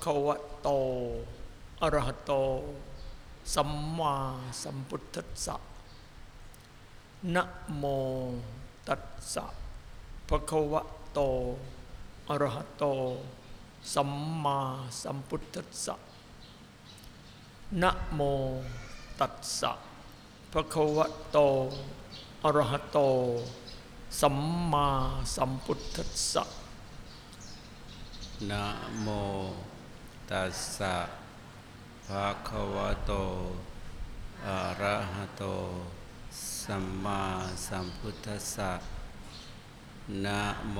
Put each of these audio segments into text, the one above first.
ภคะวะโตอรหะโต สัมมาสัมพุทธัสสะนะโมตัสสะภะคะวะโตอรหะโต สัมมาสัมพุทธัสสะนะโมตัสสะภะคะวะโตอรหะโต สัมมาสัมพุทธัสสะนะโม ตัสสะภะคะวะโตอะระหะโต สัมมาสัมพุทธัสสะนะโม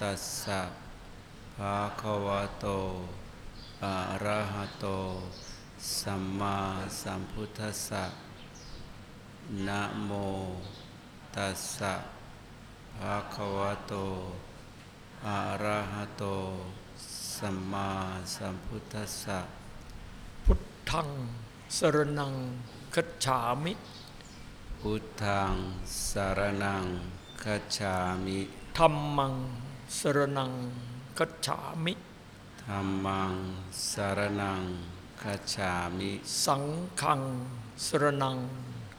ตัสสะภะคะวะโตอะระหะโต สัมมาสัมพุทธัสสะนะโมตัสสะภะคะวะโตอะระหะโต สัมมาสัมพุทธัสสะพุทธังสรนังคัจฉามิพุทธังสารนังคัจฉามิธัมมังสรนังคัจฉามิธัมมังสารนังคัจฉามิ สังฆังสรนัง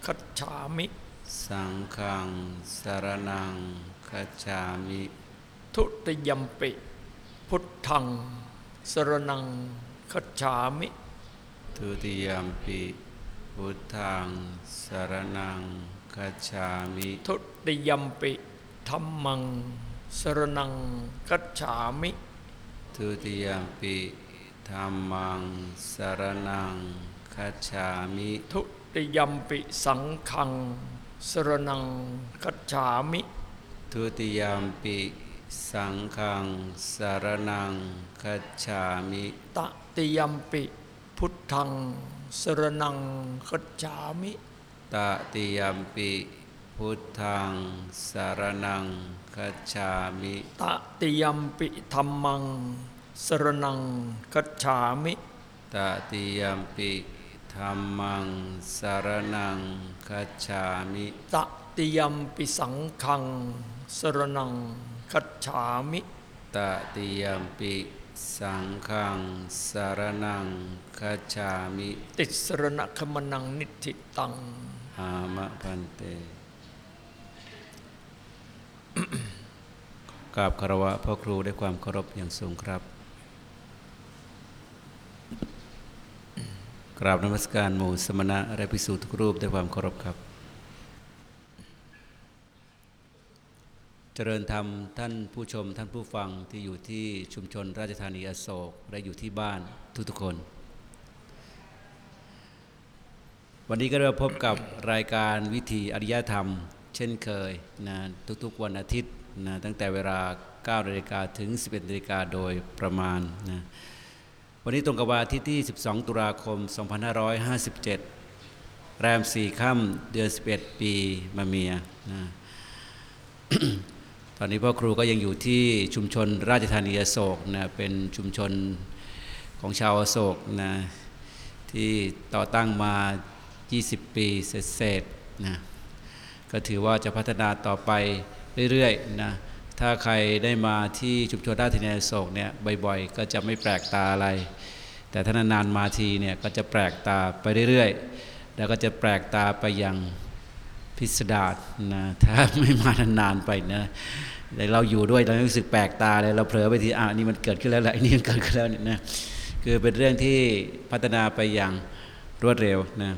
คัจฉามิ สังฆังสารนังคัจฉามิ ทุติยมปิ พุทธัง สรนังคัจฉามิ ทุติยมปิพุทธังสารนังคัจฉามิทุติยมปิธัมมัง สรนังคัจฉามิทุติยมปิธัมมังสารนังคัจฉามิทุติยมปิสังฆัง สรนังคัจฉามิทุติยามปิ สังฆังสารนังคัจฉามิตติยมปิ พุทธังสรนังคัจฉามิตติยามปิพุทธังสารนังคัจฉามิตติยมปิธรรมังสรนังคัจฉามิตติยามปิธรรมังสารนังคัจฉามิตติยมปิสังฆังสรนัง คัจฉามิตติยมปิสังฆังสารนังคัจฉามิติสรณคมนังนิธิตังอามะพันเตกราบคารวะพ่อครูด้วยความเคารพอย่างสูงครับกราบนมัสการหมู่สมณะและภิกษุทุกรูปด้วยความเคารพครับ จริญธรรมท่านผู้ชมท่านผู้ฟังที่อยู่ที่ชุมชนราชธานีอโศกและอยู่ที่บ้านทุกๆคน วันนี้ก็เราพบกับรายการวิถีอริยธรรม เช่นเคยนะทุกๆวันอาทิตย์นะตั้งแต่เวลา9นาฬิกาถึง 11นาฬิกาโดยประมาณนะวันนี้ตรงกับวันอาทิตย์ที่ 12 ตุลาคม 2557 แรม4ค่ำเดือน 11 ปีมะเมียนะ ตอนนี้พ่อครูก็ยังอยู่ที่ชุมชนราชธานีอโศกนะเป็นชุมชนของชาวอโศกนะที่ต่อตั้งมา 20 ปีเศษๆนะก็ถือว่าจะพัฒนาต่อไปเรื่อยๆนะถ้าใครได้มาที่ชุมชนราชธานีอโศกเนี่ยบ่อยๆ ก็จะไม่แปลกตาอะไร แต่ถ้านานๆมาทีเนี่ยก็จะแปลกตาไปเรื่อยๆ แล้วก็จะแปลกตาไปอย่างพิสดารนะถ้าไม่มานานๆไปนะ แต่เราอยู่ด้วยเรารู้สึกแปลกตาเลยเราเผลอไปทีอะอันนี่มันเกิดขึ้นแล้วแหละอันนี้มันเกิดขึ้นแล้วเนี่ยนะคือเป็นเรื่องที่พัฒนาไปอย่างรวดเร็วนะ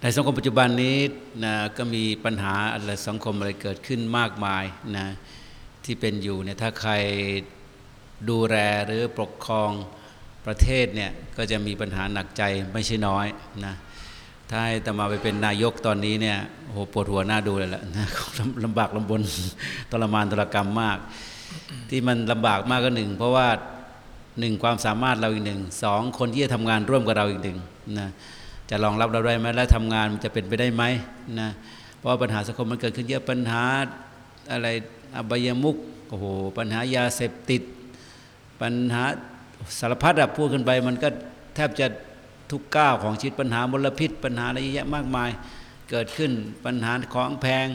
ในสังคมปัจจุบันนี้นะก็มีปัญหาอะไรสังคมอะไรเกิดขึ้นมากมายนะที่เป็นอยู่เนี่ยถ้าใครดูแลหรือปกครองประเทศเนี่ยก็จะมีปัญหาหนักใจไม่ใช่น้อยนะ ถ้าให้ตมาไปเป็นนายกตอนนี้เนี่ยโอ้โหปวดหัวหน้าดูเลยละนะลำบากลำบนทรมานทรกรรมมาก ที่มันลำบากมากก็หนึ่ง เพราะว่าหนึ่งความสามารถเราอีกหนึ่งสองคนที่จะทำงานร่วมกับเราอีกหนึ่งนะจะรองรับเราได้ไหมและทำงานมันจะเป็นไปได้ไหมนะเพราะว่าปัญหาสังคมมันเกิดขึ้นเยอะปัญหาอะไรอบายมุกโอ้โหปัญหายาเสพติด ปัญหาสารพัดอะพูดขึ้นไปมันก็แทบจะ ทุกก้าวของชีวิตปัญหามลพิษ ปัญหาอะไรเยอะแยะมากมายเกิดขึ้นปัญหาของแพง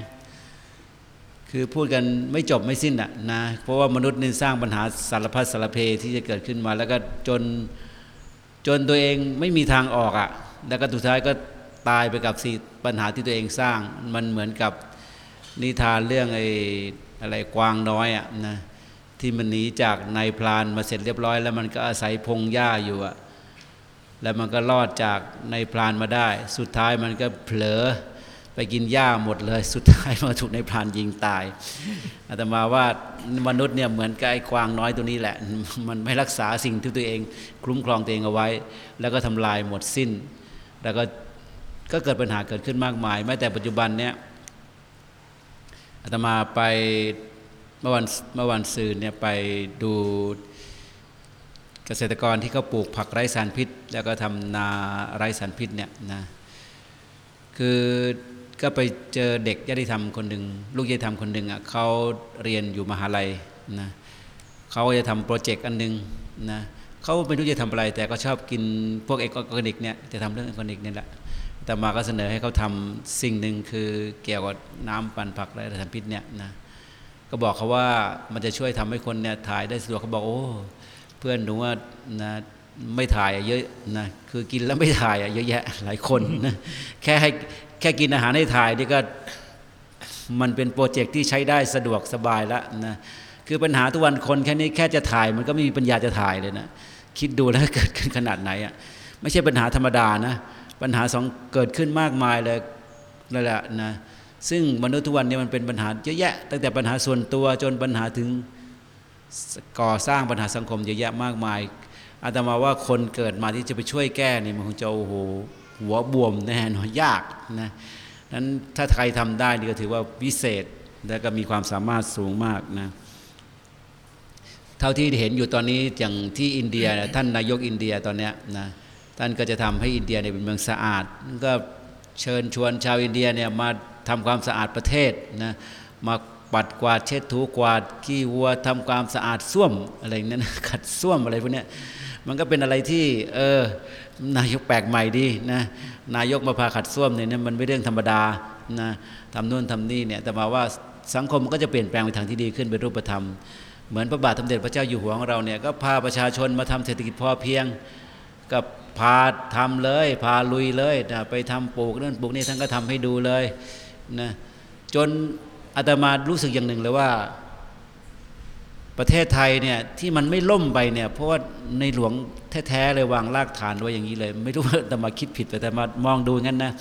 คือพูดกันไม่จบไม่สิ้นอะนะเพราะว่ามนุษย์นี่สร้างปัญหาสารพัดสารเพที่จะเกิดขึ้นมา แล้วก็จนจนตัวเองไม่มีทางออกอะแล้วก็สุดท้ายก็ตายไปกับสิ่ปัญหาที่ตัวเองสร้าง มันเหมือนกับนิทานเรื่องไอ้อะไรกวางน้อยอะนะที่มันหนีจากนายพรานมาเสร็จเรียบร้อย แล้วมันก็อาศัยพงหญ้าอยู่อะ แล้วมันก็รอดจากในพรานมาได้ สุดท้ายมันก็เผลอไปกินหญ้าหมดเลย สุดท้ายมาถูกในพรานยิงตายอาตมาว่ามนุษย์เนี่ยเหมือนกับไอ้กวางน้อยตัวนี้แหละ มันไม่รักษาสิ่งที่ตัวเอง คุ้มครองตัวเองเอาไว้ แล้วก็ทำลายหมดสิ้น แล้วก็ก็เกิดปัญหาเกิดขึ้นมากมายแม้แต่ปัจจุบันเนี่ยอาตมาไปเมื่อวันเมื่อวันซืนเนี่ยไปดู กษตรกรที่เขาปลูกผักไร้สารพิษ แล้วก็ทำนาไร้สารพิษเนี่ยนะคือก็ไปเจอเด็กญาติธรรมคนหนึ่งลูกญาติธรรมคนหนึ่งอะเขาเรียนอยู่มหาลัยนะเขาจะทำโปรเจกต์อันหนึงนะเขาไม่รู้จะทำอะไร แต่ก็ชอบกินพวกเอกออร์แกนิกเนี่ยจะทำเรื่องออร์แกนิกเนี่ยแหละอาตมาก็เสนอให้เขาทำสิ่งหนึ่งคือเกี่ยวกับน้ำปั่นผักไร้สารพิษเนี่ยนะก็บอกเขาว่ามันจะช่วยทำให้คนเนี่ยถ่ายได้สะดวกเขาบอกโอ้ เพื่อนหนูว่านะไม่ถ่ายเยอะนะคือกินแล้วไม่ถ่ายเยอะแยะหลายคนนะแค่ให้แค่กินอาหารให้ถ่ายนี่ก็มันเป็นโปรเจกต์ที่ใช้ได้สะดวกสบายแล้วนะคือปัญหาทุกวันคนแค่นี้แค่จะถ่ายมันก็ไม่มีปัญญาจะถ่ายเลยนะคิดดูแล้วเกิดขึ้นขนาดไหนอะไม่ใช่ปัญหาธรรมดานะปัญหาสองเกิดขึ้นมากมายเลยนั่นแหละนะซึ่งมนุษย์ทุกวันนี้มันเป็นปัญหาเยอะแยะตั้งแต่ปัญหาส่วนตัวจนปัญหาถึง ก่อสร้างปัญหาสังคมเยอะแยะมากมายอาตมาว่าคนเกิดมาที่จะไปช่วยแก้นี่มันคงจะโอ้โหหัวบวมแน่นอนยากนะนั้นถ้าใครทำได้นี่ก็ถือว่าวิเศษและก็มีความสามารถสูงมากนะเท่าที่เห็นอยู่ตอนนี้อย่างที่อินเดียท่านนายกอินเดียตอนเนี้ยนะท่านก็จะทำให้อินเดียเนี่ยเป็นเมืองสะอาดก็เชิญชวนชาวอินเดียเนี่ยมาทำความสะอาดประเทศนะมา ปัดกวาดเช็ดถูกวาดขี้วัวทำความสะอาดส้วมอะไรนั่นขัดส้วมอะไรพวกนี้มันก็เป็นอะไรที่ เออนายกแปลกใหม่ดีนะนายกมาพาขัดส้วมเนี่ยมันไม่เรื่องธรรมดานะทำนู่นทำนี่เนี่ยแต่มาว่าสังคมมันก็จะเปลี่ยนแปลงไปทางที่ดีขึ้นเป็นรูปธรรม เหมือนพระบาทสมเด็จพระเจ้าอยู่หัวของเราเนี่ยก็พาประชาชนมาทำเศรษฐกิจพอเพียงกับพาทำเลย พาลุยเลยนะไปทำปลูกนั่นปลูกนี่ท่านก็ทำให้ดูเลยนะจน อาตมารู้สึกอย่างหนึ่งเลยว่า ประเทศไทยเนี่ยที่มันไม่ล่มไปเนี่ย เพราะว่าในหลวงแท้ๆเลยวางรากฐานไว้อย่างนี้เลย ไม่รู้ว่าอาตมาคิดผิดแต่มามองดูงั้นนะ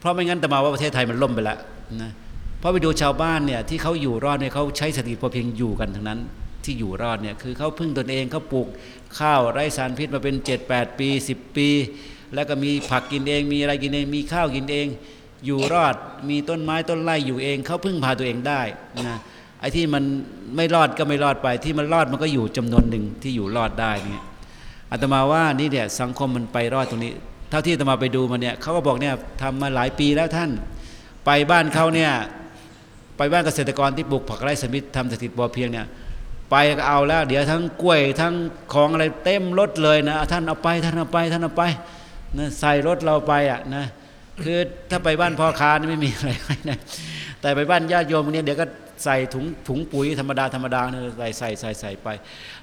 เพราะไม่งั้นอาตมาว่าประเทศไทยมันล่มไปแล้วนะเพราะไปดูชาวบ้านเนี่ยที่เขาอยู่รอดเนี่ยเขาใช้สติพอเพียงอยู่กันทั้งนั้น ที่อยู่รอดเนี่ยคือเขาพึ่งตนเองเขาปลูกข้าวไร้สารพิษมาเป็น 7-8 ปี 10 ปี แล้วก็มีผักกินเอง มีอะไรกินเองมีข้าวกินเอง อยู่รอดมีต้นไม้ต้นไร่อยู่เองเขาพึ่งพาตัวเองได้นะไอ้ที่มันไม่รอดก็ไม่รอดไป ที่มันรอดมันก็อยู่จำนวนหนึ่งที่อยู่รอดได้เนี่ยอาตมาว่านี่เนี่ยสังคมมันไปรอดตรงนี้ เท่าที่อาตมาไปดูมาเนี่ยเขาก็บอกเนี่ยทำมาหลายปีแล้วท่าน ไปบ้านเขาเนี่ยไปบ้านเกษตรกรที่ปลูกผักไร่สมิททำเศรษฐกิจพอเพียงเนี่ยไปก็เอาแล้ว เดี๋ยวทั้งกล้วยทั้งของอะไรเต็มรถเลยนะท่านเอาไปท่านเอาไปท่านเอาไปนะใส่รถเราไปอะนะ คือถ้าไปบ้านพ่อค้านี่ไม่มีอะไรนะแต่ไปบ้านญาติโยมเนี่ยเดี๋ยวก็ใส่ถุงถุงปุ๋ยธรรมดาธรรมดาเนี่ยใส่ใส่ใส่ใส่ไป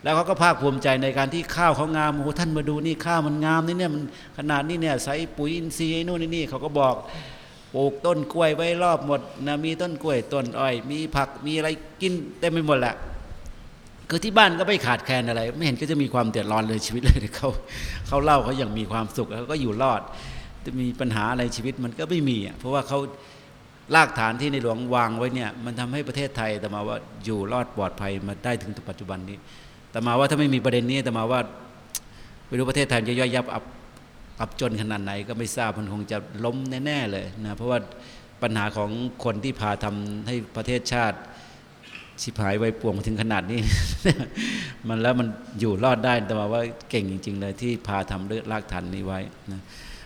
แล้วเขาก็ภาคภูมิใจในการที่ข้าวเขางามโอ้โหท่านมาดูนี่ข้าวมันงามนี่เนี่ยมันขนาดนี้เนี่ยใส่ปุ๋ยอินทรีย์นู่นนี่เขาก็บอกปลูกต้นกล้วยไว้รอบหมดนะมีต้นกล้วยต้นอ้อย มีผักมีอะไรกินเต็มไปหมดแหละคือที่บ้านก็ไม่ขาดแคลนอะไร ไม่เห็นก็จะมีความเดือดร้อนเลยชีวิตเลยเขาเขาเล่าเขาอย่างมีความสุขเขาก็อยู่รอด จะมีปัญหาอะไรชีวิตมันก็ไม่มีเพราะว่าเขารากฐานที่ในหลวงวางไว้เนี่ยมันทำให้ประเทศไทยแต่มาว่าอยู่รอดปลอดภัยมาได้ถึงปัจจุบันนี้ แต่มาว่าถ้าไม่มีประเด็นนี้แต่มาว่าไม่รู้ประเทศไทยจะย่อยยับอับอับจนขนาดไหนก็ไม่ทราบมันคงจะล้มแน่ๆเลยนะเพราะว่าปัญหาของคนที่พาทำให้ประเทศชาติชิบหายไว้ป่วงมาถึงขนาดนี้ มันแล้วมันอยู่รอดได้แต่มาว่าเก่งจริง ๆ เลยที่พาทำเรื่องรากฐานนี้ไว้นะ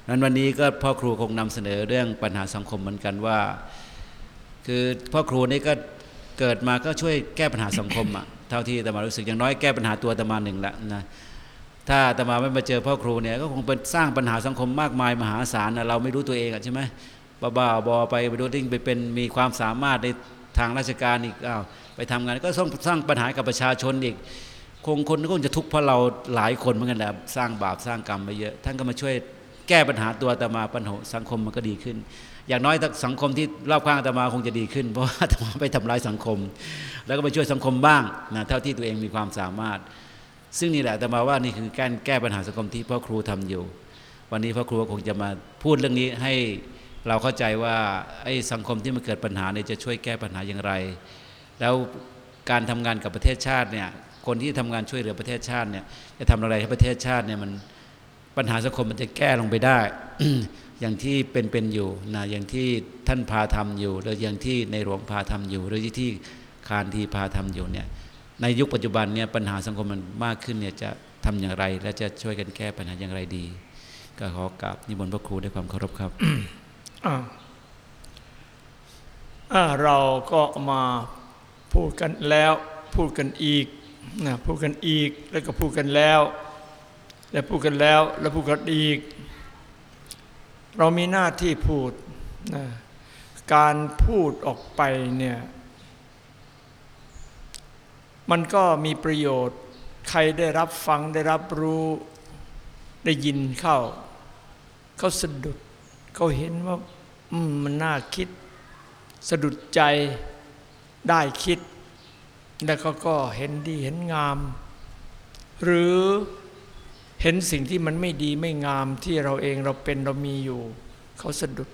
นั้นวันนี้ก็พ่อครูคงนำเสนอเรื่องปัญหาสังคมเหมือนกันว่า คือพ่อครูนี่ก็เกิดมาก็ช่วยแก้ปัญหาสังคมอะเท่าที่แตมารู้สึกอย่างน้อยแก้ปัญหาตัวแตมาหนึ่งละนะถ้าแตมาไม่มาเจอพ่อครูเนี่ยก็คงเป็นสร้างปัญหาสังคมมากมายมหาศาลนะเราไม่รู้ตัวเองอะใช่ไหมบ้าๆบอไปไปดูดิ้งไปเป็นมีความสามารถในทางราชการอีกอ้าวไปทำงานก็ต้องสร้างปัญหากับประชาชนอีก คงคนก็คงจะทุกข์เพราะเราหลายคนเหมือนกันแหละสร้างบาปสร้างกรรมไปเยอะท่านก็มาช่วย แก้ปัญหาตัวตมาปัญหาสังคมมันก็ดีขึ้น อย่างน้อยสังคมที่รอบข้างตมาคงจะดีขึ้น เพราะว่าตมาไปทำลายสังคม แล้วก็ไปช่วยสังคมบ้างนะเท่าที่ตัวเองมีความสามารถ ซึ่งนี่แหละตมาว่านี่คือการแก้ปัญหาสังคมที่พ่อครูทำอยู่ วันนี้พ่อครูคงจะมาพูดเรื่องนี้ให้เราเข้าใจว่าไอ้สังคมที่มันเกิดปัญหาเนี่ยจะช่วยแก้ปัญหาอย่างไร แล้วการทำงานกับประเทศชาติเนี่ยคนที่ทำงานช่วยเหลือประเทศชาติเนี่ยจะทำอะไรให้ประเทศชาติเนี่ยมัน ปัญหาสังคมมันจะแก้ลงไปได้ อย่างที่เป็นเป็นอยู่นะอย่างที่ท่านพาทำอยู่หรืออย่างที่ในหลวงพาทำอยู่หรือที่คานทีพาทำอยู่เนี่ยในยุคปัจจุบันเนี่ยปัญหาสังคมมันมากขึ้นเนี่ยจะทำอย่างไร และจะช่วยกันแก้ปัญหาอย่างไรดี ก็ขอกราบนิมนต์พระครูด้วยความเคารพครับอ่าเราก็มาพูดกันแล้ว พูดกันอีกนะพูดกันอีกแล้วก็พูดกันแล้ว และพูดกันแล้วแล้วพูดกันอีก เรามีหน้าที่พูดนะการพูดออกไปเนี่ย มันก็มีประโยชน์ ใครได้รับฟังได้รับรู้ได้ยินเข้า เขาสะดุดเขาเห็นว่า อืมมันน่าคิด สะดุดใจได้คิด แล้วเขาก็เห็นดีเห็นงาม หรือ เห็นสิ่งที่มันไม่ดีไม่งามที่เราเองเราเป็นเรามีอยู่ เขาสะดุด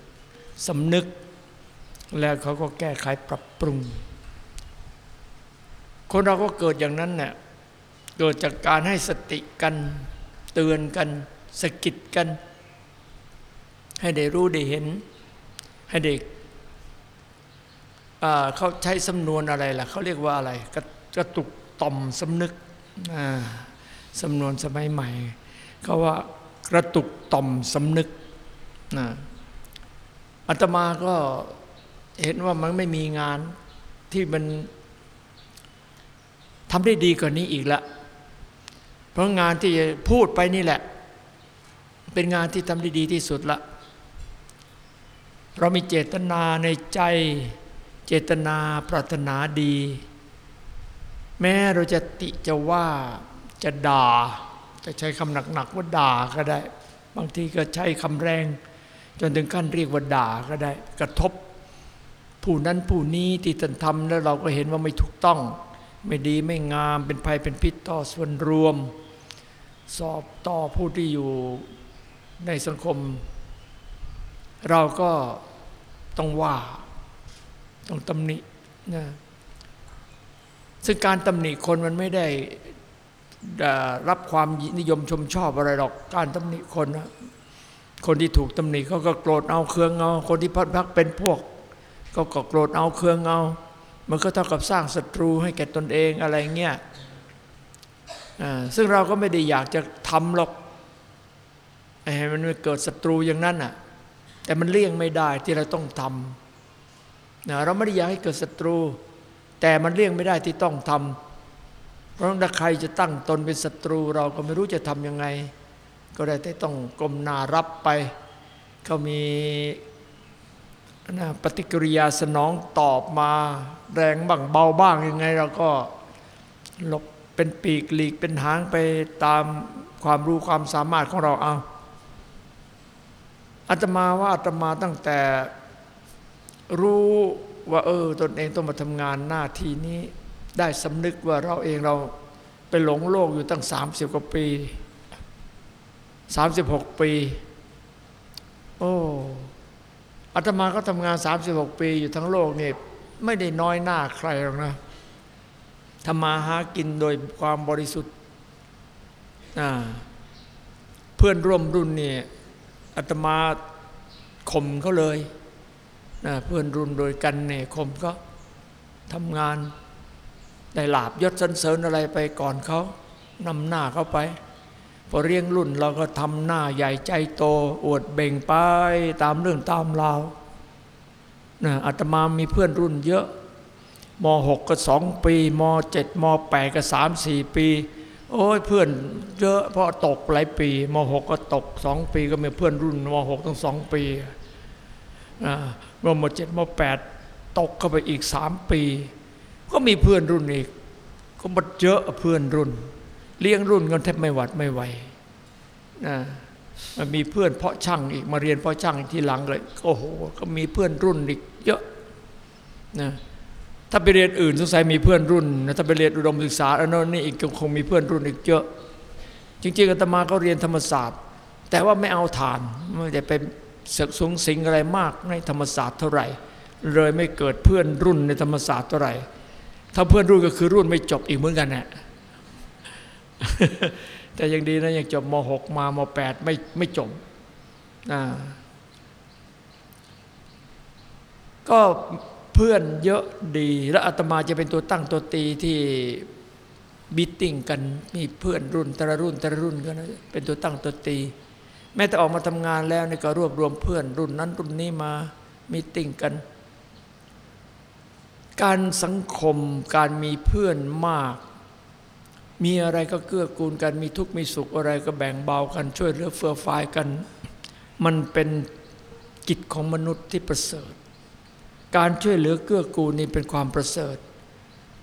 สำนึก แล้วเขาก็แก้ไขปรับปรุง คนเราก็เกิดอย่างนั้นเนี่ยเกิดจากการให้สติกัน เตือนกันสะกิดกัน ให้ได้รู้ได้เห็น ให้เด็กเขาใช้สำนวนอะไรล่ะเขาเรียกว่าอะไรกระกระตุกต่อมสำนึกอ่าสำนวนสมัยใหม่ เขาว่ากระตุกต่อมสำนึกนะอาตมาก็เห็นว่ามันไม่มีงานที่มันทำได้ดีกว่านี้อีกละเพราะงานที่พูดไปนี่แหละ เป็นงานที่ทำได้ดีที่สุดละ เรามีเจตนาในใจเจตนาปรารถนาดี แม้เราจะติจะว่าจะด่า จะใช้คำหนักๆว่าด่าก็ได้ บางทีก็ใช้คำแรง จนถึงขั้นเรียกว่าด่าก็ได้ กระทบ ผู้นั้นผู้นี้ที่ท่านทำแล้วเราก็เห็นว่าไม่ถูกต้อง ไม่ดีไม่งามเป็นภัยเป็นพิษต่อส่วนรวม สอบต่อผู้ที่อยู่ในสังคม เราก็ต้องว่าต้องตำหนินะซึ่งการตำหนิคนมันไม่ได้ รับความนิยมชมชอบอะไรหรอกการตำหนิคนนะคนที่ถูกตำหนิเขาก็โกรธเอาเคืองเอา คนที่พัดพักเป็นพวก ก็ก็โกรธเอาเคืองเอา มันก็เท่ากับสร้างศัตรูให้แก่ตนเองอะไรเงี้ยซึ่งเราก็ไม่ได้อยากจะทำหรอกให้มันเกิดศัตรูอย่างนั้นอะ แต่มันเลี่ยงไม่ได้ที่เราต้องทำนะเราไม่ได้อยากให้เกิดศัตรู แต่มันเลี่ยงไม่ได้ที่ต้องทำ เพราะถ้าใครจะตั้งตนเป็นศัตรูเราก็ไม่รู้จะทำยังไง ก็ได้แต่ต้องกลมหนารับไปเขามีนะปฏิกิริยาสนองตอบมาแรงบ้างเบาบ้างยังไง เราก็หลบเป็นปีกหลีกเป็นหางไปตามความรู้ความสามารถของเราเอาอาตมาว่าอาตมาตั้งแต่รู้ว่าเออตนเองต้องมาทำงานหน้าที่นี้ ได้สำนึกว่าเราเองเราไปหลงโลกอยู่ตั้งสามสิบกว่าปีสามสิบหกปี โอ้อาตมาก็ทำงานสามสิบหกปีอยู่ทั้งโลกนี่ไม่ได้น้อยหน้าใครหรอกนะทำมาหากินโดยความบริสุทธิ์ เพื่อนร่วมรุ่นนี่อาตมาข่มเขาเลย เพื่อนรุ่นโดยกันเนี่ยข่มก็ทำงาน ได้ลาบยศสันเสริญอะไรไปก่อนเขานำหน้าเขาไปพอเรียงรุ่นเราก็ทำหน้าใหญ่ใจโต อวดเบ่งไปตามเรื่องตามราวนะอาตมามีเพื่อนรุ่นเยอะมหกก็สองปีมเจ็ดมแปดก็สามสี่ปี โอ้ยเพื่อนเยอะเพราะตกหลายปีมหกก็ตกสองปีก็มีเพื่อนรุ่นมหกตั้งสองปีมมเจ็ดมแปดตกเข้าไปอีกสามปี ก็มีเพื่อนรุ่นอีก ก็บัดเยอเพื่อนรุ่น เลี้ยงรุ่นกันแทบไม่หวัดไม่ไหวนะมันมีเพื่อนเพาะช่างอีกมาเรียนเพาะช่างอีกทีหลังเลยโอ้โหก็มีเพื่อนรุ่นอีก เยอะนะถ้าไปเรียนอื่นสงสัยมีเพื่อนรุ่นนะถ้าไปเรียนอุดมศึกษาอันนั้นนี่อีกก็คงมีเพื่อนรุ่นอีกเยอะ จริงๆอาตมาก็เรียนธรรมศาสตร์ แต่ว่าไม่เอาฐานไม่ได้ไปศึกสูงสิงอะไรมากในธรรมศาสตร์เท่าไหร่ เลยไม่เกิดเพื่อนรุ่นในธรรมศาสตร์เท่าไหร่ ถ้าเพื่อนรุ่นก็คือรุ่นไม่จบอีกเหมือนกันแหละแต่ยังดีนะยังจบม .6 มาม .8 ไม่ไม่จบก็เพื่อนเยอะดี แล้วอาตมาจะเป็นตัวตั้งตัวตีที่ meeting กันมีเพื่อนรุ่นแต่ละรุ่นแต่ละรุ่นกันเป็นตัวตั้งตัวตี แม้แต่ออกมาทำงานแล้วนี่ก็รวบรวมเพื่อนรุ่นนั้นรุ่นนี้มา meeting กัน การสังคมการมีเพื่อนมาก มีอะไรก็เกื้อกูลกันมีทุกข์มีสุขอะไรก็แบ่งเบากันช่วยเหลือเฟื่อฟายกัน มันเป็นกิจของมนุษย์ที่ประเสริฐ การช่วยเหลือเกื้อกูลนี่เป็นความประเสริฐ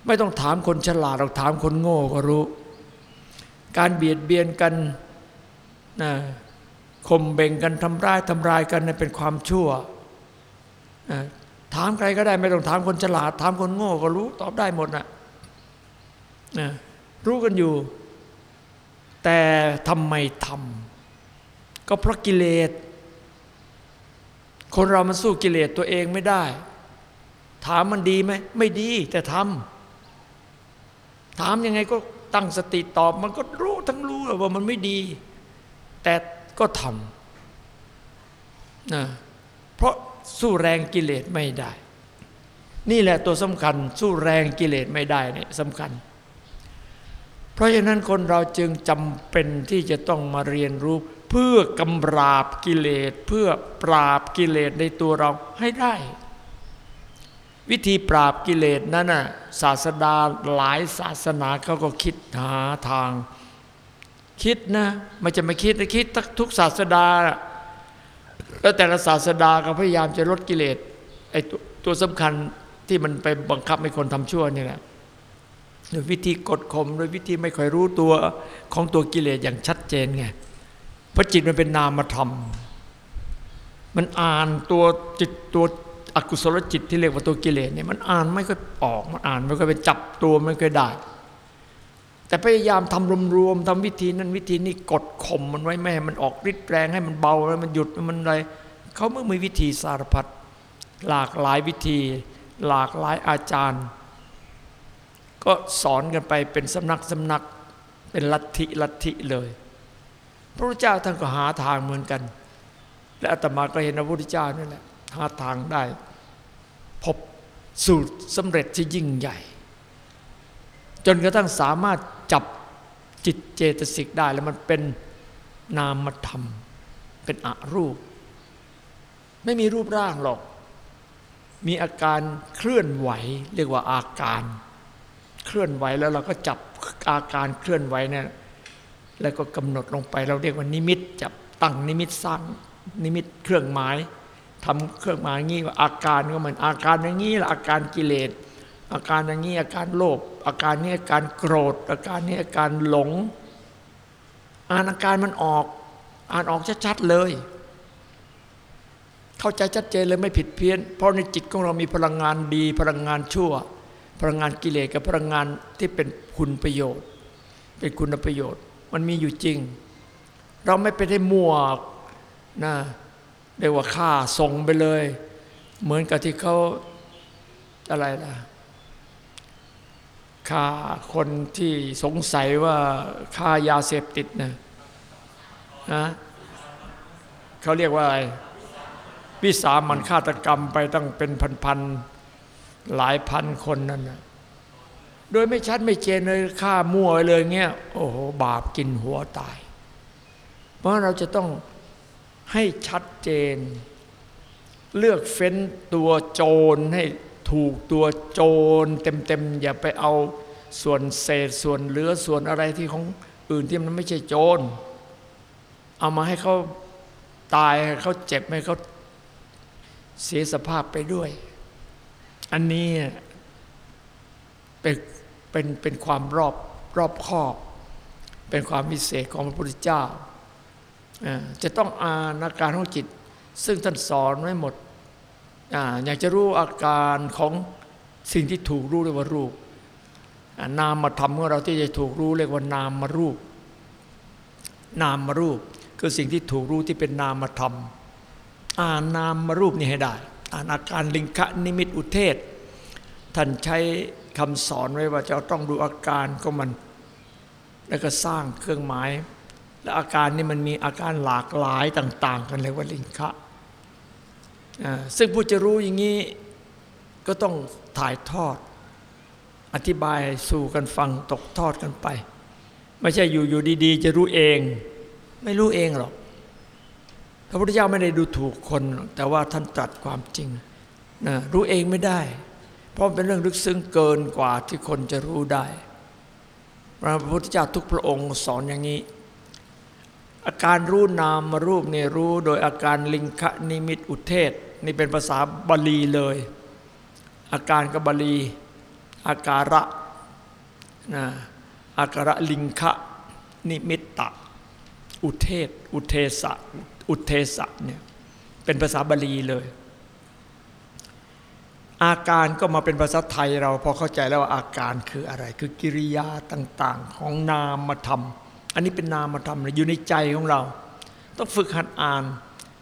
ไม่ต้องถามคนฉลาดเราถามคนโง่ก็รู้ การเบียดเบียนกันนะข่มเบ่งกันทำร้ายทำลายกันนะเป็นความชั่ว ถามใครก็ได้ไม่ต้องถามคนฉลาด ถามคนโง่ก็รู้ตอบได้หมดนะนะรู้กันอยู่ แต่ทำไมทำก็เพราะกิเลส คนเรามันสู้กิเลสตัวเองไม่ได้ ถามมันดีไหมไม่ดี แต่ทำถามยังไงก็ตั้งสติตอบ มันก็รู้ทั้งรู้ว่ามันไม่ดี แต่ก็ทำนะเพราะ สู้แรงกิเลสไม่ได้ นี่แหละตัวสำคัญสู้แรงกิเลสไม่ได้เนี่ยสำคัญ เพราะฉะนั้นคนเราจึงจำเป็นที่จะต้องมาเรียนรู้ เพื่อกำราบกิเลสเพื่อปราบกิเลสในตัวเราให้ได้ วิธีปราบกิเลสนั้นน่ะศาสดาหลายศาสนาเขาก็คิดหาทาง คิดนะไม่จะไม่คิดนะคิดทุกศาสดา แล้วแต่ละศาสดาก็พยายามจะลดกิเลสไอ้ตัวตัวสำคัญที่มันไปบังคับให้คนทำชั่วนี่แหละโดยวิธีกดข่มโดยวิธีไม่ค่อยรู้ตัวของตัวกิเลสอย่างชัดเจนไงเพราะจิตมันเป็นนามธรรม มันอ่านตัวจิตตัวอกุศลจิตที่เรียกว่าตัวกิเลสเนี่ยมันอ่านไม่ค่อยออกมันอ่านไม่ค่อยไปจับตัวไม่ค่อยได้ แต่พยายามทำรวมๆทำวิธีนั้นวิธีนี้กดข่มมันไว้ไม่ให้มันออกฤทธิ์แรงให้มันเบาให้มันหยุดมันอะไรเขาเมื่อมีวิธีสารพัดหลากหลายวิธี หลากหลายอาจารย์ ก็สอนกันไปเป็นสำนักสำนักเป็นลัทธิลัทธิเลย พระพุทธเจ้าท่านก็หาทางเหมือนกัน และอาตมาก็เห็นพระพุทธเจ้านี่แหละหาทางได้ พบสูตรสำเร็จที่ยิ่งใหญ่ จนกระทั่งสามารถจับจิตเจตสิกได้แล้วมันเป็นนามธรรม เป็นอรูป ไม่มีรูปร่างหรอก มีอาการเคลื่อนไหว เรียกว่าอาการ เคลื่อนไหวแล้วเราก็จับอาการเคลื่อนไหวเนี่ยแล้วก็กำหนดลงไปเราเรียกว่านิมิตจับตั้งนิมิตสร้างนิมิตเครื่องหมายทำเครื่องหมายงี้ว่าอาการก็เหมือนอาการอย่างนี้ละอาการกิเลส อาการอย่างนี้อาการโลภอาการนี้อาการโกรธ อาการนี้อาการหลง อ่านอาการมันออก อ่านออกชัดๆเลย เข้าใจชัดเจนเลยไม่ผิดเพี้ยน เพราะในจิตของเรามีพลังงานดี พลังงานชั่ว พลังงานกิเลสกับพลังงานที่เป็นคุณประโยชน์ เป็นคุณประโยชน์ มันมีอยู่จริง เราไม่ไปได้มั่วนะเรียกว่าฆ่าส่งไปเลย เหมือนกับที่เขาอะไรล่ะ ฆ่าคนที่สงสัยว่าฆ่ายาเสพติดนะนะเขาเรียกว่าอะไรวิสามันฆาตกรรมไปตั้งเป็นพันๆหลายพันคนนั่นนะโดยไม่ชัดไม่เจนเลยฆ่ามั่วเลยเงี้ยโอ้โหบาปกินหัวตาย เพราะเราจะต้องให้ชัดเจน เลือกเฟ้นตัวโจรให้ ถูกตัวโจรเต็มๆอย่าไปเอาส่วนเศษส่วนเหลือส่วนอะไรที่ของอื่นที่มันไม่ใช่โจรเอามาให้เขาตายให้เขาเจ็บให้เขาเสียสภาพไปด้วย อันนี้เป็นเป็นเป็นความรอบรอบคอบ เป็นความพิเศษของพระพุทธเจ้า จะต้องอานาการของจิต ซึ่งท่านสอนไว้หมด อยากจะรู้อาการของสิ่งที่ถูกรู้เรียกว่ารูปนามมาทำของเราที่จะถูกรู้เรียกว่านามมารูป นามมารูปคือสิ่งที่ถูกรู้ที่เป็นนามธรรมอ่านนามมารูปนี่ให้ได้ อ่านอาการลิงคะนิมิตอุเทศ ท่านใช้คำสอนไว้ว่าจะต้องดูอาการของมัน แล้วก็สร้างเครื่องหมาย และอาการนี่มันมีอาการหลากหลายต่าง ๆ กันเลยว่าลิงคะ ซึ่งผู้จะรู้อย่างนี้ก็ต้องถ่ายทอด อธิบายสู่กันฟังตกทอดกันไป ไม่ใช่อยู่อยู่ดี ๆ จะรู้เอง ไม่รู้เองหรอก พระพุทธเจ้าไม่ได้ดูถูกคน แต่ว่าท่านตรัสความจริงนะรู้เองไม่ได้ เพราะเป็นเรื่องลึกซึ้งเกินกว่าที่คนจะรู้ได้ พระพุทธเจ้าทุกพระองค์สอนอย่างนี้ อาการรู้นามรูปเนี่ยรู้โดยอาการลิงคนิมิตอุเทศ นี่เป็นภาษาบาลีเลย อาการกับบาลี อาการะนะอาการะลิงคะนิมิตตะ อุเทศ อุเทสะอุเทสะเนี่ยเป็นภาษาบาลีเลย อาการก็มาเป็นภาษาไทยเราพอเข้าใจแล้วว่าอาการคืออะไร คือกิริยาต่าง ๆ ของนามธรรม อันนี้เป็นนามธรรมเลยอยู่ในใจของเรา ต้องฝึกหัดอ่าน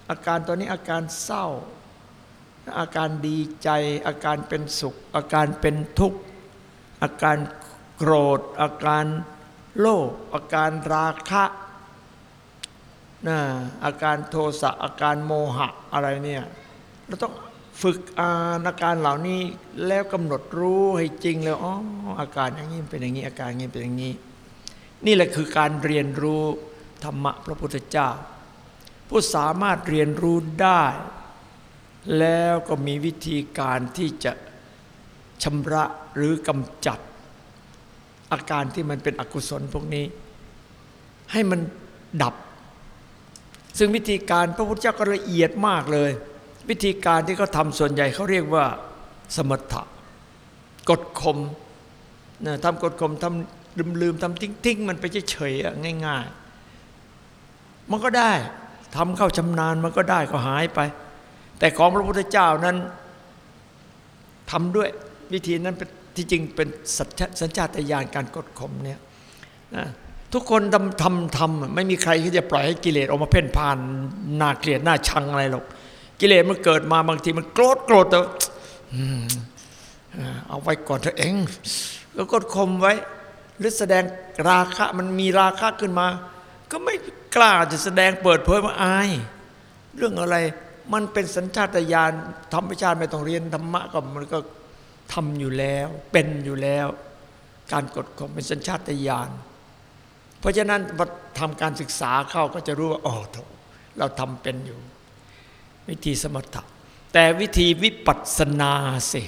อาการตอนนี้อาการเศร้า อาการดีใจ อาการเป็นสุข อาการเป็นทุกข์ อาการโกรธ อาการโลภอาการราคะนะอาการโทสะอาการโมหะอะไรเนี่ยเราต้องฝึกอาอาการเหล่านี้แล้วกำหนดรู้ให้จริงเลยอ๋ออาการอย่างนี้เป็นอย่างนี้อาการอย่างนี้เป็นอย่างนี้ นี่แหละคือการเรียนรู้ธรรมะพระพุทธเจ้า ผู้สามารถเรียนรู้ได้ แล้วก็มีวิธีการที่จะชำระหรือกำจัด อาการที่มันเป็นอกุศลพวกนี้ ให้มันดับ ซึ่งวิธีการพระพุทธเจ้าก็ละเอียดมากเลย วิธีการที่เขาทำส่วนใหญ่เขาเรียกว่าสมถะกดข่มนะทำกดข่มทำ ลืมลืมทำทิ้งทิ้งมันไปเฉยๆง่าย ๆ มันก็ได้ทำเข้าชำนาญมันก็ได้ก็หายไป แต่ของพระพุทธเจ้านั้นทำด้วยวิธีนั้นเป็นที่จริงเป็นสัญชาตญาณการกดข่มเนี่ยนะทุกคนทำทำทำไม่มีใครที่จะปล่อยให้กิเลสออกมาเพ่นพ่านน่าเกลียดน่าชังอะไรหรอก กิเลสมันเกิดมาบางทีมันโกรธโกรธแต่เอาไว้ก่อนเถอะเอง แล้วกดข่มไว้ หรือแสดงราคะมันมีราคะขึ้นมา ก็ไม่กล้าจะแสดงเปิดเผยมาอาย เรื่องอะไรมันเป็นสัญชาตญาณธรรมชาติไม่ต้องเรียนธรรมะก็มันก็ทำอยู่แล้ว เป็นอยู่แล้ว การกดข่มเป็นสัญชาตญาณเพราะฉะนั้นพอทำการศึกษาเข้าก็จะรู้ว่าอ๋อโถเราทำเป็นอยู่ วิธีสมถะแต่วิธีวิปัสสนาสิ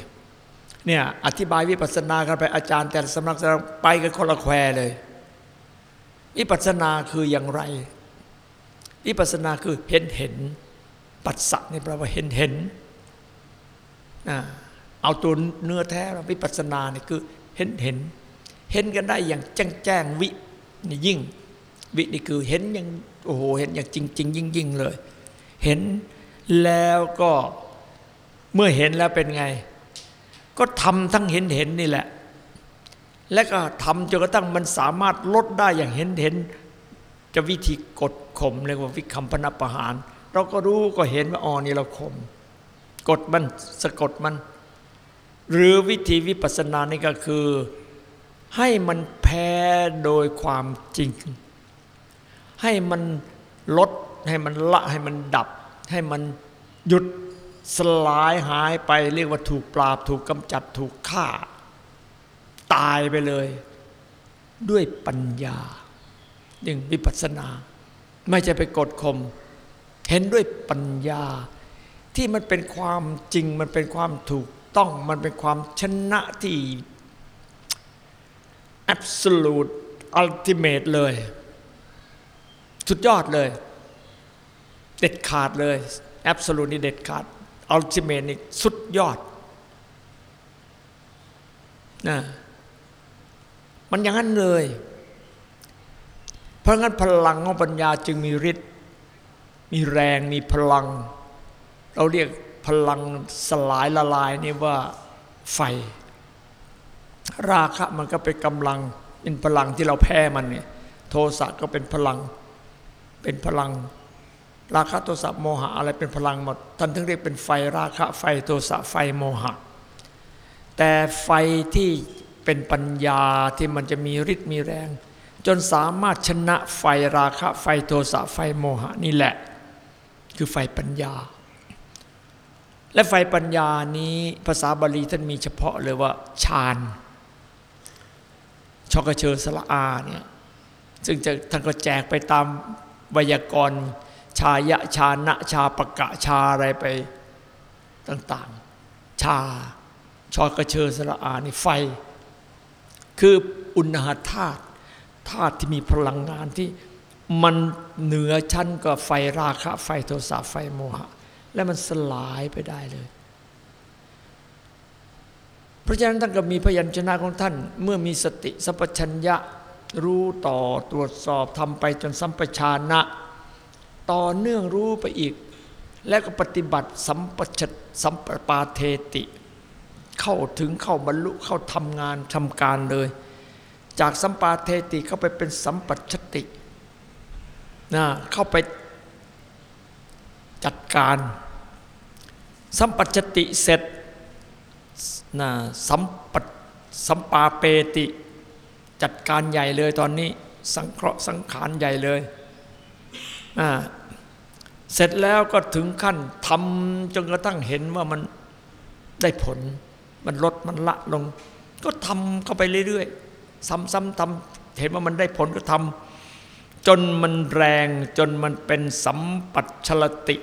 เนี่ยอธิบายวิปัสสนากันไปอาจารย์ แต่ละสำนักไปกันคนละแควเลย วิปัสสนาคืออย่างไร วิปัสสนาคือเห็นเห็น ปัสสะนี่แปลว่าเห็นเห็นนะเอาตัวเนื้อแท้วิปัสสนาเนี่ยคือเห็นเห็น เห็นกันได้อย่างแจ้งแจ้งวินี่ยิ่ง วินี่คือเห็นอย่างโอ้โหเห็นอย่างจริงจริงยิ่งยิ่งเลย เห็นแล้วก็เมื่อเห็นแล้วเป็นไง ก็ทำทั้งเห็นเห็นนี่แหละ และก็ทำจนกระทั่งมันสามารถลดได้อย่างเห็นเห็นจะวิธีกดข่มเรียกว่าวิคัมพนประหาร เราก็รู้ก็เห็นว่าอ๋อนี่เราข่มกดมันสะกดมัน หรือวิธีวิปัสสนานี่ก็คือ ให้มันแพ้โดยความจริง ให้มันลดให้มันละให้มันดับ ให้มันหยุด สลายหายไปเรียกว่าถูกปราบ ถูกกำจัดถูกฆ่า ตายไปเลย ด้วยปัญญาอย่งวิปัสสนา ไม่จะไปกดข่มเห็นด้วยปัญญา ที่มันเป็นความจริงมันเป็นความถูกต้องมันเป็นความชนะที่ absolute ultimate เลย สุดยอดเลย เด็ดขาดเลย absolute นี่เด็ดขาด ultimate นี่สุดยอดนะมันอย่างนั้นเลย เพราะงั้นพลังของปัญญาจึงมีฤทธิ์มีแรงมีพลัง เราเรียกพลังสลายละลายนี่ว่าไฟ ราคะมันก็เป็นกำลังเป็นพลังที่เราแพ้มันเนี่ยโทสะก็เป็นพลังเป็นพลัง ราคะโทสะโมหะอะไรเป็นพลังหมดท่านถึงเรียกเป็นไฟราคะไฟโทสะไฟโมหะ แต่ไฟที่เป็นปัญญาที่มันจะมีฤทธิ์มีแรง จนสามารถชนะไฟราคะไฟโทสะไฟโมหะนี่แหละ คือไฟปัญญา และไฟปัญญานี้ภาษาบาลีท่านมีเฉพาะเลยว่าฌานชกเชอสละอาเนี่ยซึ่งจะท่านก็แจกไปตามไวยากรณ์ ชายะชานะชาปะกะชาอะไรไปต่างๆ ชาชอกระเชอสละอานี่ไฟ คืออุณหธาตุธาตุที่มีพลังงานที่มันเหนือชั้นก็ไฟราคะ ไฟโทสะไฟโมหะ และมันสลายไปได้เลย เพราะฉะนั้นท่านก็มีพยัญชนะของท่าน เมื่อมีสติสัพชัญญะรู้ต่อตรวจสอบทำไปจนสัมปชานะ ต่อเนื่องรู้ไปอีก แล้วก็ปฏิบัติสัมปชัสัมปปาเทติ เข้าถึงเข้าบรรลุเข้าทำงานทำการเลย จากสัมปาเทติเข้าไปเป็นสัมปัชตินะเข้าไปจัดการ สัมปัชติเสร็จนะสัมปสัมปาเปติ จัดการใหญ่เลยตอนนี้ สังเคราะห์สังขารใหญ่เลย เสร็จแล้วก็ถึงขั้นทำจนกระทั่งเห็นว่ามันได้ผล มันลดมันละลง ก็ทำเข้าไปเรื่อยๆ ซ้ำๆทำเห็นว่ามันได้ผลก็ทำจนมันแรงจนมันเป็นสัมปัชลติ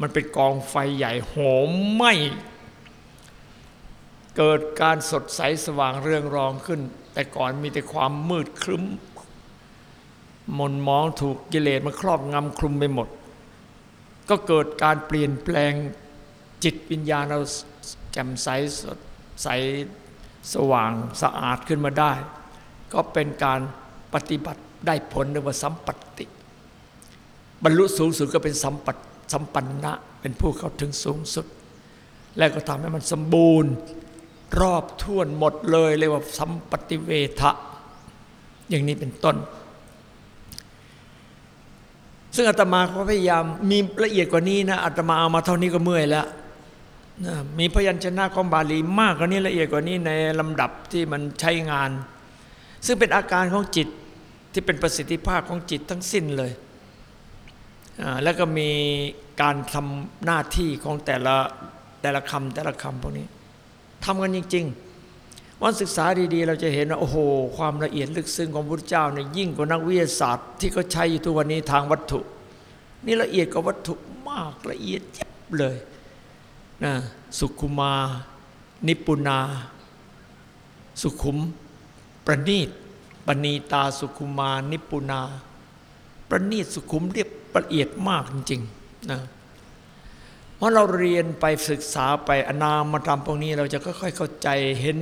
มันเป็นกองไฟใหญ่โหมไหมเกิดการสดใสสว่างเรืองรองขึ้น แต่ก่อนมีแต่ความมืดครึ้ม มนมองถูกกิเลสมันครอบงำคลุมไปหมด ก็เกิดการเปลี่ยนแปลงจิตวิญญาณเราแจ่มใสสดใสสว่างสะอาดขึ้นมาได้ ก็เป็นการปฏิบัติได้ผลเรียกว่าสัมปัตติ บรรลุสูงสุดก็เป็นสัมปัตสัมปันนะเป็นผู้เข้าถึงสูงสุด แล้วก็ทำให้มันสมบูรณ์ รอบท่วนหมดเลยเรียกว่าสัมปติเวทะ อย่างนี้เป็นต้น ซึ่งอาตมาก็พยายามมีละเอียดกว่านี้นะอาตมาเอามาเท่านี้ก็เมื่อยแล้วนะมีพยัญชนะของบาลีมากกว่านี้ละเอียดกว่านี้ในลำดับที่มันใช้งาน ซึ่งเป็นอาการของจิตที่เป็นประสิทธิภาพของจิตทั้งสิ้นเลยแล้วก็มีการทำหน้าที่ของแต่ละแต่ละคำแต่ละคำพวกนี้ทำกันจริง ๆ วันศึกษาดีๆ เราจะเห็นว่าโอ้โห ความละเอียดลึกซึ้งของพระเจ้าเนี่ยยิ่งกว่านักวิทยาศาสตร์ ที่เขาใช้อยู่ทุกวันนี้ทางวัตถุ นี่ละเอียดกว่าวัตถุมากละเอียดยิบเลยนะสุขุมา นิปุนา สุขุม ประณีตปณีตาสุขุมา นิปุนา ประณีตสุขุมเรียบละเอียดมากจริงๆนะเพราะเราเรียนไปศึกษาไปอนามธรรมพวกนี้เราจะค่อยๆเข้าใจเห็น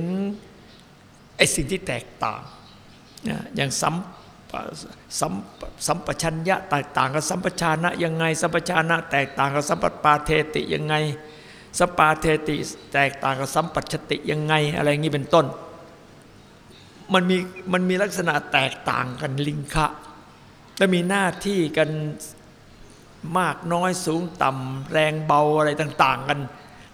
อ้สิ่งที่แตกต่างนะอย่างสัมสัมสัมปชัญญะแตกต่างกับสัมปชานะยังไง สัมปชานะแตกต่างกับสัมปปาเทติยังไงสัมปาเทติแตกต่างกับสัมปัชติยังไง อะไรอย่างนี้เป็นต้น มันมีมันมีลักษณะแตกต่างกันลิงคะและมีหน้าที่กันมากน้อยสูงต่ำแรงเบาอะไรต่าง ๆ กัน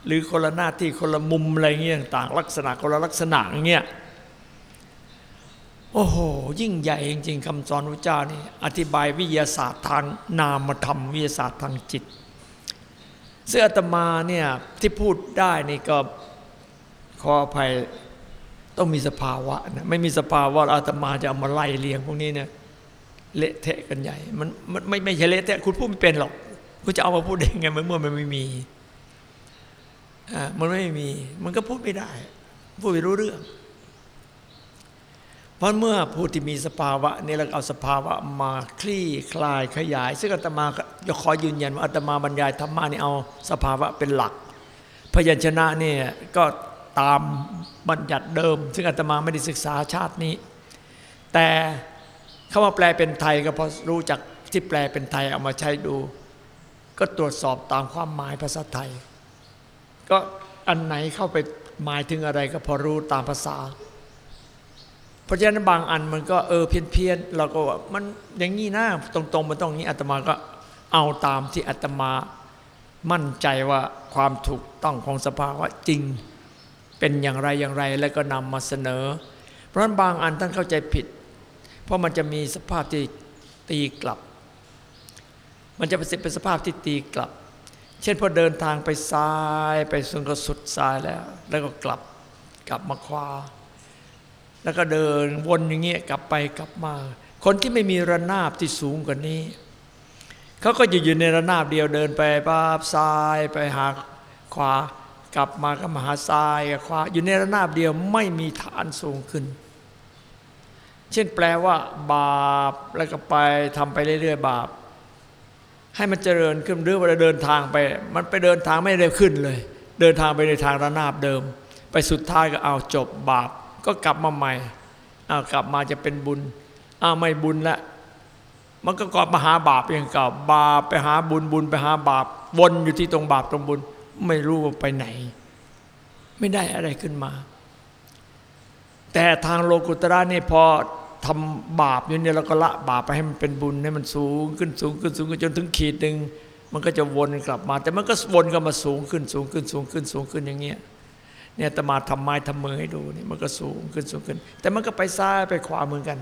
หรือคนละหน้าที่คนละมุมอะไรเงี้ยต่าง ๆ ลักษณะคนละลักษณะเงี้ย โอ้โห ยิ่งใหญ่จริงๆคำสอนพระเจ้านี่อธิบายวิทยาศาสตร์ทางนามธรรมวิทยาศาสตร์ทางจิตซึ่งอาตมาเนี่ยที่พูดได้นี่ก็ขออภัยต้องมีสภาวะนะไม่มีสภาวะอาตมาจะเอามาไล่เลียงพวกนี้เนี่ยเละเทะกันใหญ่มันมันไม่ไม่ใช่เละเทะคุณพูดไม่เป็นหรอก คุณจะเอามาพูดได้ไงเมื่อมันไม่มีอ่ามันไม่มี มันก็พูดไม่ได้ พูดไม่รู้เรื่อง เพราะเมื่อผู้ที่มีสภาวะนี่เราเอาสภาวะมาคลี่คลายขยาย ซึ่งอาตมาจะขอยืนยันว่าอาตมาบรรยายธรรมะนี่เอาสภาวะเป็นหลัก พยัญชนะเนี่ยก็ตามบัญญัติเดิม ซึ่งอาตมาไม่ได้ศึกษาชาตินี้ แต่เขามาแปลเป็นไทยก็พอรู้จักที่แปลเป็นไทยเอามาใช้ดู ก็ตรวจสอบตามความหมายภาษาไทย ก็อันไหนเข้าไปหมายถึงอะไรก็พอรู้ตามภาษา เพราะฉะนั้นบางอันมันก็เออเพี้ยนเพียนๆเราก็ว่ามันอย่างนี้นะตรงๆมันต้องอย่างนี้อาตมาก็เอาตามที่อาตมามั่นใจว่าความถูกต้องของสภาวะจริง เป็นอย่างไรอย่างไรแล้วก็นำมาเสนอ เพราะฉะนั้นบางอันท่านเข้าใจผิด เพราะมันจะมีสภาพที่ตีกลับ มันจะเป็นสภาพที่ตีกลับ เช่นพอเดินทางไปซ้ายไปสุนก็สุดซ้ายแล้ว แล้วก็กลับกลับมาขวา แล้วก็เดินวนอย่างเงี้ยกลับไปกลับมา คนที่ไม่มีระนาบที่สูงกว่านี้ เขาก็จะอยู่ในระนาบเดียวเดินไปป้าบซ้ายไปหาขวากลับมาก็มาหาซ้ายกับขวา อยู่ในระนาบเดียวไม่มีฐานสูงขึ้น เช่นแปลว่า บาปแล้วก็ไปทำไปเรื่อยๆบาป ให้มันเจริญขึ้นหรือว่าเดินทางไป มันไปเดินทางไม่ได้ขึ้นเลย เดินทางไปในทางระนาบเดิม ไปสุดท้ายก็เอาจบบาป ก็กลับมาใหม่เอากลับมาจะเป็นบุญอ้าวไม่บุญละมันก็กลับมาหาบาปอย่างเก่าบาปไปหาบุญบุญไปหาบาปวนอยู่ที่ตรงบาปตรงบุญ ไม่รู้ว่าไปไหน ไม่ได้อะไรขึ้นมา แต่ทางโลกุตระนี่พอทำบาปอยู่เนี่ยเราก็ละบาปไปให้มันเป็นบุญให้มันสูงขึ้นสูงขึ้นสูงขึ้นจนถึงขีดหนึ่งมันก็จะวนกลับมา แต่มันก็วนกลับมาสูงขึ้นสูงขึ้นสูงขึ้นสูงขึ้นอย่างเงี้ย เนี่ยตมาทำไม้ทำมือให้ดูนี่มันก็สูงขึ้นสูงขึ้น แต่มันก็ไปซ้ายไปขวาเหมือนกัน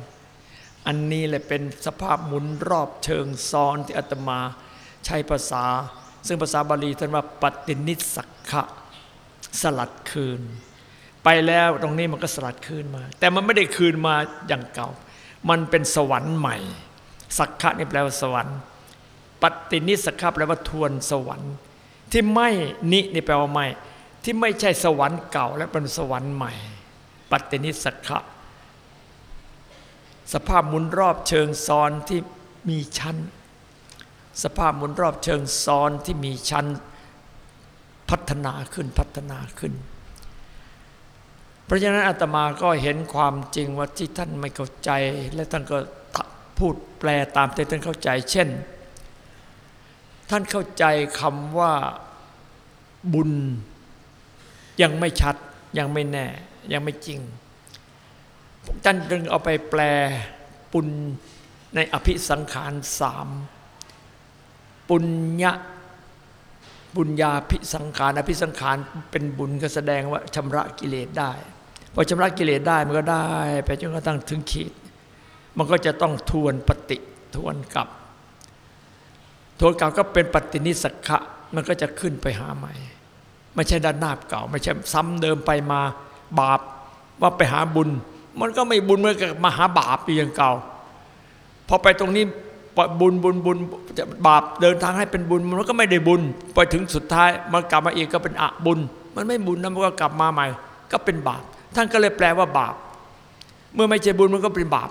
อันนี้แหละเป็นสภาพหมุนรอบเชิงซ้อนที่อาตมาใช้ภาษา ซึ่งภาษาบาลีท่านว่าปฏินิสักขะสลัดคืน ไปแล้วตรงนี้มันก็สลัดคืนมา แต่มันไม่ได้คืนมาอย่างเก่า มันเป็นสวรรค์ใหม่ สักขะนี่แปลว่าสวรรค์ปฏินิสสักขะแปลว่าทวนสวรรค์ ที่ไม่นินี่แปลว่าไม่ ที่ไม่ใช่สวรรค์เก่าและเป็นสวรรค์ใหม่ปฏินิสสักขะสภาพหมุนรอบเชิงซ้อนที่มีชั้น สภาพหมุนรอบเชิงซ้อนที่มีชั้นพัฒนาขึ้นพัฒนาขึ้น เพราะฉะนั้นอาตมาก็เห็นความจริงว่าที่ท่านไม่เข้าใจ และท่านก็พูดแปลตามที่ท่านเข้าใจ เช่น ท่านเข้าใจคำว่าบุญ ยังไม่ชัดยังไม่แน่ ยังไม่จริงท่านจึงเอาไปแปลปุญในอภิสังขารสามปุญญะบุญญาภิสังขารอภิสังขารเป็นบุญก็แสดงว่าชำระกิเลสได้พอชำระกิเลสได้มันก็ได้ ไปจนกระทั่งถึงขีด มันก็จะต้องทวนปฏิทวนกลับทวนกลับก็เป็นปฏินิสสขะมันก็จะขึ้นไปหาใหม่ ไม่ใช่ด้านหน้าเก่า ไม่ใช่ซ้ำเดิมไปมาบาปว่าไปหาบุญ มันก็ไม่บุญเหมื่อนกับมาหาบาปอย่างเก่าพอไปตรงนี้บุญบุญบุญจะบาปเดินทางให้เป็นบุญมันก็ไม่ได้บุญไปถึงสุดท้ายมันกลับมาอีกก็เป็นอะบุญ มันไม่บุญนะมันก็กลับมาใหม่ ก็เป็นบาป ท่านก็เลยแปลว่าบาป เมื่อไม่ใช่บุญมันก็เป็นบาป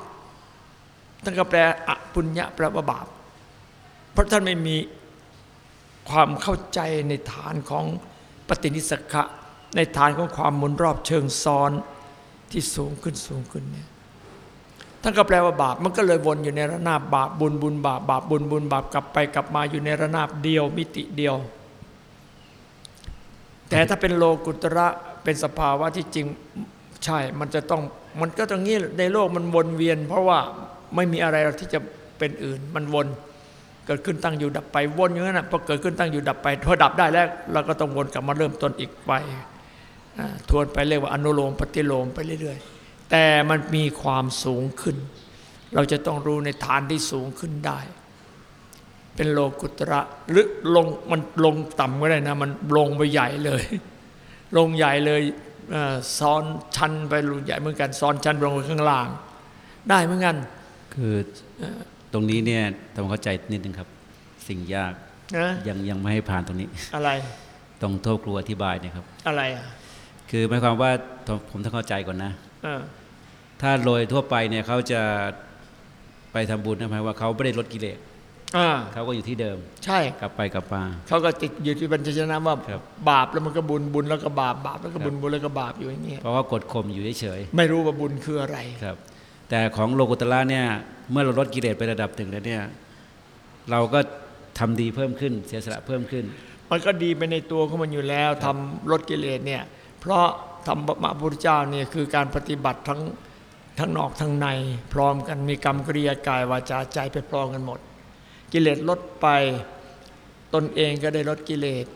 ท่านก็แปลอะปุญญะแปลว่าบาป เพราะท่านไม่มีความเข้าใจในฐานของ ปฏินิสสขะในฐานของความหมุนรอบเชิงซ้อนที่สูงขึ้นสูงขึ้นเนี่ยท่านก็แปลว่าบาปมันก็เลยวนอยู่ในระนาบบาปบุญบุญบาปบาปบุญบุญบาปกลับไปกลับมาอยู่ในระนาบเดียวมิติเดียว แต่ถ้าเป็นโลกุตระเป็นสภาวะที่จริงใช่ มันจะต้องมันก็ตรงนี้ในโลกมันวนเวียน เพราะว่าไม่มีอะไรที่จะเป็นอื่นมันวน เกิดขึ้นตั้งอยู่ดับไปวนอย่างนั้นนะพอเกิดขึ้นตั้งอยู่ดับไปพอดับได้แล้ว เราก็ต้องวนกลับมาเริ่มต้นอีกไปอ่าทวนไปเรียกว่าอนุโลมปฏิโลมไปเรื่อยๆ แต่มันมีความสูงขึ้น เราจะต้องรู้ในฐานที่สูงขึ้นได้ เป็นโลกุตระหรือลงมันลงต่ำก็ได้นะ มันลงไปใหญ่เลย ลงใหญ่เลยเอ่อซ้อนชั้นไปลงใหญ่เหมือนกันซ้อนชั้นลงไปข้างล่าง ได้เหมือนกันคือ ตรงนี้เนี่ยต้องเข้าใจนิดนึงครับ สิ่งยากนะยังยังไม่ให้ผ่านตรงนี้ อะไรต้องโทษครูอธิบายเนะครับ อะไรอะคือหมายความว่าผมต้องเข้าใจก่อนนะเออถ้าโดยทั่วไปเนี่ยเขาจะไปทำบุญนะหมายว่าเขาไม่ได้ลดกิเลสอ่าเขาก็อยู่ที่เดิม ใช่กลับไปกลับมาเขาก็ติดอยู่ที่บรรชนะว่าครับบาปแล้วมันก็บุญบุญแล้วก็บาปบาปแล้วก็บุญครับบุญแล้วก็บาปอยู่อย่างเงี้ยเพราะว่ากดข่มอยู่เฉยไม่รู้ว่าบุญคืออะไรๆครับ แต่ของโลกุตละเนี่ยเมื่อเราลดกิเลสไประดับหนึ่งแล้วเนี่ยเราก็ทำดีเพิ่มขึ้น เสียสละเพิ่มขึ้น มันก็ดีไปในตัวของมันอยู่แล้วทำลดกิเลสเนี่ยเพราะธรรมะพุทธเจ้าเนี่ยคือการปฏิบัติทั้งทั้งนอกทั้งใน พร้อมกันมีกรรมกริยากายวาจาใจไปพร้อมกันหมด กิเลสลดไปตนเองก็ได้ลดกิเลส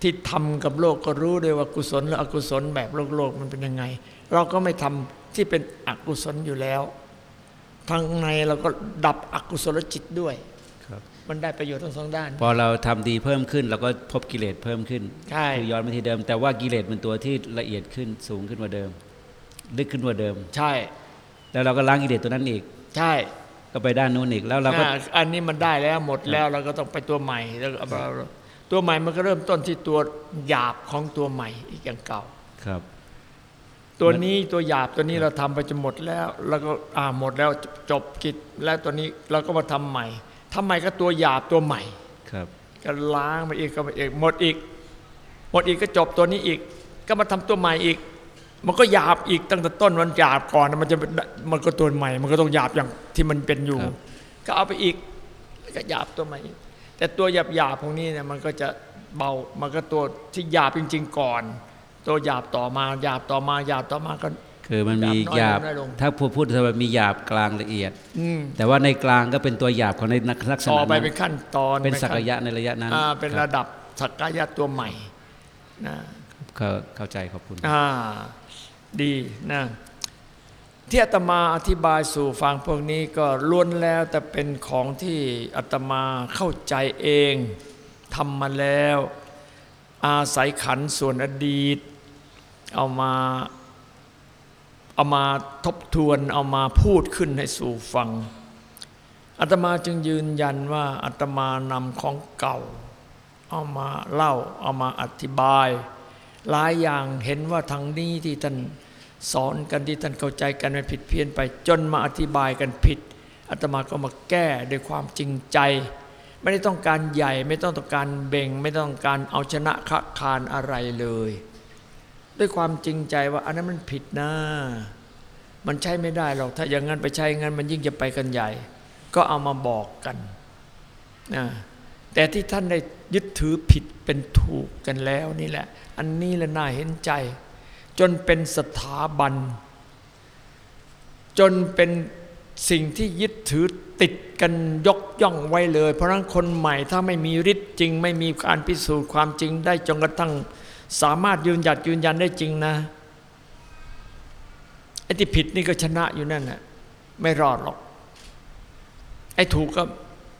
ที่ทำกับโลกก็รู้ด้วยว่ากุศลและอกุศลแบบโลกโลกมันเป็นยังไง เราก็ไม่ทำ ที่เป็นอกุศลอยู่แล้วทั้งในเราก็ดับอกกุศลจิตด้วยครับมันได้ประโยชน์ทั้งสองด้าน พอเราทำดีเพิ่มขึ้น เราก็พบกิเลสเพิ่มขึ้นใช่คือย้อนมาที่เดิม แต่ว่ากิเลสเป็นตัวที่ละเอียดขึ้นสูงขึ้นกว่าเดิม ลึกขึ้นกว่าเดิม ใช่ แล้วเราก็ล้างกิเลสตัวนั้นอีก ใช่ ก็ไปด้านนู้นอีกแล้วเราก็อ่าอันนี้มันได้แล้วหมดแล้วเราก็ต้องไปตัวใหม่แล้วก็เอาตัวใหม่มันก็เริ่มต้นที่ตัวหยาบของตัวใหม่อีกอย่างเก่าครับ ตัวนี้ตัวหยาบตัวนี้เราทำไปจนหมดแล้ว แล้วก็อ่าหมดแล้วจบกิจแล้วตัวนี้เราก็มาทำใหม่ทำใหม่ก็ตัวหยาบตัวใหม่ครับก็ล้างไปอีกก็ไปอีกหมดอีก หมดอีกก็จบตัวนี้อีก ก็มาทำตัวใหม่อีก มันก็หยาบอีกตั้งแต่ต้นมันหยาบก่อนมันจะเป็นมันก็ตัวใหม่ มันก็ต้องหยาบอย่างที่มันเป็นอยู่ ก็เอาไปอีกแล้วก็หยาบตัวใหม่อีกแต่ตัวหยาบหยาบๆพวกนี้เนี่ยมันก็จะเบามันก็ตัวที่หยาบจริง ๆ ก่อน ตัวหยาบต่อมาหยาบต่อมาหยาบต่อมาก็คือมันมีหหยายาบบน้อยลงถ้าพูดพูดถึงว่ามีหยาบกลางละเอียดอืมแต่ว่าในกลางก็เป็นตัวหยาบของในลักษต่ณะอไปนั้นเป็นขั้นตอนเป็นสักขั้ยะในระยะนั้นอ่าเป็นคระบดับสักกายะตัวใหม่นะเข้าเข้าใจขอบคุณอ่าดีนะที่อาตมาอธิบายสู่ฟังพวกนี้ก็ล้วนแล้วแต่เป็นของที่อาตมาเข้าใจเองทำมาแล้ว อาศัยขันธ์ส่วนอดีต เอามาเอามาทบทวนเอามาพูดขึ้นให้สู่ฟังอาตมาจึงยืนยันว่าอาตมานำของเก่า เอามาเล่าเอามาอธิบาย หลายอย่างเห็นว่าทางนี้ที่ท่านสอนกันที่ท่านเข้าใจกันไม่ผิดเพี้ยนไป จนมาอธิบายกันผิดอาตมาก็มาแก้ด้วยความจริงใจ ไม่ได้ต้องการใหญ่ไม่ต้องต้องการเบ่ง ไม่ต้องการเอาชนะคักคานอะไรเลย ด้วยความจริงใจว่าอันนั้นมันผิดนะมันใช้ไม่ได้หรอกถ้าอย่างนั้นไปใช้งั้นมันยิ่งจะไปกันใหญ่ ก็เอามาบอกกันนะแต่ที่ท่านได้ยึดถือผิดเป็นถูกกันแล้วนี่แหละ อันนี้แหละน่าเห็นใจ จนเป็นสถาบัน จนเป็นสิ่งที่ยึดถือติดกันยกย่องไว้เลย เพราะฉะนั้นคนใหม่ถ้าไม่มีฤทธิ์จริง ไม่มีการพิสูจน์ความจริงได้จนกระทั่ง สามารถยืนหยัดยืนยันได้จริงนะไอ้ที่ผิดนี่ก็ชนะอยู่นั่นน่ะไม่รอดหรอก ไอ้ถูกก็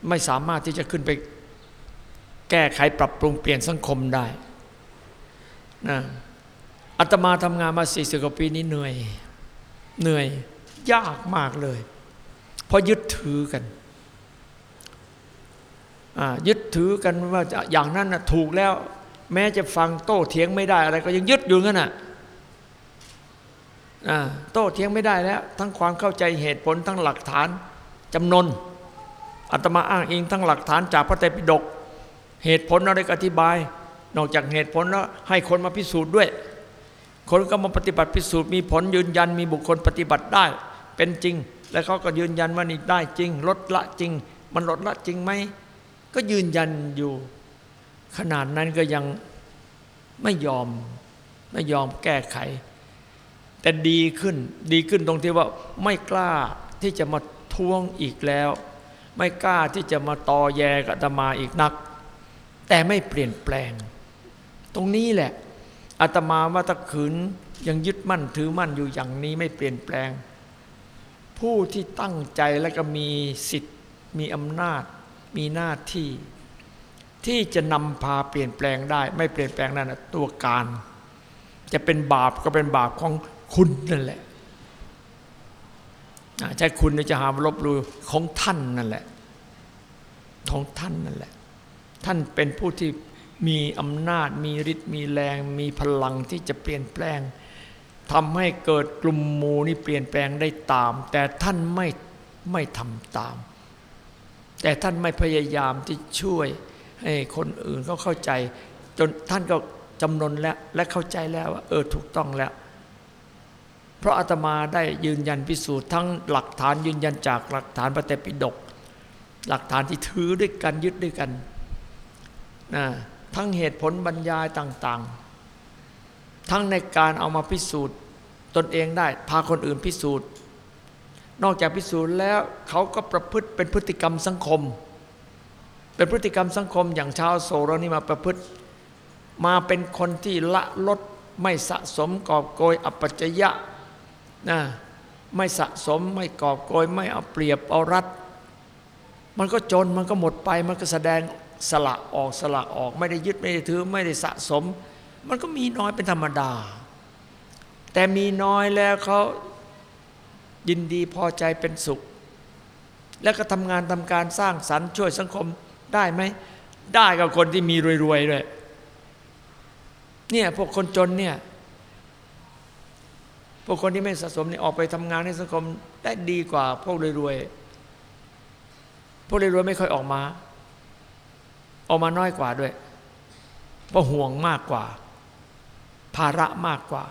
ไม่สามารถที่จะขึ้นไป แก้ไขปรับปรุงเปลี่ยนสังคมได้นะอาตมาทำงานมาสี่สิบกว่าปีนี้เหนื่อย เหนื่อยยากมากเลย เพราะยึดถือกันยึดถือกันว่าอย่างนั้นนะถูกแล้ว แม้จะฟังโต้เถียงไม่ได้อะไรก็ยังยึดอยู่งั้นน่ะอ่าโต้เถียงไม่ได้แล้ว ทั้งความเข้าใจเหตุผลทั้งหลักฐานจำนนอาตมาอ้างอิงทั้งหลักฐานจากพระไตรปิฎกเหตุผลอะไรก็อธิบาย นอกจากเหตุผลแล้วให้คนมาพิสูจน์ด้วย คนก็มาปฏิบัติพิสูจน์มีผลยืนยันมีบุคคลปฏิบัติได้ เป็นจริง แล้วเขาก็ยืนยันว่านี่ได้จริง ลดละจริง มันลดละจริงไหมก็ยืนยันอยู่ ขนาดนั้นก็ยังไม่ยอมไม่ยอมแก้ไข แต่ดีขึ้นดีขึ้นตรงที่ว่าไม่กล้าที่จะมาท้วงอีกแล้ว ไม่กล้าที่จะมาตอแยกับอาตมาอีกนัก แต่ไม่เปลี่ยนแปลง ตรงนี้แหละอาตมาว่าถ้าขืนยังยึดมั่นถือมั่นอยู่อย่างนี้ไม่เปลี่ยนแปลง ผู้ที่ตั้งใจและก็มีสิทธิ์ มีอำนาจ มีหน้าที่ ที่จะนำพาเปลี่ยนแปลงได้ ไม่เปลี่ยนแปลงนั่นนะตัวการ จะเป็นบาปก็เป็นบาปของคุณนั่นแหละใช่คุณจะหาลบลูของท่านนั่นแหละของท่านนั่นแหละ ท่านเป็นผู้ที่มีอำนาจ มีฤทธิ์มีแรง มีพลังที่จะเปลี่ยนแปลงทำให้เกิดกลุ่มหมู่นี้เปลี่ยนแปลงได้ตาม แต่ท่านไม่ไม่ทำตาม แต่ท่านไม่พยายามที่ช่วย ให้คนอื่นเขาเข้าใจ จนท่านก็จำนนแล้วและเข้าใจแล้วว่าเออถูกต้องแล้ว เพราะอาตมาได้ยืนยันพิสูจน์ทั้งหลักฐานยืนยันจากหลักฐานพระเตปิฎกหลักฐานที่ถือด้วยกันยึดด้วยกันนะทั้งเหตุผลบรรยายต่าง ๆ ทั้งในการเอามาพิสูจน์ตนเองได้พาคนอื่นพิสูจน์ นอกจากพิสูจน์แล้วเขาก็ประพฤติเป็นพฤติกรรมสังคม เป็นพฤติกรรมสังคมอย่างชาวโสเรนี่มาประพฤติ มาเป็นคนที่ละลดไม่สะสมกอบโกยอปปัจจยะนะไม่สะสมไม่กอบโกยไม่เอาเปรียบเอารัดมันก็จนมันก็หมดไปมันก็แสดงสละออกสละออก ไม่ได้ยึดไม่ได้ถือไม่ได้สะสม มันก็มีน้อยเป็นธรรมดา แต่มีน้อยแล้วเขายินดีพอใจเป็นสุข แล้วก็ทำงานทำการสร้างสรรค์ช่วยสังคม ได้ไหม ได้กับคนที่มีรวยๆด้วย เนี่ยพวกคนจนเนี่ย พวกคนที่ไม่สะสมเนี่ยออกไปทำงานในสังคมได้ดีกว่า พวกรวยๆ พวกรวยๆไม่ค่อยออกมา ออกมาน้อยกว่าด้วย เพราะห่วงมากกว่า ภาระมากกว่า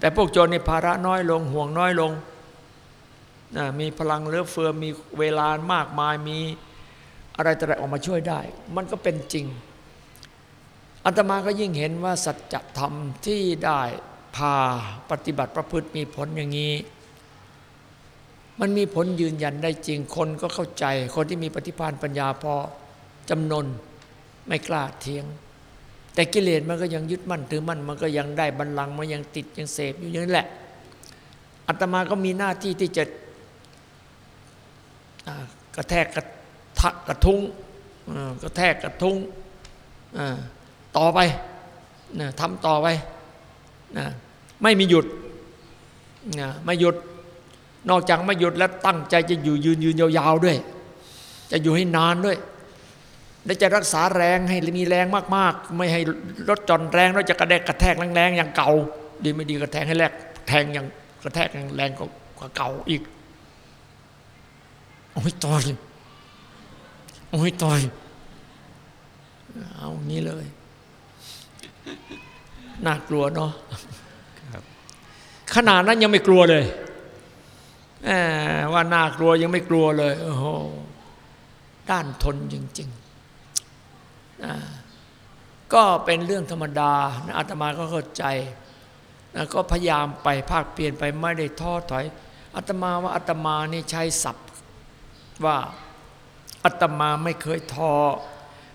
แต่พวกจนเนี่ยภาระน้อยลง ห่วงน้อยลงนะมีพลังเลือเฟือมีเวลามากมายมี อะไรต่ออะไรออกมาช่วยได้ มันก็เป็นจริงอาตมาก็ยิ่งเห็นว่าสัจธรรมที่ได้พาปฏิบัติประพฤติมีผลอย่างนี้ มันมีผลยืนยันได้จริงคนก็เข้าใจ คนที่มีปฏิภาณปัญญาพอจำนนไม่กล้าเทียง แต่กิเลสมันก็ยังยึดมั่นถือมั่นมันก็ยังได้บัลลังก์มันยังติดยังเสพอยู่อย่างนั้นแหละอาตมาก็มีหน้าที่ที่จะกระแทกกระ ทะกระทุ้งกระแทกกระทุ้งต่อไปนะทำต่อไปนะไม่มีหยุดนะไม่หยุดนอกจากไม่หยุดแล้วตั้งใจจะอยู่ยืนยืนยาวๆด้วย จะอยู่ให้นานด้วยและจะรักษาแรงให้มีแรงมากๆ ไม่ให้ลดจอนแรงแล้วจะกระแดกกระแทกแรงๆอย่างเก่า ดีไม่ดีกระแทกให้แรงแทงอย่างกระแทกแรงกว่าเก่าอีกโอ้ยตอย โอ้ยต่อย เอางี้เลย น่ากลัวเนาะขนาดนั้นยังไม่กลัวเลยว่าน่ากลัวยังไม่กลัวเลย โอ้โหด้านทนจริงๆก็เป็นเรื่องธรรมดานะอาตมาก็เข้าใจนะก็พยายามไปภาคเปลี่ยนไปไม่ได้ท้อถอยอาตมาว่าอาตมานี่ใช้ศัพท์ว่า อาตมาไม่เคยท้อ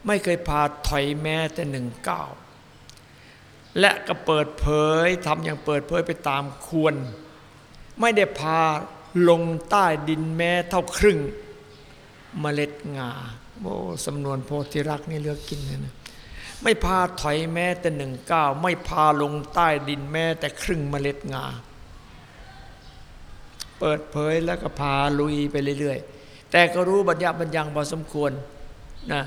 ไม่เคยพาถอยแม้แต่หนึ่งก้าวและก็เปิดเผยทำอย่างเปิดเผยไปตามควร ไม่ได้พาลงใต้ดินแม้เท่าครึ่งเมล็ดงาโอ้สำนวนโพธิรักนี่เลือกกินเลยนะไม่พาถอยแม้แต่หนึ่งก้าวไม่พาลงใต้ดินแม้แต่ครึ่งเมล็ดงา เปิดเผยแล้วก็พาลุยไปเรื่อยๆ แต่ก็รู้บัญญัติบัญญังพอสมควรนะ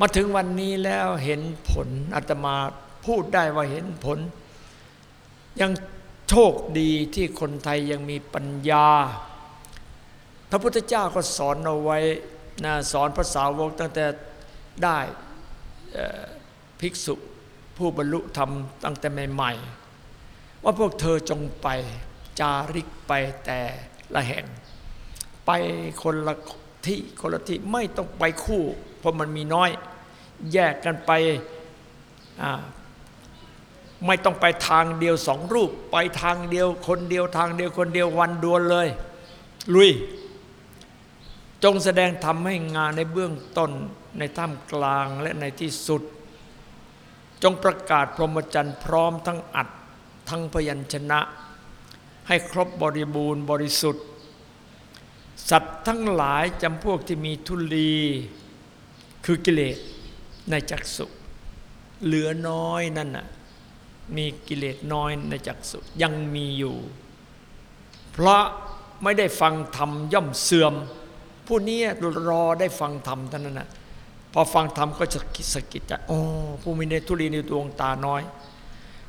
มาถึงวันนี้แล้วเห็นผลอาตมาพูดได้ว่าเห็นผล ยังโชคดีที่คนไทยยังมีปัญญา พระพุทธเจ้าก็สอนเอาไว้นะสอนภาษาวกตั้งแต่ได้ภิกษุผู้บรรลุธรรมตั้งแต่ใหม่ๆว่าพวกเธอจงไปจาริกไปแต่ละแห่ง ไปคนละที่คนละที่ไม่ต้องไปคู่ เพราะมันมีน้อย แยกกันไปไม่ต้องไปทางเดียวสองรูป ไปทางเดียวคนเดียวทางเดียวคนเดียววันดวนเลย ลุย จงแสดงทำให้งานในเบื้องต้นในท่ามกลางและในที่สุด จงประกาศพรหมจรรย์พร้อมทั้งอัดทั้งพยัญชนะ ให้ครบบริบูรณ์บริสุทธิ์ สัตว์ทั้งหลายจำพวกที่มีทุลี คือกิเลสในจักสุเหลือน้อยนั่นน่ะมีกิเลสน้อยในจักสุยังมีอยู่ เพราะไม่ได้ฟังธรรมย่อมเสื่อม ผู้นี้รอได้ฟังธรรมเท่านั้นนะพอฟังธรรมก็จะกิสกิจจโอ้ผู้มีในทุลีในดวงตาน้อย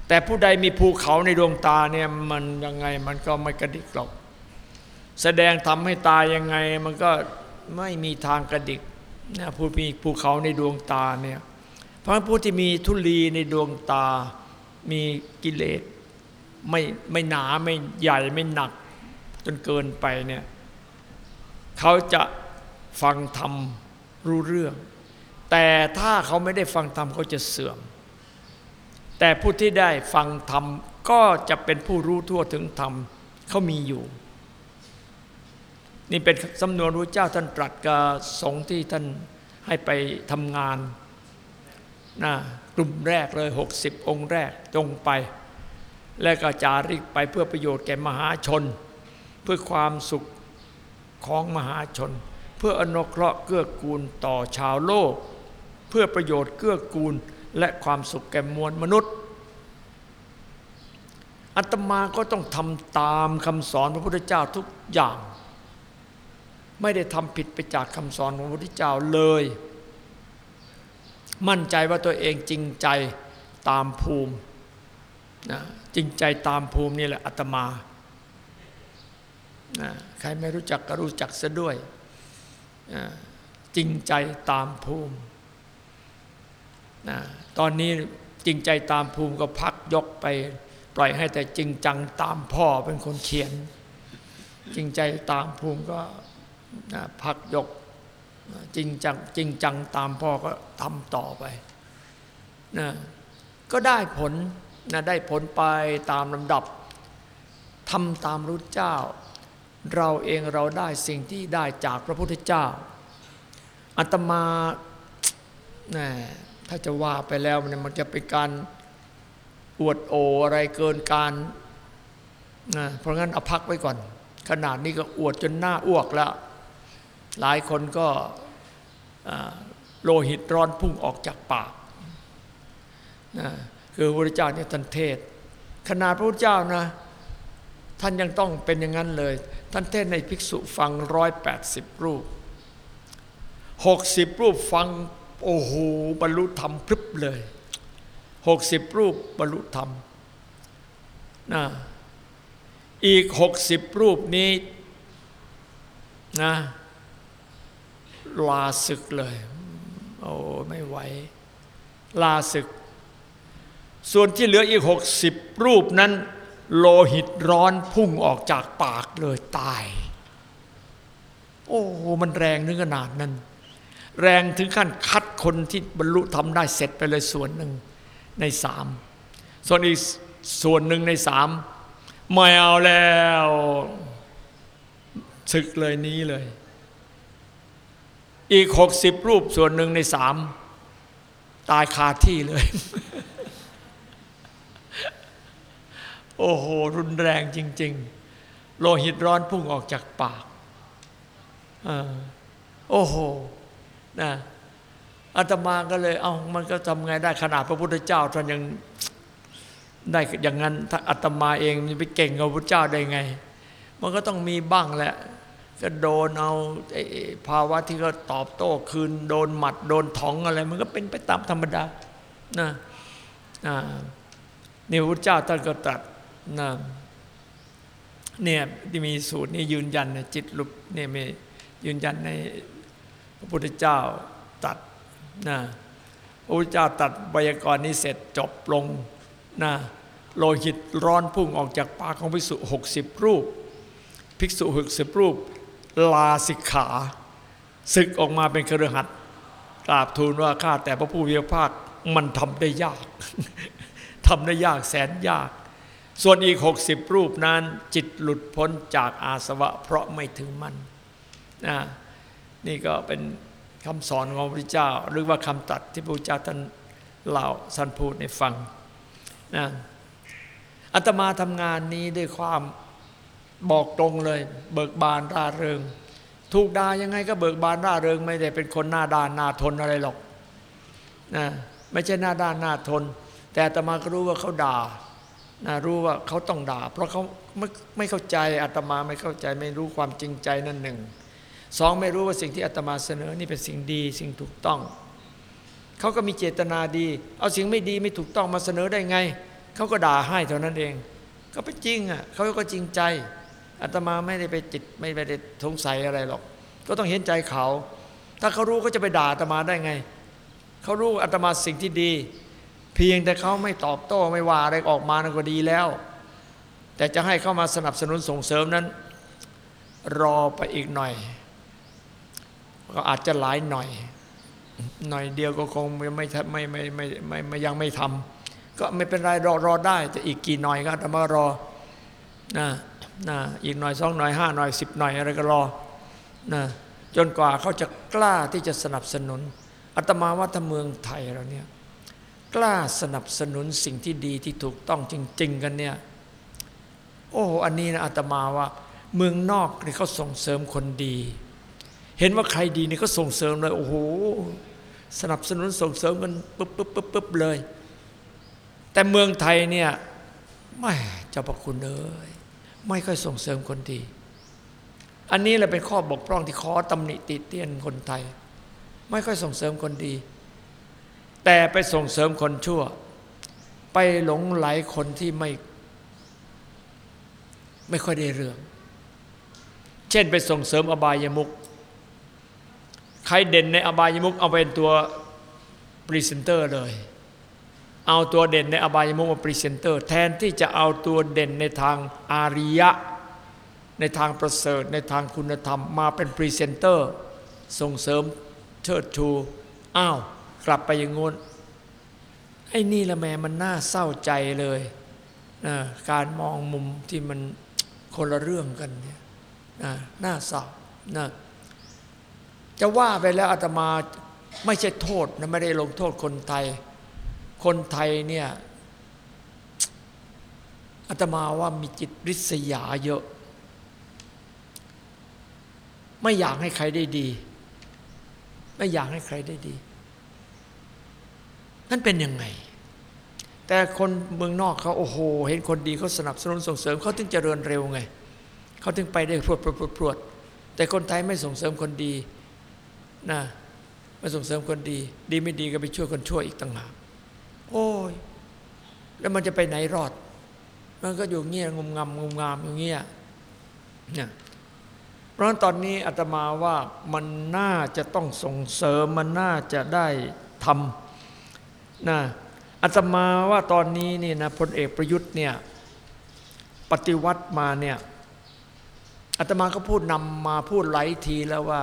แต่ผู้ใดมีภูเขาในดวงตาเนี่ยมันยังไงมันก็ไม่กระดิกหรอก แสดงทำให้ตายยังไง มันก็ไม่มีทางกระดิกนะผู้มีภูเขาในดวงตาเนี่ยเพราะผู้ที่มีทุลีในดวงตา มีกิเลสไม่ไม่หนาไม่ใหญ่ไม่หนัก จนเกินไปเนี่ยเขาจะฟังธรรมรู้เรื่อง แต่ถ้าเขาไม่ได้ฟังธรรมเขาจะเสื่อม แต่ผู้ที่ได้ฟังธรรมก็จะเป็นผู้รู้ทั่วถึงธรรมเขามีอยู่ นี่เป็นสำนวนพระเจ้าท่านตรัสกับสงฆ์ที่ท่านให้ไปทำงานนะกลุ่มแรกเลย 60 องค์แรกจงไป และก็จาริกไปเพื่อประโยชน์แก่มหาชน เพื่อความสุขของมหาชน เพื่ออนุเคราะห์เกื้อกูลต่อชาวโลก เพื่อประโยชน์เกื้อกูลและความสุขแก่มวลมนุษย์อัตมาก็ต้องทำตามคำสอนพระพุทธเจ้าทุกอย่าง ไม่ได้ทำผิดไปจากคำสอนของพระพุทธเจ้าเลย มั่นใจว่าตัวเองจริงใจตามภูมินะจริงใจตามภูมินี่แหละอาตมานะใครไม่รู้จักก็รู้จักซะด้วยนะจริงใจตามภูมินะตอนนี้จริงใจตามภูมิก็พักยกไป ปล่อยให้แต่จริงจังตามพ่อเป็นคนเขียน จริงใจตามภูมิก็ พักยกจริงจังจริงจังตามพ่อก็ทำต่อไปนะก็ได้ผลนะได้ผลไปตามลำดับทำตามรู้เจ้า เราเองเราได้สิ่งที่ได้จากพระพุทธเจ้าอาตมานะถ้าจะว่าไปแล้วเนี่ยมันจะเป็นการอวดโออะไรเกินการนะเพราะงั้นเอาพักไว้ก่อน ขนาดนี้ก็อวดจนหน้าอ้วกแล้ว หลายคนก็โลหิตร้อนพุ่งออกจากปากนะคือพระพุทธเจ้าเนี่ยท่านเทศ ขนาดพระพุทธเจ้านะ ท่านยังต้องเป็นอย่างนั้นเลย ท่านเทศในภิกษุฟังร้อยแปดสิบรูปหกสิบรูปฟังโอ้โหบรรลุธรรมพรึบเลยหกสิบรูปบรรลุธรรมนะอีกหกสิบรูปนี้นะ ลาศึกเลย โอ้ไม่ไหว ลาศึก ส่วนที่เหลืออีกหกสิบรูปนั้น โลหิตร้อนพุ่งออกจากปากเลยตาย โอ้มันแรงนึงขนาดนั้น แรงถึงขั้นคัดคนที่บรรลุทำได้เสร็จไปเลยส่วนหนึ่งในสามส่วนอีกส่วนหนึ่งในสามไม่เอาแล้วศึกเลยนี้เลย อีกหกสิบรูปส่วนหนึ่งในสามตายคาที่เลย โอ้โห รุนแรงจริง ๆ โลหิตร้อนพุ่งออกจากปากโอ้โหนะอาตมาก็เลย เอา้ามันก็ทำไงได้ขนาดพระพุทธเจ้าท่านยังได้อย่างนั้นถ้าอาตมาเองจะไปเก่งกับพระเจ้าได้ไง มันก็ต้องมีบ้างแหละ ก็โดนเอาภาวะที่เขาตอบโต้คืน โดนหมัดโดนท้องอะไร มันก็เป็นไปตามธรรมดานะนี่พระเจ้าท่านก็ตรัสนะเนี่ยที่มีสูตรนี้ยืนยันนะจิตลุบเนี่ยมียืนยันในพระพุทธเจ้าตัดนะพระพุทธเจ้าตัดไวยากรณ์นี้เสร็จจบลงนะโลหิตร้อนพุ่งออกจากปากของภิกษุหกสิบรูป ภิกษุหกสิบรูป ลาสิกขาศึกออกมาเป็นเครือขัดกราบทูลว่าข้าแต่พระผู้มีพระภาคมันทำได้ยากทำได้ยากแสนยาก ส่วนอีกหกสิบรูปนั้น จิตหลุดพ้นจากอาสวะ เพราะไม่ถึงมันนะนี่ก็เป็นคำสอนของพระพุทธเจ้า หรือว่าคำตัดที่พระพุทธเจ้าท่านเล่าท่านพูดในฟังนะอาตมาทำงานนี้ด้วยความ บอกตรงเลย เบิกบานร่าเริง ถูกด่ายังไงก็เบิกบานร่าเริง ไม่ได้เป็นคนหน้าด้านหน้าทนอะไรหรอกนะไม่ใช่หน้าด้านหน้าทน แต่อาตมาก็รู้ว่าเขาด่านะรู้ว่าเขาต้องด่า เพราะเขาไม่ไม่เข้าใจอาตมาไม่เข้าใจไม่รู้ความจริงใจนั่นหนึ่งสองไม่รู้ว่าสิ่งที่อาตมาเสนอนี่เป็นสิ่งดีสิ่งถูกต้อง เขาก็มีเจตนาดี เอาสิ่งไม่ดีไม่ถูกต้องมาเสนอได้ไง เขาก็ด่าให้เท่านั้นเอง ก็เป็นจริงอะเขาก็จริงใจ อาตมาไม่ได้ไปจิตไม่ได้สงสัยอะไรหรอก ก็ต้องเห็นใจเขา ถ้าเขารู้ก็จะไปด่าอาตมาได้ไง เขารู้อาตมาสิ่งที่ดี เพียงแต่เขาไม่ตอบโต้ไม่ว่าอะไรออกมานั่นก็ดีแล้ว แต่จะให้เข้ามาสนับสนุนส่งเสริมนั้น รอไปอีกหน่อย ก็อาจจะหลายหน่อย หน่อยเดียวก็คงไม่ไม่ไม่ไม่ไม่ไมไม่ยังไม่ทำก็ไม่เป็นไรรอรอได้ แต่อีกกี่หน่อยก็อาตมารอนะ นะอีกหน่อยสองหน่อยห้าหน่อยสิบหน่อยอะไรก็รอนะจนกว่าเขาจะกล้าที่จะสนับสนุนอาตมาว่าถ้าเมืองไทยเราเนี่ยกล้าสนับสนุนสิ่งที่ดีที่ถูกต้องจริง ๆ กันเนี่ยโอ้อันนี้นะอาตมาว่า เมืองนอกนี่เขาส่งเสริมคนดี เห็นว่าใครดีนี่ก็ส่งเสริมเลยโอ้โหสนับสนุนส่งเสริมกันปุ๊บปุ๊บปุ๊บปุ๊บเลย แต่เมืองไทยเนี่ยไม่เจ้าพระคุณเอ้ย ไม่ค่อยส่งเสริมคนดี อันนี้แหละเป็นข้อบกพร่องที่ขอตำหนิติเตียนคนไทย ไม่ค่อยส่งเสริมคนดี แต่ไปส่งเสริมคนชั่ว ไปหลงใหลคนที่ไม่ ไม่ค่อยได้เรื่อง เช่นไปส่งเสริมอบายมุกใครเด่นในอบายมุกเอาเป็นตัวพรีเซนเตอร์เลย เอาตัวเด่นในอบายมุกมาพรีเซนเตอร์ แทนที่จะเอาตัวเด่นในทางอาริยะ ในทางประเสริฐ ในทางคุณธรรมมาเป็นพรีเซนเตอร์ ส่งเสริมเชิดชูอ้าวกลับไปอย่างงนไอ้นี่ละแม่มันน่าเศร้าใจเลยนะการมองมุมที่มันคนละเรื่องกันเนี่ยนะน่าเศร้านะจะว่าไปแล้วอาตมาไม่ใช่โทษนะไม่ได้ลงโทษคนไทย คนไทยเนี่ยอาตมาว่ามีจิตริษยาเยอะ ไม่อยากให้ใครได้ดี ไม่อยากให้ใครได้ดีนั่นเป็นยังไง แต่คนเมืองนอกเขาโอ้โห เห็นคนดีเขาสนับสนุนส่งเสริมเขาถึงเจริญเร็วไงเขาถึงไปได้พรวดพรวดพรวดพรวดแต่คนไทยไม่ส่งเสริมคนดีนะไม่ส่งเสริมคนดี ดีไม่ดีก็ไปช่วยคนชั่วอีกต่างหาก โอ้ย แล้วมันจะไปไหนรอด มันก็อยู่เงี้ยงมงำงมงามอยู่เงี้ยเนี่ยเพราะฉะนั้นตอนนี้อาตมาว่ามันน่าจะต้องส่งเสริมมันน่าจะได้ทำนะอาตมาว่าตอนนี้นี่นะพลเอกประยุทธ์เนี่ยปฏิวัติมาเนี่ยอาตมาก็พูดนำมาพูดหลายทีแล้วว่า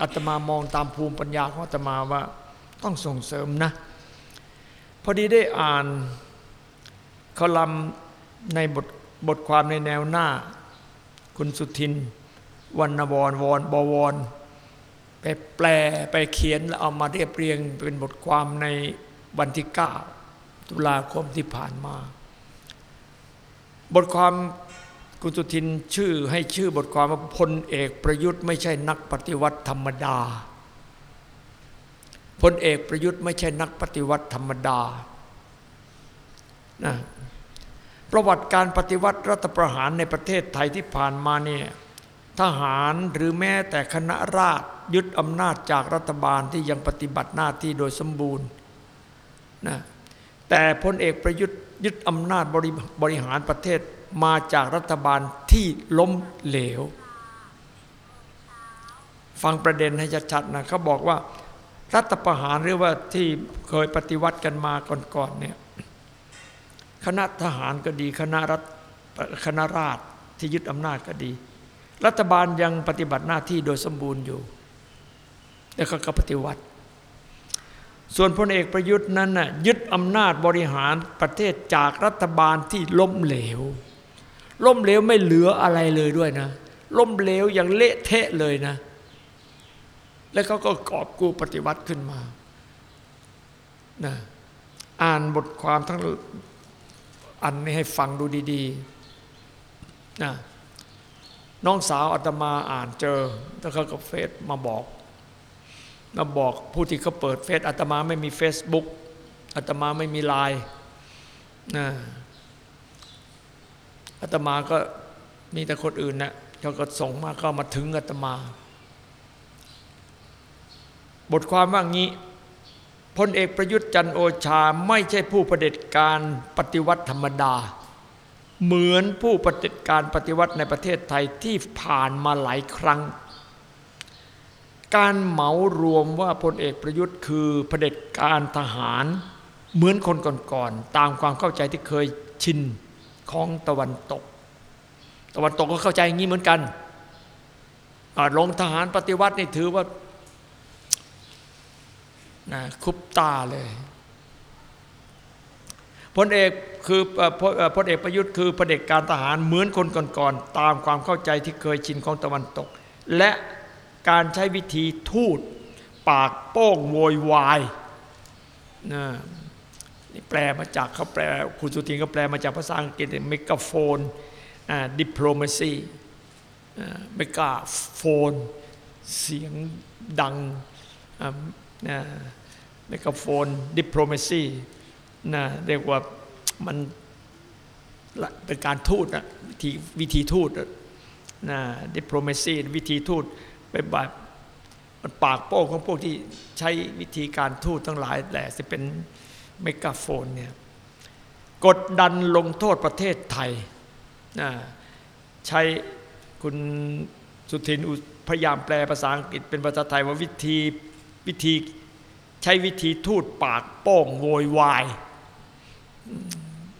อาตมามองตามภูมิปัญญาของอาตมาว่าต้องส่งเสริมนะ พอดีได้อ่านคอลัมน์ในบทบทความในแนวหน้า คุณสุทินวรรณวรวรบวร ไปแปลไปเขียนแล้วเอามาเรียบเรียงเป็นบทความในวันที่ 9 ตุลาคมที่ผ่านมา บทความคุณสุทินชื่อให้ชื่อบทความว่าพลเอกประยุทธ์ไม่ใช่นักปฏิวัติธรรมดา พลเอกประยุทธ์ไม่ใช่นักปฏิวัติธรรมดานะประวัติการปฏิวัติรัฐประหารในประเทศไทยที่ผ่านมาเนี่ยทหารหรือแม้แต่คณะราษฎรยึดอำนาจจากรัฐบาลที่ยังปฏิบัติหน้าที่โดยสมบูรณ์นะแต่พลเอกประยุทธ์ยึดอำนาจบรบริหารประเทศมาจากรัฐบาลที่ล้มเหลว ฟังประเด็นให้ชัดๆนะเขาบอกว่า รัฐประหารหรือว่าที่เคยปฏิวัติกันมาก่อนๆเนี่ยคณะทหารก็ดี คณะรัฐคณะราษฎรที่ยึดอำนาจก็ดี รัฐบาลยังปฏิบัติหน้าที่โดยสมบูรณ์อยู่ แล้วก็ปฏิวัติ ส่วนพลเอกประยุทธ์นั้นน่ะยึดอำนาจบริหารประเทศจากรัฐบาลที่ล้มเหลว ล้มเหลวไม่เหลืออะไรเลยด้วยนะ ล้มเหลวอย่างเละเทะเลยนะ แล้วเขาก็กอบกู้ปฏิวัติขึ้นมานะอ่านบทความทั้งอันนี้ให้ฟังดูดีๆนะน้องสาวอาตมาอ่านเจอ แล้วเขาก็เฟซมาบอกมาบอกผู้ที่เขาเปิดเฟซอาตมาไม่มีเฟซบุ๊กอาตมาไม่มีไลน์นะอาตมาก็มีแต่คนอื่นนะเขาก็ส่งมาก็มาถึงอาตมา บทความว่างี้พลเอกประยุทธ์จันโอชาไม่ใช่ผู้ประเด็จการปฏิวัติธรรมดา เหมือนผู้ปฏิบัติการปฏิวัติในประเทศไทยที่ผ่านมาหลายครั้ง การเหมารวมว่าพลเอกประยุทธ์คือเด็จการทหารเหมือนคนก่อนๆตามความเข้าใจที่เคยชินของตะวันตก ตะวันตกก็เข้าใจอย่างนี้เหมือนกันลงทหารปฏิวัตินี่ถือว่า นะคุปตาเลยพลเอกคือพลเอ่อพลเอกประยุทธ์คือพระเด็จการทหารเหมือนคนก่อนๆตามความเข้าใจที่เคยชินของตะวันตก และการใช้วิธีทูตปากโป้งโวยวายนะนี่แปลมาจากเขาแปลคุณสุทินก็แปลมาจากภาษาอังกฤษ megaphone diplomacy megaphone เสียงดัง megaphone diplomacy นะเรียกว่ามันเป็นการทูตนะวิธีวิธีทูตนะ diplomacy วิธีทูตเป็นแบบมันปากโป้งของพวกที่ใช้วิธีการทูตทั้งหลายแหละจะเป็น megaphone เนี่ยกดดันลงโทษประเทศไทยนะใช้คุณสุทินพยายามแปลภาษาอังกฤษเป็นภาษาไทยว่าวิธี วิธีใช้วิธีทูตปากโป้งโวยวาย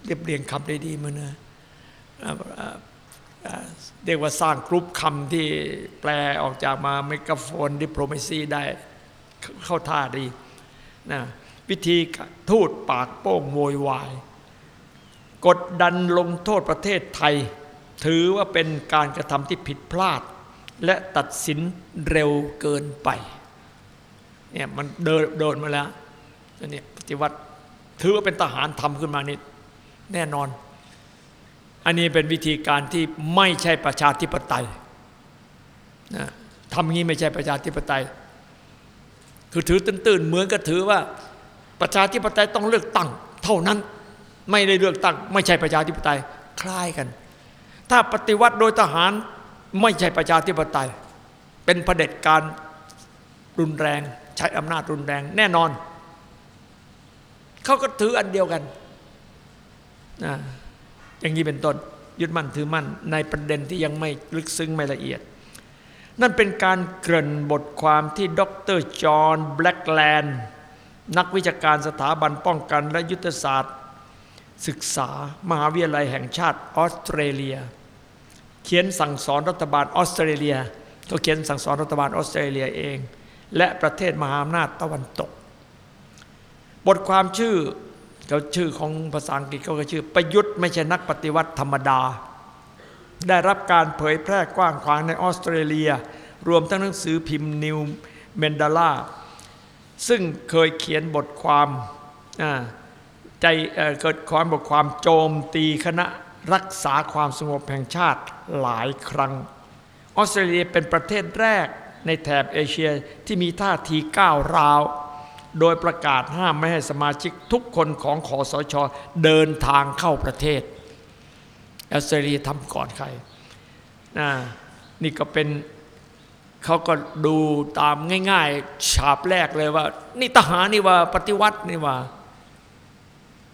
เรียบเรียงคำได้ดีมันนะอ่าอ่าอ่าเรียกว่าสร้างกรุ๊ปคำที่แปลออกจากมา megaphone diplomacy ได้เข้าท่าดีนะวิธีทูตปากโป้งโวยวาย กดดันลงโทษประเทศไทย ถือว่าเป็นการกระทำที่ผิดพลาด และตัดสินเร็วเกินไป เนี่ยมันเดินเดินมาแล้วเนี่ปฏิวัติถือว่าเป็นทหารทำขึ้นมานี่แน่นอน อันนี้เป็นวิธีการที่ไม่ใช่ประชาธิปไตยนะทำงี้ไม่ใช่ประชาธิปไตย คือถือตื่นๆเหมือนกับถือว่าประชาธิปไตยต้องเลือกตั้ง เท่านั้นไม่ได้เลือกตั้ง ไม่ใช่ประชาธิปไตยคล้ายกัน ถ้าปฏิวัติโดยทหารไม่ใช่ประชาธิปไตย เป็นเผด็จการรุนแรง ช้อำนาจรุนแรงแน่นอน เขาก็ถืออันเดียวกันนะอย่างนี้เป็นต้นยึดมั่นถือมั่นในประเด็นที่ยังไม่ลึกซึ้งไม่ละเอียด นั่นเป็นการเกริ่นบทความที่ดรจอห์นแบล็กแลนด์นักวิชาการสถาบันป้องกันและยุทธศาสตร์ ศึกษามหาวิทยาลัยแห่งชาติออสเตรเลีย เขียนสั่งสอนรัฐบาลออสเตรเลีย ก็เขียนสั่งสอนรัฐบาลออสเตรเลียเอง และประเทศมหาอำนาจตะวันตก บทความชื่อเขาชื่อของภาษาอังกฤษเขาก็ชื่อ ประยุทธ์ไม่ใช่นักปฏิวัติธรรมดา ได้รับการเผยแพร่กว้างขวางในออสเตรเลีย รวมทั้งหนังสือพิมพ์นิวเมนดาล่าซึ่งเคยเขียนบทความใจเเกิดความบทความโจมตีคณะรักษาความสงบแห่งชาติหลายครั้ง ออสเตรเลียเป็นประเทศแรก ในแถบเอเชียที่มีท่าทีก้าวร้าว โดยประกาศห้ามไม่ให้สมาชิกทุกคนของขอสชเดินทางเข้าประเทศออสเตรเลียทำก่อนใครนะนี่ก็เป็นเขาก็ดูตามง่าย ๆ ฉาบแรกเลยว่า นี่ทหารนี่ว่าปฏิวัตินี่ว่า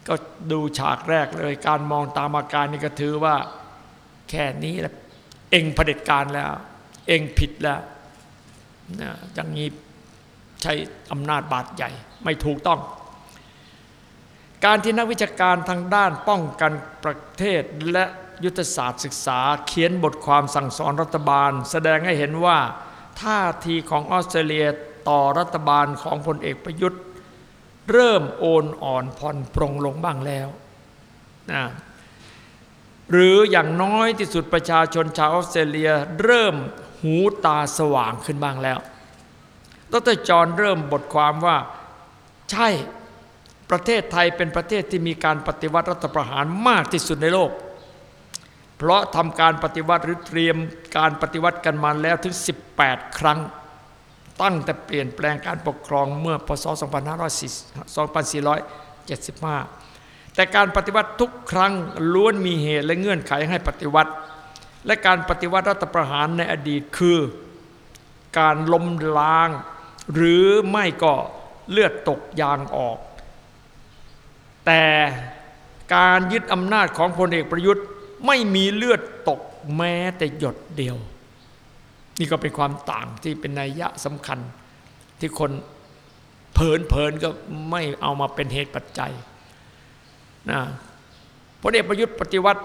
ก็ดูฉากแรกเลย การมองตามอาการนี่ก็ถือว่า แค่นี้แหละเองเผด็จการแล้ว เองผิดแล้วนะ อย่างนี้ใช้อำนาจบาดใหญ่ไม่ถูกต้อง การที่นักวิชาการทางด้านป้องกันประเทศและยุทธศาสตร์ศึกษาเขียนบทความสั่งสอนรัฐบาล แสดงให้เห็นว่าท่าทีของออสเตรเลียต่อรัฐบาลของพลเอกประยุทธ์ เริ่มโอนอ่อนผ่อนปรงลงบ้างแล้วนะหรืออย่างน้อยที่สุดประชาชนชาวออสเตรเลีย เริ่ม หูตาสว่างขึ้นบ้างแล้วดรจอนเริ่มบทความว่าใช่ประเทศไทยเป็นประเทศที่มีการปฏิวัติรัฐประหารมากที่สุดในโลก เพราะทำการปฏิวัติหรือเตรียมการปฏิวัติกันมาแล้วถึง 18 ครั้ง ตั้งแต่เปลี่ยนแปลงการปกครองเมื่อพศ 2475 แต่การปฏิวัติทุกครั้งล้วนมีเหตุและเงื่อนไขให้ปฏิวัติ และการปฏิวัติรัฐประหารในอดีตคือ การล้มล้าง หรือไม่ก็เลือดตกยางออก แต่การยึดอำนาจของพลเอกประยุทธ์ไม่มีเลือดตกแม้แต่หยดเดียว นี่ก็เป็นความต่างที่เป็นนัยยะสำคัญ ที่คนเผินเผินก็ไม่เอามาเป็นเหตุปัจจัยนะพลเอกประยุทธ์ปฏิวัติ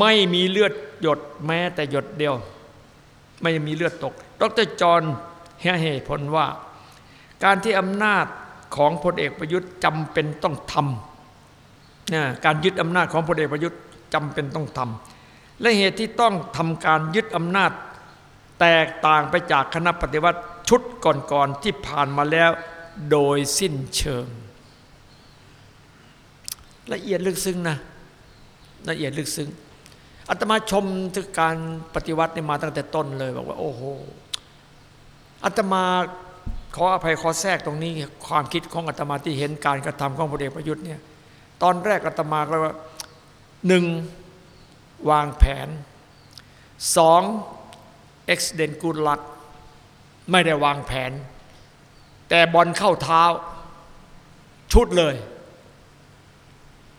ไม่มีเลือดหยดแม้แต่หยดเดียว ไม่มีเลือดตก ดรจอห์นให้เหตุผลว่า การที่อำนาจของพลเอกประยุทธ์จำเป็นต้องทำนะการยึดอำนาจของพลเอกประยุทธ์จำเป็นต้องทำและเหตุที่ต้องทำการยึดอำนาจ แตกต่างไปจากคณะปฏิวัติชุดก่อนๆที่ผ่านมาแล้วโดยสิ้นเชิง ละเอียดลึกซึ้งนะละเอียดลึกซึ้ง อาตมาชมถึงการปฏิวัตินี่มาตั้งแต่ต้นเลยบอกว่า โอ้โหอาตมาขออภัยขอแทรกตรงนี้ ความคิดของอาตมาที่เห็นการกระทำของพลเอกประยุทธ์เนี่ย ตอนแรกอาตมาก็ว่าหนึ่งวางแผนสอง accident good luck ไม่ได้วางแผน แต่บอลเข้าเท้า ชุดเลย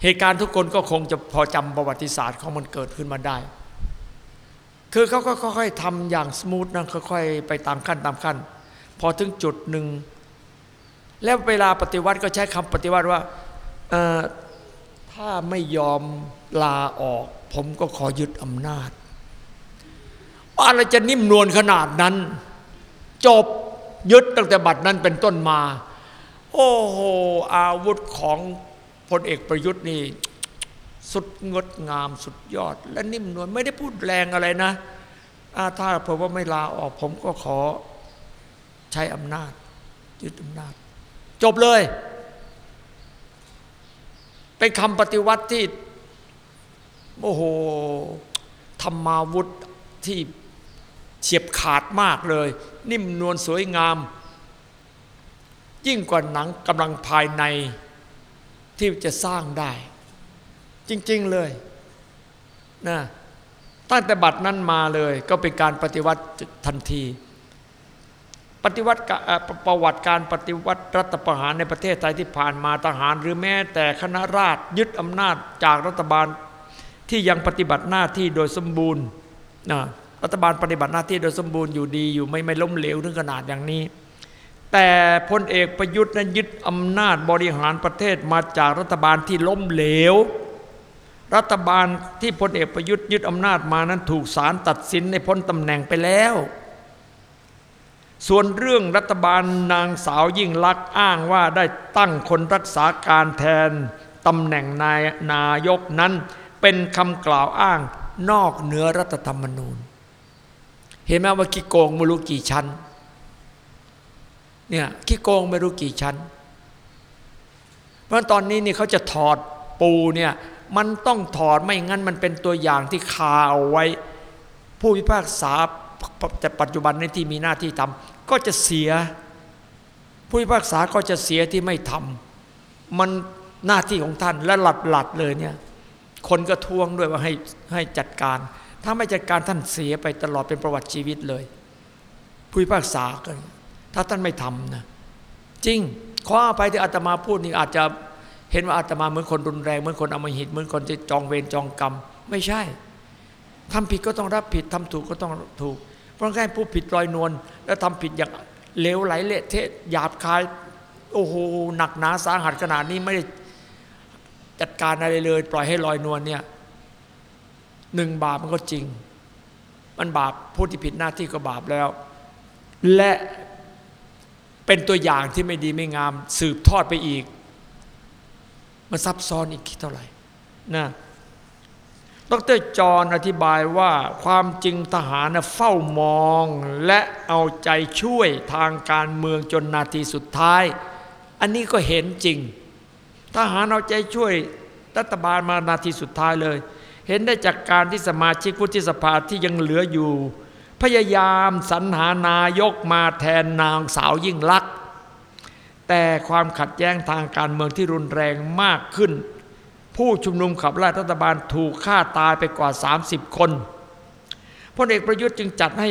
เหตุการณ์ทุกคนก็คงจะพอจำประวัติศาสตร์ของมันเกิดขึ้นมาได้ คือเขาก็ค่อยๆทำอย่างสมูทนะค่อยๆไปตามขั้นตามขั้น พอถึงจุดหนึ่ง แล้วเวลาปฏิวัติก็ใช้คำปฏิวัติว่าถ้าไม่ยอมลาออก ผมก็ขอยึดอำนาจอะไรจะนิ่มนวลขนาดนั้น จบยึดตั้งแต่บัดนั้นเป็นต้นมา โอ้โหอาวุธของ พลเอกประยุทธ์นี่สุดงดงามสุดยอด และนิ่มนวลไม่ได้พูดแรงอะไรนะถ้าผมว่าไม่ลาออก ผมก็ขอใช้อำนาจยึดอำนาจ จบเลย เป็นคำปฏิวัติที่โอ้โหธรรมาวุธที่เฉียบขาดมากเลย นิ่มนวลสวยงาม ยิ่งกว่าหนังกำลังภายใน ที่จะสร้างได้ จริง ๆเลยนะตั้งแต่บัดนั้นมาเลยก็เป็นการปฏิวัติทันที ปฏิวัติประวัติการปฏิวัติรัฐประหารในประเทศไทยที่ผ่านมาทหาร หรือแม้แต่คณะราษฎรยึดอำนาจจากรัฐบาลที่ยังปฏิบัติหน้าที่โดยสมบูรณ์นะรัฐบาลปฏิบัติหน้าที่โดยสมบูรณ์อยู่ดีอยู่ไม่ไม่ล้มเหลวถึงขนาดอย่างนี้ แต่พลเอกประยุทธ์นั้นยึดอำนาจบริหารประเทศมาจากรัฐบาลที่ล้มเหลว รัฐบาลที่พลเอกประยุทธ์ยึดอำนาจมานั้นถูกศาลตัดสินในพ้นตำแหน่งไปแล้ว ส่วนเรื่องรัฐบาลนางสาวยิ่งลักษณ์อ้างว่าได้ตั้งคนรักษาการแทนตำแหน่งนายนายกนั้น เป็นคำกล่าวอ้างนอกเหนือรัฐธรรมนูญ เห็นไหมว่าขี้โกงไม่รู้กี่ชั้น เนี่ยขี้โกงไม่รู้กี่ชั้น เพราะตอนนี้นี่เขาจะถอดปูเนี่ยมันต้องถอดไม่งั้นมันเป็นตัวอย่างที่คาเอาไว้ ผู้พิพากษาแต่ปัจจุบันในที่มีหน้าที่ทำก็จะเสีย ผู้พิพากษาก็จะเสียที่ไม่ทำมันหน้าที่ของท่านและหลัดหลัดเลยเนี่ยคนก็ทวงด้วยว่าให้ให้จัดการ ถ้าไม่จัดการท่านเสียไปตลอดเป็นประวัติชีวิตเลย ผู้พิพากษากัน ถ้าท่านไม่ทำนะจริงขออภัยที่อาตมาพูดนี่อาจจะเห็นว่าอาตมาเหมือนคนรุนแรงเหมือนคนอมหิตเหมือนคนที่จองเวรจองกรรม ไม่ใช่ทำผิดก็ต้องรับผิดทำถูกก็ต้องถูก เพราะงั้นผู้ผิดลอยนวลแล้วทำผิดอย่างเลวไหลเละเทะหยาบคายโอ้โหหนักหนาสาหัสขนาดนี้ไม่ได้จัดการอะไรเลย ปล่อยให้ลอยนวลเนี่ยหนึ่งบาปมันก็จริง มันบาปผู้ที่ผิดหน้าที่ก็บาปแล้ว และ เป็นตัวอย่างที่ไม่ดีไม่งาม สืบทอดไปอีก มันซับซ้อนอีกคิดเท่าไหร่นะดรจอนอธิบายว่าความจริงทหารเฝ้ามอง และเอาใจช่วยทางการเมืองจนนาทีสุดท้าย อันนี้ก็เห็นจริง ทหารเอาใจช่วยรัฐบาลมานาทีสุดท้ายเลย เห็นได้จากการที่สมาชิกวุฒิสภาที่ยังเหลืออยู่ พยายามสรรหานายกมาแทนนางสาวยิ่งลักษณ์แต่ความขัดแย้งทางการเมืองที่รุนแรงมากขึ้น ผู้ชุมนุมขับไล่รัฐบาลถูกฆ่าตายไปกว่า 30 คนพลเอกประยุทธ์จึงจัดให้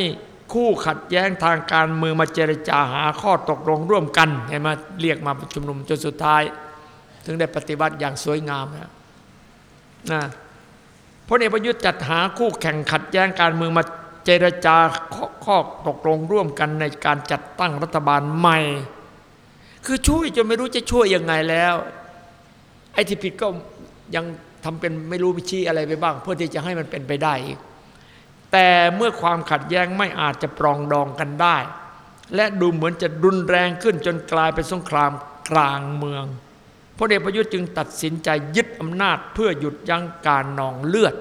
คู่ขัดแย้งทางการเมืองมาเจรจาหาข้อตกลงร่วมกันเห็นไหมเรียกมาชุมนุมจนสุดท้าย ถึงได้ปฏิบัติอย่างสวยงามนะนะพลเอกประยุทธ์จัดหาคู่แข่งขัดแย้งการเมืองมา เจรจาข้อตกลงร่วมกันในการจัดตั้งรัฐบาลใหม่ คือช่วยจนไม่รู้จะช่วยยังไงแล้ว ไอ้ที่ผิดก็ยังทำเป็นไม่รู้วิชี้อะไรไปบ้าง เพื่อที่จะให้มันเป็นไปได้อีกแต่เมื่อความขัดแย้งไม่อาจจะปรองดองกันได้ และดูเหมือนจะรุนแรงขึ้นจนกลายเป็นสงครามกลางเมืองพลเอกประยุทธ์จึงตัดสินใจยึดอำนาจเพื่อหยุดยั้งการนองเลือด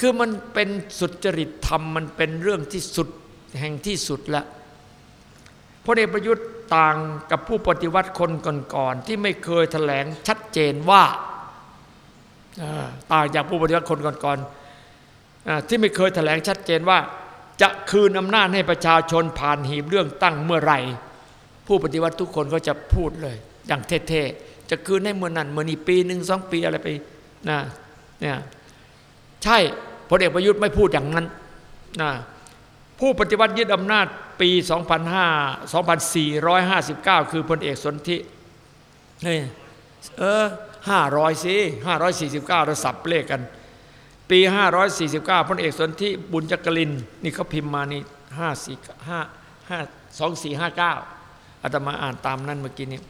คือมันเป็นสุจริตธรรมมันเป็นเรื่องที่สุดแห่งที่สุดล้วพลเอกประยุทธ์ต่างกับผู้ปฏิวัติคนก่อนๆที่ไม่เคยแถลงชัดเจนว่าต่างจากผู้ปฏิวัติคนก่อนๆที่ไม่เคยแถลงชัดเจนว่า จะคืนอำนาจให้ประชาชนผ่านหีบเรื่องตั้งเมื่อไหร่ผู้ปฏิวัติทุกคนก็จะพูดเลย อย่างเท่ๆจะคืนให้เมื่อนั้นเมื่อนี้ปีหนึ่งสองปีอะไรไปนะเนี่ยใช่ พลเอกประยุทธ์ไม่พูดอย่างนั้นนะผู้ปฏิวัติยึดอำนาจปี2005 2459 คือพลเอกสนธินี่เออ500สิ549เราสับเลขกัน ปี 549พลเอกสนธิบุญจักรินนี่เขาพิมพ์มานี่5 4 5 5 2 4 5 9อาตมาอ่านตามนั้นเมื่อกี้นี้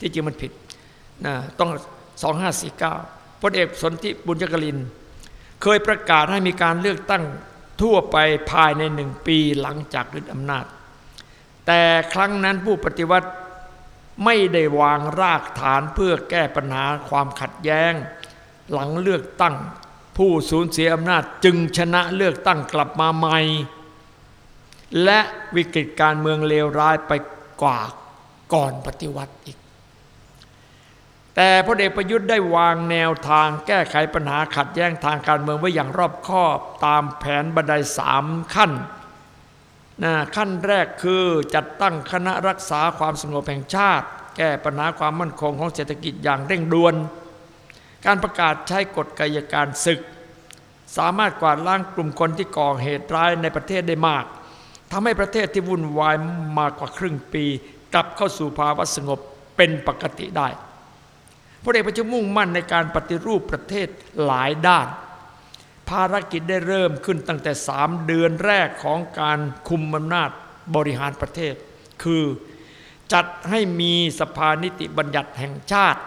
ที่จริงมันผิดนะต้อง 2549พลเอกสนธิบุญจักริน เคยประกาศให้มีการเลือกตั้งทั่วไปภายในหนึ่งปีหลังจากยึดอำนาจ แต่ครั้งนั้นผู้ปฏิวัติไม่ได้วางรากฐานเพื่อแก้ปัญหาความขัดแย้ง หลังเลือกตั้ง ผู้สูญเสียอำนาจจึงชนะเลือกตั้งกลับมาใหม่ และวิกฤตการเมืองเลวร้ายไปกว่าก่อนปฏิวัติอีก แต่พลเอกประยุทธ์ได้วางแนวทางแก้ไขปัญหาขัดแย้งทางการเมืองไว้อย่างรอบคอบตามแผนบันไดสามขั้นนะขั้นแรกคือจัดตั้งคณะรักษาความสงบแห่งชาติ แก้ปัญหาความมั่นคงของเศรษฐกิจอย่างเร่งด่วน การประกาศใช้กฎกายการศึก สามารถกวาดล้างกลุ่มคนที่ก่อเหตุร้ายในประเทศได้มากทำให้ประเทศที่วุ่นวายมากกว่าครึ่งปี กลับเข้าสู่ภาวะสงบเป็นปกติได้ พลเอกประยุทธ์มุ่งมั่นในการปฏิรูปประเทศหลายด้าน ภารกิจได้เริ่มขึ้นตั้งแต่สามเดือนแรกของการคุมอำนาจบริหารประเทศ คือจัดให้มีสภานิติบัญญัติแห่งชาติ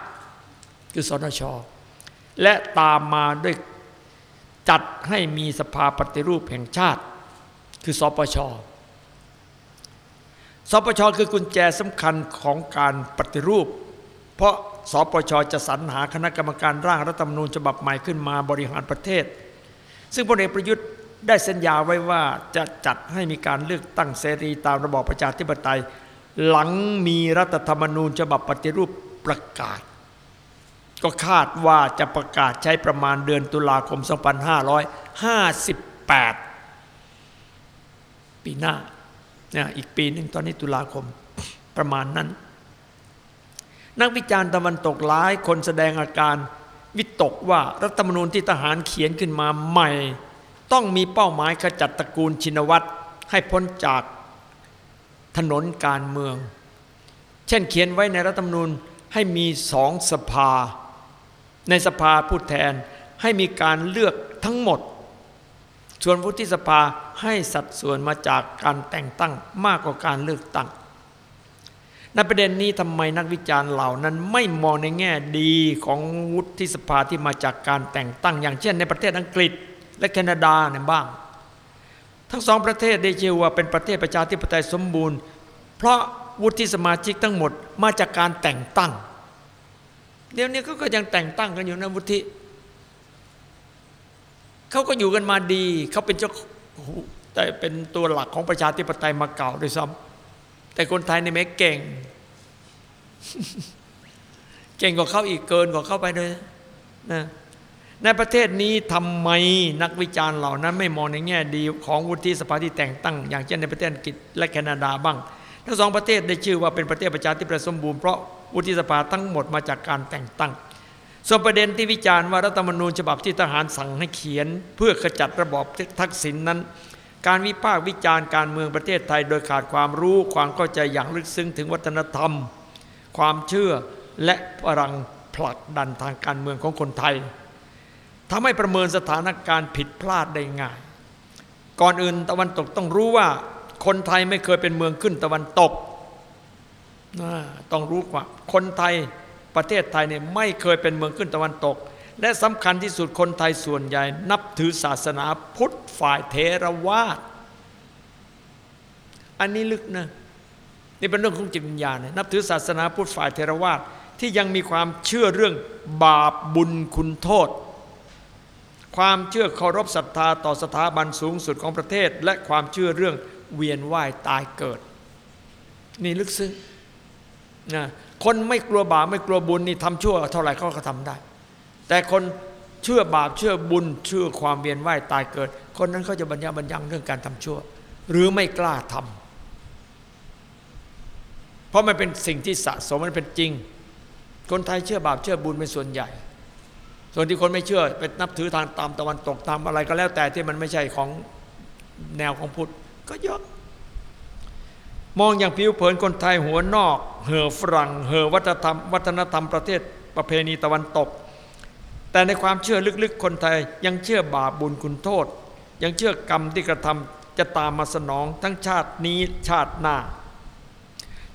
คือสนช และตามมาด้วยจัดให้มีสภาปฏิรูปแห่งชาติ คือสปชสปชคือกุญแจสำคัญของการปฏิรูป เพราะ สปชจะสรรหาคณะกรรมการร่างรัฐธรรมนูญฉบับใหม่ขึ้นมาบริหารประเทศ ซึ่งพลเอกประยุทธ์ได้สัญญาไว้ว่าจะจัดให้มีการเลือกตั้งเสรีตามระบอบประชาธิปไตย หลังมีรัฐธรรมนูญฉบับปฏิรูปประกาศ ก็คาดว่าจะประกาศใช้ประมาณเดือนตุลาคม 2558 ปีหน้านี่ยอีกปีหนึ่งตอนนี้ตุลาคมประมาณนั้น นักวิจารณ์ตะวันตกหลายคนแสดงอาการ วิตกว่ารัฐธรรมนูญที่ทหารเขียนขึ้นมาใหม่ ต้องมีเป้าหมายขจัดตระกูลชินวัตรให้พ้นจากถนนการเมือง เช่นเขียนไว้ในรัฐธรรมนูญให้มีสองสภา ในสภาผู้แทนให้มีการเลือกทั้งหมด ส่วนวุฒิสภาให้สัดส่วนมาจากการแต่งตั้งมากกว่าการเลือกตั้ง ในประเด็นนี้ทำไมนักวิจารณ์เหล่านั้นไม่มองในแง่ดีของวุฒิสภาที่มาจากการแต่งตั้ง อย่างเช่นในประเทศอังกฤษ และแคนาดาเนี่ยบ้าง ทั้งสองประเทศได้ชื่อว่าเป็นประเทศประชาธิปไตยสมบูรณ์ เพราะวุฒิสมาชิกทั้งหมดมาจากการแต่งตั้ง เดี๋ยวนี้เขาก็ยังแต่งตั้งกันอยู่นะวุฒิเขาก็อยู่กันมาดีเขาเป็นเจ้าแต่เป็นตัวหลักของประชาธิปไตยมาเก่าด้วยซ้ำ แต่คนไทยในแม้เก่ง เก่งกว่าเขาอีกเกินกว่าเข้าไปเลยนะในประเทศนี้ทำไมนักวิจารณ์เหล่านั้นไม่มองในแง่ดีของวุฒิสภาที่แต่งตั้ง อย่างเช่นในประเทศอังกฤษและแคนาดาบ้าง ทั้งสองประเทศได้ชื่อว่าเป็นประเทศประชาธิปไตยสมบูรณ์เพราะวุฒิสภาทั้งหมดมาจากการแต่งตั้ง ส่วนประเด็นที่วิจารณ์ว่ารัฐธรรมนูญฉบับที่ทหารสั่งให้เขียน เพื่อขจัดระบอบทักษิณนนั้น การวิพากษ์วิจารณ์การเมืองประเทศไทย โดยขาดความรู้ความเข้าใจอย่างลึกซึ้งถึงวัฒนธรรม ความเชื่อและพลังผลักดันทางการเมืองของคนไทยทำให้ประเมินสถานการณ์ผิดพลาดได้ง่าย ก่อนอื่นตะวันตกต้องรู้ว่า คนไทยไม่เคยเป็นเมืองขึ้นตะวันตก ต้องรู้ว่าคนไทยประเทศไทยเนี่ยไม่เคยเป็นเมืองขึ้นตะวันตก และสำคัญที่สุดคนไทยส่วนใหญ่ นับถือศาสนาพุทธฝ่ายเทรวาสอันนี้ลึกนะนี่เป็นเรื่องของจิตวิญญาณนะนับถือศาสนาพุทธฝ่ายเทรวาสที่ยังมีความเชื่อเรื่องบาปบุญคุณโทษ ความเชื่อเคารพศรัทธาต่อสถาบันสูงสุดของประเทศ และความเชื่อเรื่องเวียนว่ายตายเกิด นี่ลึกซึ้งนะคนไม่กลัวบาปไม่กลัวบุญนี่ทำชั่วเท่าไหร่เขาก็ทำได้ แต่คนเชื่อบาปเชื่อบุญเชื่อความเวียนว่ายตายเกิด คนนั้นเขาจะบรรยาบรรยังเรื่องการทำชั่ว หรือไม่กล้าทำเพราะมันเป็นสิ่งที่สะสมมันเป็นจริง คนไทยเชื่อบาปเชื่อบุญเป็นส่วนใหญ่ ส่วนที่คนไม่เชื่อไปนับถือทางตามตะวันตกตามอะไรก็แล้วแต่ที่มันไม่ใช่ของแนวของพุทธก็เยอะมองอย่างผิวเผินคนไทยหัวนอก เห่อฝรั่ง เห่อวัฒนธรรม วัฒนธรรมประเทศประเพณีตะวันตก แต่ในความเชื่อลึกๆ คนไทยยังเชื่อบาปบุญคุณโทษ ยังเชื่อกรรมที่กระทำจะตามมาสนองทั้งชาตินี้ชาติหน้า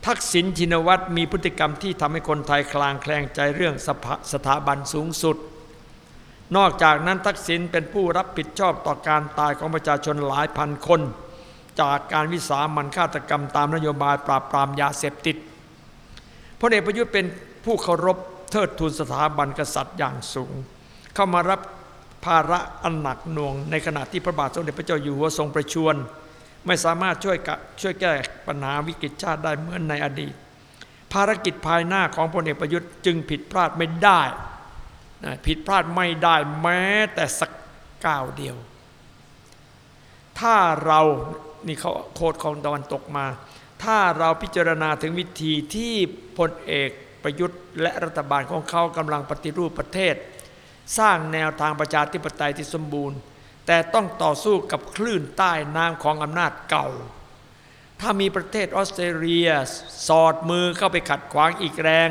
ทักษิณชินวัตรมีพฤติกรรมที่ทำให้คนไทยคลางแคลงใจเรื่องสภาสถาบันสูงสุด นอกจากนั้นทักษิณเป็นผู้รับผิดชอบต่อการตายของประชาชนหลายพันคน จากการวิสามันฆาตกรรมตามนโยบายปราบปรามยาเสพติดพลเอกประยุทธ์เป็นผู้เคารพ เทิดทูนสถาบันกษัตริย์อย่างสูง เข้ามารับภาระอันหนักหน่วง ในขณะที่พระบาทสมเด็จพระเจ้าอยู่หัวทรงประชวรไม่สามารถช่วยกช่วยแก้ปัญหาวิกฤตชาติได้เหมือนในอดีต ภารกิจภายหน้าของพลเอกประยุทธ์จึงผิดพลาดไม่ได้นะผิดพลาดไม่ได้แม้แต่สักก้าวเดียว ถ้าเรานี่เขาโคดของตะวันตกมา ถ้าเราพิจารณาถึงวิธีที่พลเอก ประยุทธ์ และรัฐบาลของเขากำลังปฏิรูปประเทศ สร้างแนวทางประชาธิปไตยที่สมบูรณ์ แต่ต้องต่อสู้กับคลื่นใต้น้ำของอำนาจเก่า ถ้ามีประเทศออสเตรเลีย สอดมือเข้าไปขัดขวางอีกแรง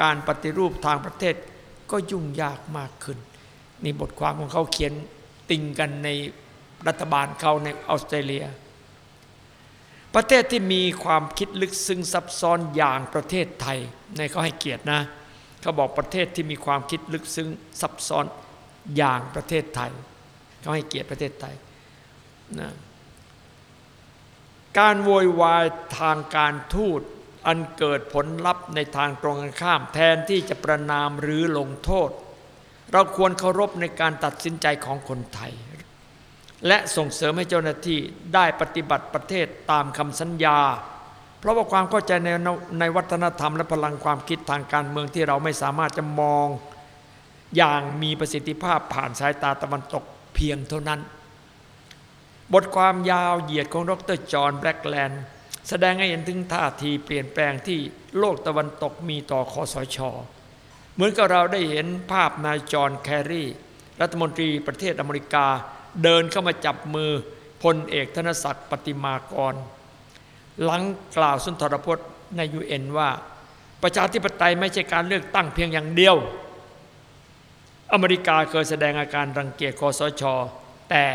การปฏิรูปทางประเทศก็ยุ่งยากมากขึ้นนี่บทความของเขาเขียนติงกันในรัฐบาลเขาในออสเตรเลีย ประเทศที่มีความคิดลึกซึ้งซับซ้อนอย่างประเทศไทย ในเขาให้เกียรตินะเขาบอกประเทศที่มีความคิดลึกซึ้งซับซ้อนอย่างประเทศไทยเขาให้เกียรติประเทศไทยนะการโวยวายทางการทูตอันเกิดผลลัพธ์ในทางตรงกันข้าม แทนที่จะประนามหรือลงโทษ เราควรเคารพในการตัดสินใจของคนไทย และส่งเสริมให้เจ้าหน้าที่ได้ปฏิบัติประเทศตามคำสัญญา เพราะว่าความเข้าใจในในวัฒนธรรมและพลังความคิดทางการเมืองที่เราไม่สามารถจะมองอย่างมีประสิทธิภาพผ่านสายตาตะวันตกเพียงเท่านั้น บทความยาวเหยียดของดรจอห์นแบล็กแลนด์แสดงให้เห็นถึงท่าทีเปลี่ยนแปลงที่โลกตะวันตกมีต่อคอสช เหมือนกับเราได้เห็นภาพนายจอห์นแครีรัฐมนตรีประเทศอเมริกา เดินเข้ามาจับมือพลเอกธนศักดิ์ปฏิมากร หลังกล่าวสุนทรพจน์ในยูเอ็นว่า ประชาธิปไตยไม่ใช่การเลือกตั้งเพียงอย่างเดียว อเมริกาเคยแสดงอาการรังเกียจคอสช แต่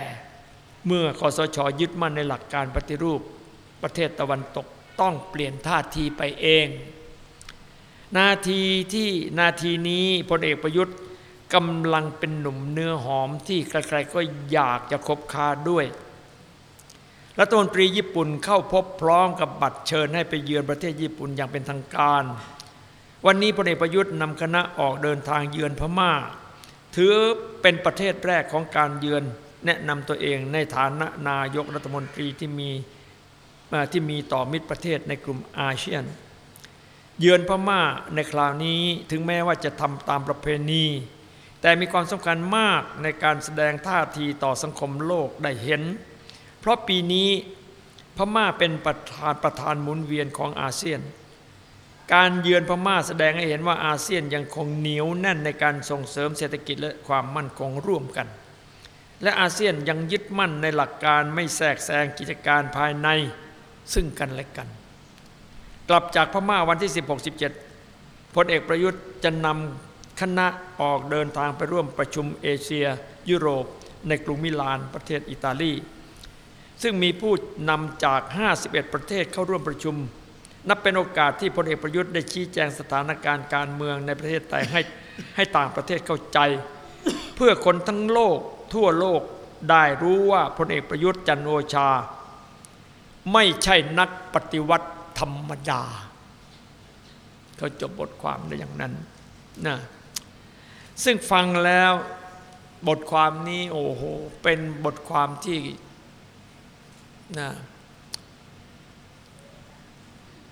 เมื่อคอสช ยึดมั่นในหลักการปฏิรูป ประเทศตะวันตกต้องเปลี่ยนท่าทีไปเอง นาทีที่นาทีนี้พลเอกประยุทธ์กำลังเป็นหนุ่มเนื้อหอมที่ใครๆก็อยากจะคบคาด้วย รัฐมนตรีญี่ปุ่นเข้าพบพร้อมกับบัตรเชิญให้ไปเยือนประเทศญี่ปุ่นอย่างเป็นทางการ วันนี้พลเอกประยุทธ์นำคณะออกเดินทางเยือนพม่า ถือเป็นประเทศแรกของการเยือนแนะนำตัวเองในฐานะนายกรัฐมนตรีที่มีที่มีต่อมิตรประเทศในกลุ่มอาเซียน เยือนพม่าในคราวนี้ถึงแม้ว่าจะทำตามประเพณี แต่มีความสำคัญมากในการแสดงท่าทีต่อสังคมโลกได้เห็น เพราะปีนี้พม่าเป็นประธานประธานหมุนเวียนของอาเซียน การเยือนพม่าแสดงให้เห็นว่าอาเซียนยังคงเหนียวแน่นในการส่งเสริมเศรษฐกิจและความมั่นคงร่วมกัน และอาเซียนยังยึดมั่นในหลักการไม่แทรกแซงกิจการภายในซึ่งกันและกัน กลับจากพม่าวันที่ 16-17พลเอกประยุทธ์จะนำคณะออกเดินทางไปร่วมประชุมเอเชีย ยุโรป ในกรุงมิลานประเทศอิตาลี ซึ่งมีผู้นำจาก 51 ประเทศเข้าร่วมประชุม นับเป็นโอกาสที่พลเอกประยุทธ์ได้ชี้แจงสถานการณ์การเมืองในประเทศไทยให้ให้ต่างประเทศเข้าใจ เพื่อคนทั้งโลกทั่วโลกได้รู้ว่าพลเอกประยุทธ์จันโอชา ไม่ใช่นักปฏิวัติธรรมดา เขาจบบทความได้อย่างนั้นนะซึ่งฟังแล้วบทความนี้โอ้โหเป็นบทความที่ นะ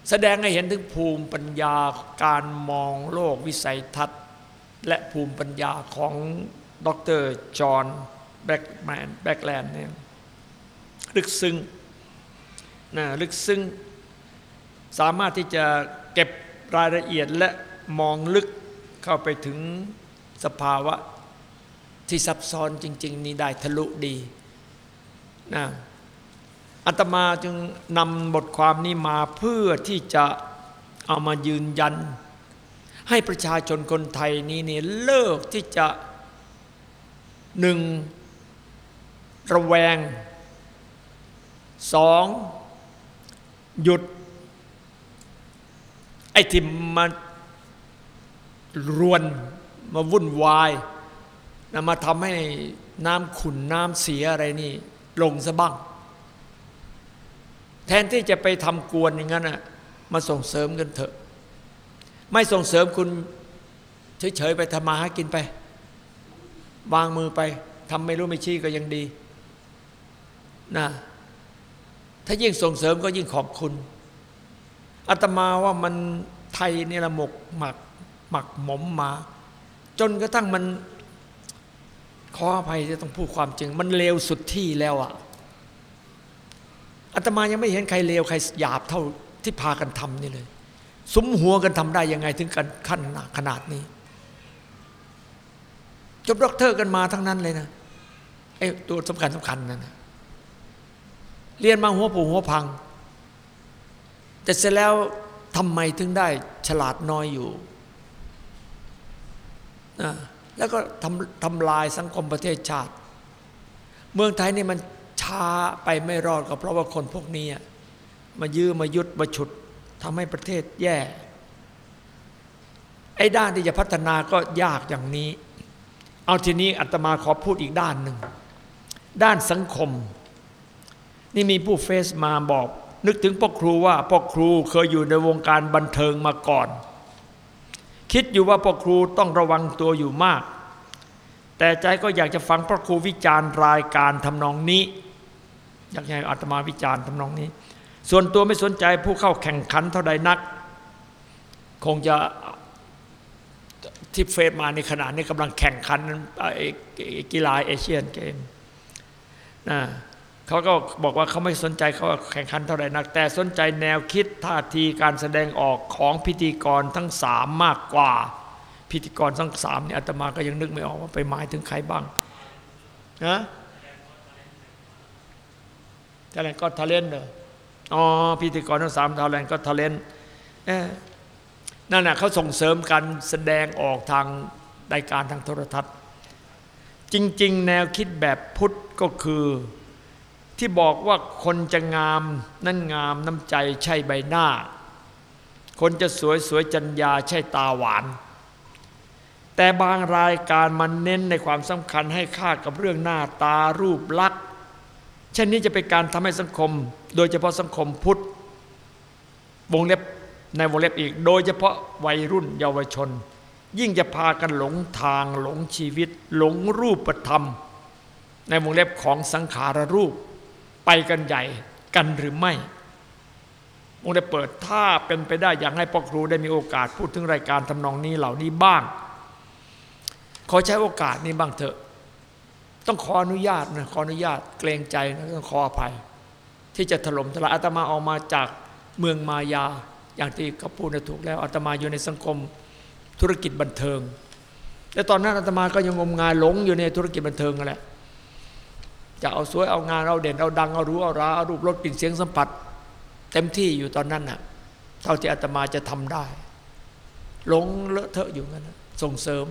แสดงให้เห็นถึงภูมิปัญญาการมองโลกวิสัยทัศน์ และภูมิปัญญาของดรจอห์นแบ็กแมนแบ็กแลนด์เนี่ยลึกซึ้งนะลึกซึ้งสามารถที่จะเก็บรายละเอียดและมองลึกเข้าไปถึงสภาวะที่ซับซ้อนจริง ๆ นี้ได้ทะลุดีนะ อาตมาจึงนำบทความนี้มาเพื่อที่จะเอามายืนยัน ให้ประชาชนคนไทยนี้เนี่ยเลิกที่จะหนึ่งระแวงสองหยุด ไอ้ที่มารวนมาวุ่นวายนะมาทำให้น้ำขุ่นน้ำเสียอะไรนี่ ลงซะบ้าง ทนที่จะไปทำกวนอย่างนั้นน่ะมาส่งเสริมกันเถอะ ไม่ส่งเสริมคุณเฉยๆไปทำมาหากินไป วางมือไปทำไม่รู้ไม่ชี้ก็ยังดีนะถ้ายิ่งส่งเสริมก็ยิ่งขอบคุณอาตมาว่ามันไทยนี่ละหมกหมักหมักหมมมา จนกระทั่งมันขออภัยจะต้องพูดความจริง มันเลวสุดที่แล้วอะ อาตมายังไม่เห็นใครเลวใครหยาบเท่าที่พากันทำนี่เลย สมหัวกันทำได้ยังไงถึงกันขั้นขนาดนี้จบด็อกเตอร์กันมาทั้งนั้นเลยนะไอ้ตัวสำคัญสำคัญนั่นนะเรียนมาหัวปูหัวพัง แต่เสร็จแล้วทำไมถึงได้ฉลาดน้อยอยู่นะแล้วก็ทำทำลายสังคมประเทศชาติ เมืองไทยนี่มัน ช้าไปไม่รอดก็เพราะว่าคนพวกนี้มายื้อมายุดมาฉุดทำให้ประเทศแย่ ไอ้ด้านที่จะพัฒนาก็ยากอย่างนี้ เอาทีนี้อาตมาขอพูดอีกด้านหนึ่ง ด้านสังคม นี่มีผู้เฟซมาบอก นึกถึงพ่อครูว่าพ่อครูเคยอยู่ในวงการบันเทิงมาก่อน คิดอยู่ว่าพ่อครูต้องระวังตัวอยู่มาก แต่ใจก็อยากจะฟังพระครูวิจารณ์รายการทำนองนี้ อยากให้อาตมาวิจารณ์ทำนองนี้ ส่วนตัวไม่สนใจผู้เข้าแข่งขันเท่าใดนัก คงจะที่เฟซมาในขณะนี้กำลังแข่งขันกีฬาเอเชียนเกมนะเขาก็บอกว่าเขาไม่สนใจเขาแข่งขันเท่าไหร่นัก แต่สนใจแนวคิดท่าทีการแสดงออกของพิธีกรทั้งสามมากกว่า พิธีกรทั้งสามเนี่ยอาตมาก็ยังนึกไม่ออกว่าไปหมายถึงใครบ้างนะ Thailand's Got Talent เนออ๋อพิธีกรทั้งสาม Thailand's Got Talent นั่นน่ะเขาส่งเสริมการแสดงออกทางรายการทางโทรทัศน์ จริง ๆ แนวคิดแบบพุทธก็คือ ที่บอกว่าคนจะงามนั่นงามน้ำใจใช่ใบหน้า คนจะสวยสวยจัญญาใช่ตาหวานแต่บางรายการมันเน้นในความสำคัญให้ค่ากับเรื่องหน้าตารูปลักษณ์ เช่นนี้จะเป็นการทำให้สังคม โดยเฉพาะสังคมพุทธวงเล็บในวงเล็บอีก โดยเฉพาะวัยรุ่นเยาวชน ยิ่งจะพากันหลงทางหลงชีวิต หลงรูปธรรม ในวงเล็บของสังขารรูป ไปกันใหญ่กันหรือไม่วงเล็บเปิดถ้าเป็นไปได้อยากให้พ่อครูได้มีโอกาสพูดถึงรายการทำนองนี้เหล่านี้บ้าง ขอใช้โอกาสนี้บ้างเถอะ ต้องขออนุญาตนะขออนุญาตเกรงใจนะต้องขออภัย ที่จะถล่มทลายอาตมาออกมาจากเมืองมายา อย่างที่เขาพูดนะถูกแล้วอาตมาอยู่ในสังคมธุรกิจบันเทิงแต่ตอนนั้นอาตมาก็ยังงมงายหลงอยู่ในธุรกิจบันเทิงนั่นแหละจะเอาสวยเอางานเอาเด่นเอาดังเอารู้เอาราเอารูปรสกลิ่นเสียงสัมผัส เต็มที่อยู่ตอนนั้นน่ะเท่าที่อาตมาจะทำได้หลงเลอะเทอะอยู่งั้นส่งเสริม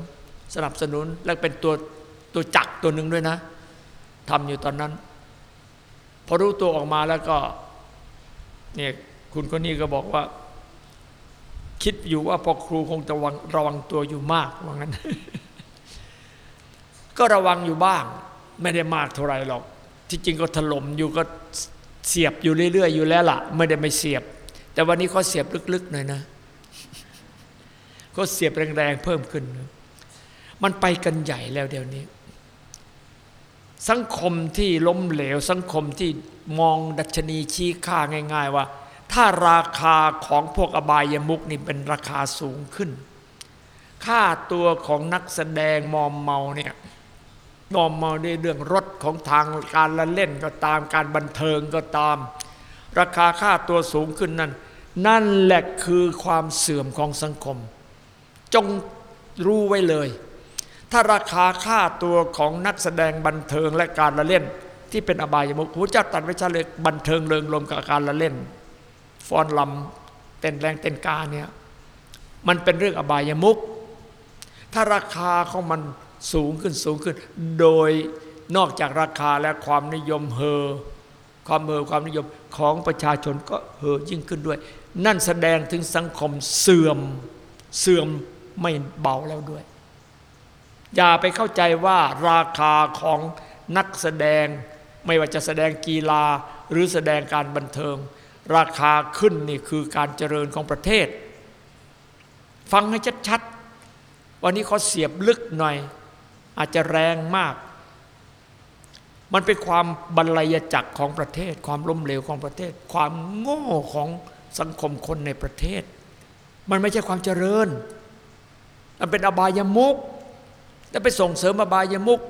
สนับสนุนและเป็นตัว ตัวจักตัวหนึ่งด้วยนะทำอยู่ตอนนั้น พอรู้ตัวออกมาแล้วก็เนี่ยคุณคนนี้ก็บอกว่า คิดอยู่ว่าพอครูคงจะระวังระวังตัวอยู่มากว่างั้น ก็ระวังอยู่บ้าง ไม่ได้มากเท่าไหรหรอก ที่จริงก็ถล่มอยู่ก็เสียบอยู่เรื่อยๆ อยู่แล้วล่ะ ไม่ได้ไม่เสียบ แต่วันนี้เขาเสียบลึกๆหน่อยนะเขาเสียบแรงๆเพิ่มขึ้น มันไปกันใหญ่แล้วเดี๋ยวนี้ สังคมที่ล้มเหลว สังคมที่มองดัชนีชี้ค่าง่าย ๆ ว่า ถ้าราคาของพวกอบายมุกนี่เป็นราคาสูงขึ้น ค่าตัวของนักแสดงมอมเมาเนี่ยมอมเมาในเรื่องรถของทางการละเล่นก็ตามการบันเทิงก็ตาม ราคาค่าตัวสูงขึ้นนั่นนั่นแหละคือความเสื่อมของสังคม จงรู้ไว้เลย ถ้าราคาค่าตัวของนักแสดงบันเทิงและการละเล่น ที่เป็นอบายมุขพระเจ้าตรัสไว้ชัดเลยบันเทิงเริงรมกับการละเล่นฟ้อนลำเต้นแรงเต้นกาเนี่ยมันเป็นเรื่องอบายมุขถ้าราคาของมันสูงขึ้นสูงขึ้น โดยนอกจากราคาและความนิยมเฮอความเฮอความนิยมของประชาชนก็เฮอยิ่งขึ้นด้วย นั่นแสดงถึงสังคมเสื่อมเสื่อมไม่เบาแล้วด้วย อย่าไปเข้าใจว่าราคาของนักแสดง ไม่ว่าจะแสดงกีฬาหรือแสดงการบันเทิง ราคาขึ้นนี่คือการเจริญของประเทศ ฟังให้ชัดๆ วันนี้เขาเสียบลึกหน่อย อาจจะแรงมาก มันเป็นความบรรลัยจักรของประเทศ ความล้มเหลวของประเทศ ความโง่ของสังคมคนในประเทศ มันไม่ใช่ความเจริญ มันเป็นอบายมุก แล้วไปส่งเสริมอบายมุก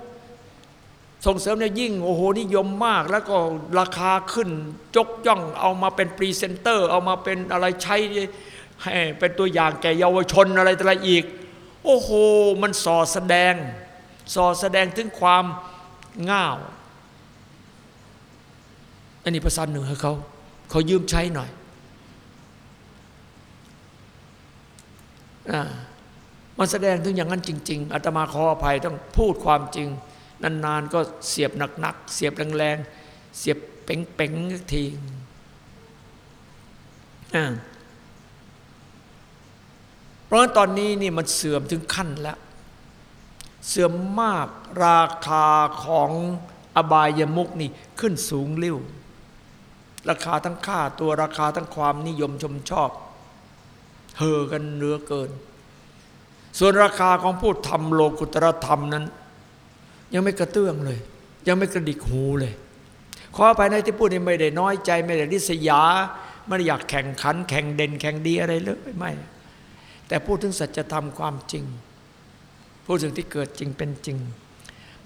ส่งเสริมเนี่ยยิ่งโอ้โหนิยมมาก แล้วก็ราคาขึ้นจกย่องเอามาเป็นพรีเซนเตอร์ เอามาเป็นอะไรใช้ให้เป็นตัวอย่างแก่เยาวชนอะไรต่ออะไรอีก โอ้โห มันส่อแสดงส่อแสดงถึงความง่าวอันนี้ภาษาเหนือเขาเขายืมใช้หน่อยอ่า มันแสดงถึงอย่างนั้นจริง ๆอาตมาขออภัยต้องพูดความจริง นานๆก็เสียบหนักๆเสียบแรงๆเสียบเป๋งๆทีอ่าเพราะตอนนี้นี่มันเสื่อมถึงขั้นแล้ว เสื่อมมากราคาของอบายมุกนี่ขึ้นสูงเร็วราคาทั้งค่าตัวราคาทั้งความนิยมชมชอบเฮอกันเนื้อเกิน ส่วนราคาของผู้ทำโลกุตรธรรมนั้น ยังไม่กระเตื้องเลย ยังไม่กระดิกหูเลย ขอภายในที่พูดนี่ไม่ได้น้อยใจ ไม่ได้ริษยา ไม่ได้อยากแข่งขัน แข่งเด่น แข่งดีอะไรเลยไม่ แต่พูดถึงสัจธรรมความจริง พูดถึงที่เกิดจริงเป็นจริง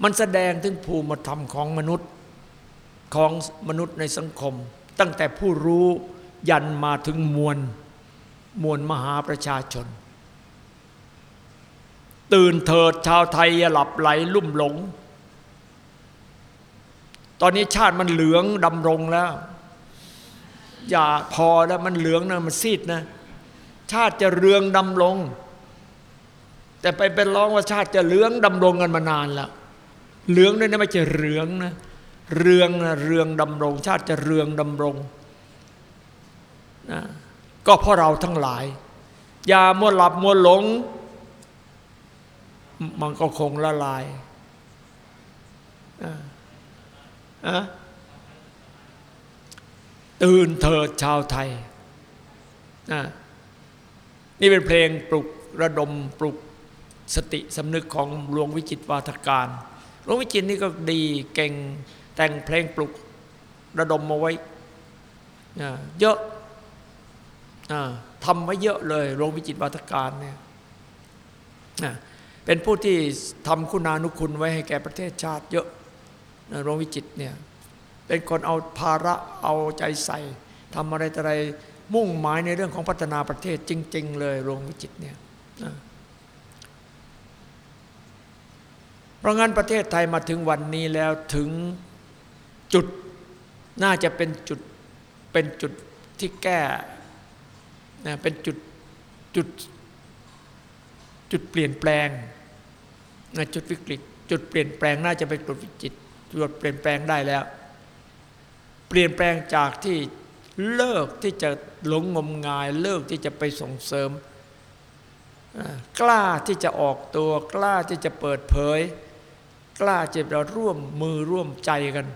มันแสดงถึงภูมิธรรมของมนุษย์ของมนุษย์ในสังคม ตั้งแต่ผู้รู้ยันมาถึงมวลมวลมหาประชาชน ตื่นเถิดชาวไทยอย่าหลับไหลลุ่มหลง ตอนนี้ชาติมันเหลืองดำรงแล้ว อย่าพอแล้วมันเหลืองนะมันซีดนะ ชาติจะเรืองดำรง แต่ไปเป็นร้องว่าชาติจะเหลืองดำรงกันมานานแล้วเหลืองด้วยนะไม่ใช่เหลืองนะเรืองนะเรืองดำรง ชาติจะเรืองดำรงนะก็เพราะเราทั้งหลาย อย่ามัวหลับมัวหลง มันก็คงละลายอะตื่นเถิดชาวไทย นี่เป็นเพลงปลุกระดมปลุกสติสำนึกของหลวงวิจิตวาทการหลวงวิจิตนี่ก็ดีเก่งแต่งเพลงปลุกระดมมาไว้เยอะทำไว้เยอะเลยหลวงวิจิตวาทการเนี่ย เป็นผู้ที่ทำคุณานุคุณไว้ให้แก่ประเทศชาติเยอะหลวงวิจิตเนี่ยเป็นคนเอาภาระเอาใจใส่ทำอะไรอะไรมุ่งหมายในเรื่องของพัฒนาประเทศจริง ๆ เลยหลวงวิจิตเนี่ยเพราะงั้นประเทศไทยมาถึงวันนี้แล้วถึงจุดน่าจะเป็นจุดเป็นจุดที่แก้นะเป็นจุดจุดจุดเปลี่ยนแปลง จุดวิกฤต จุดเปลี่ยนแปลงน่าจะเป็นจุดวิจิตจุดเปลี่ยนแปลงได้แล้ว เปลี่ยนแปลงจากที่เลิกที่จะหลงงมงาย เลิกที่จะไปส่งเสริม กล้าที่จะออกตัว กล้าที่จะเปิดเผย กล้าจะเราร่วมมือร่วมใจกัน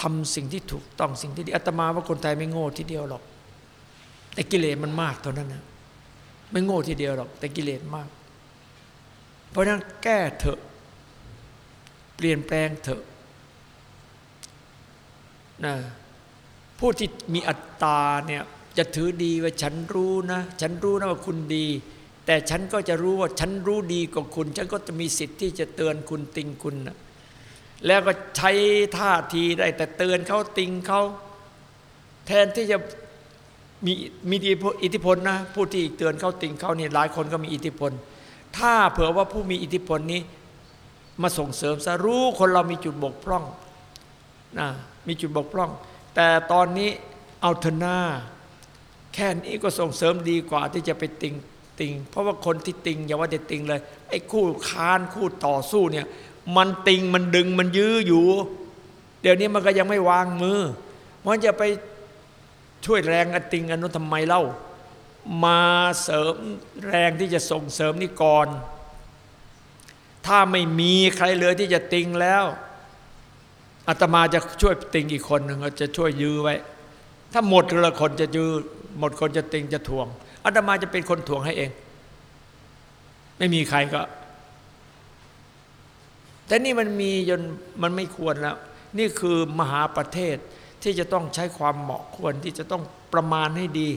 ทำสิ่งที่ถูกต้องสิ่งที่ดีอาตมาว่าคนไทยไม่โง่ทีเดียวหรอก แต่กิเลสมันมากเท่านั้นนะไม่โง่ทีเดียวหรอก แต่กิเลสมาก เพราะฉะนั้นแก้เถอะ เปลี่ยนแปลงเถอะนะผู้ที่มีอัตตาเนี่ยจะถือดีว่าฉันรู้นะ ฉันรู้นะว่าคุณดี แต่ฉันก็จะรู้ว่าฉันรู้ดีกว่าคุณ ฉันก็จะมีสิทธิ์ที่จะเตือนคุณติงคุณนะแล้วก็ใช้ท่าทีได้แต่เตือนเขาติงเขาแทนที่จะมีมีอิทธิพลนะผู้ที่เตือนเขาติงเขาเนี่ยหลายคนก็มีอิทธิพล ถ้าเผื่อว่าผู้มีอิทธิพลนี้ มาส่งเสริมสรู้คนเรามีจุดบกพร่องนะมีจุดบกพร่อง แต่ตอนนี้เอาเถอะหน้า แค่นี้ก็ส่งเสริมดีกว่าที่จะไปติงติง เพราะว่าคนที่ติงอย่าว่าแต่ติงเลยไอ้คู่ค้านคู่ต่อสู้เนี่ยมันติงมันดึงมันยื้ออยู่ เดี๋ยวนี้มันก็ยังไม่วางมือมันจะไปช่วยแรงอันติงอันนู้นทำไมเล่า มาเสริมแรงที่จะส่งเสริมนี่ก่อน ถ้าไม่มีใครเหลือที่จะติงแล้วอาตมาจะช่วยติงอีกคนหนึ่งจะช่วยยื้อไว้ ถ้าหมดละคนจะยื้อหมดคนจะติงจะทวงอาตมาจะเป็นคนทวงให้เอง ไม่มีใครก็ แต่นี่มันมีจนมันไม่ควรแล้ว นี่คือมหาประเทศที่จะต้องใช้ความเหมาะควรที่จะต้องประมาณให้ดี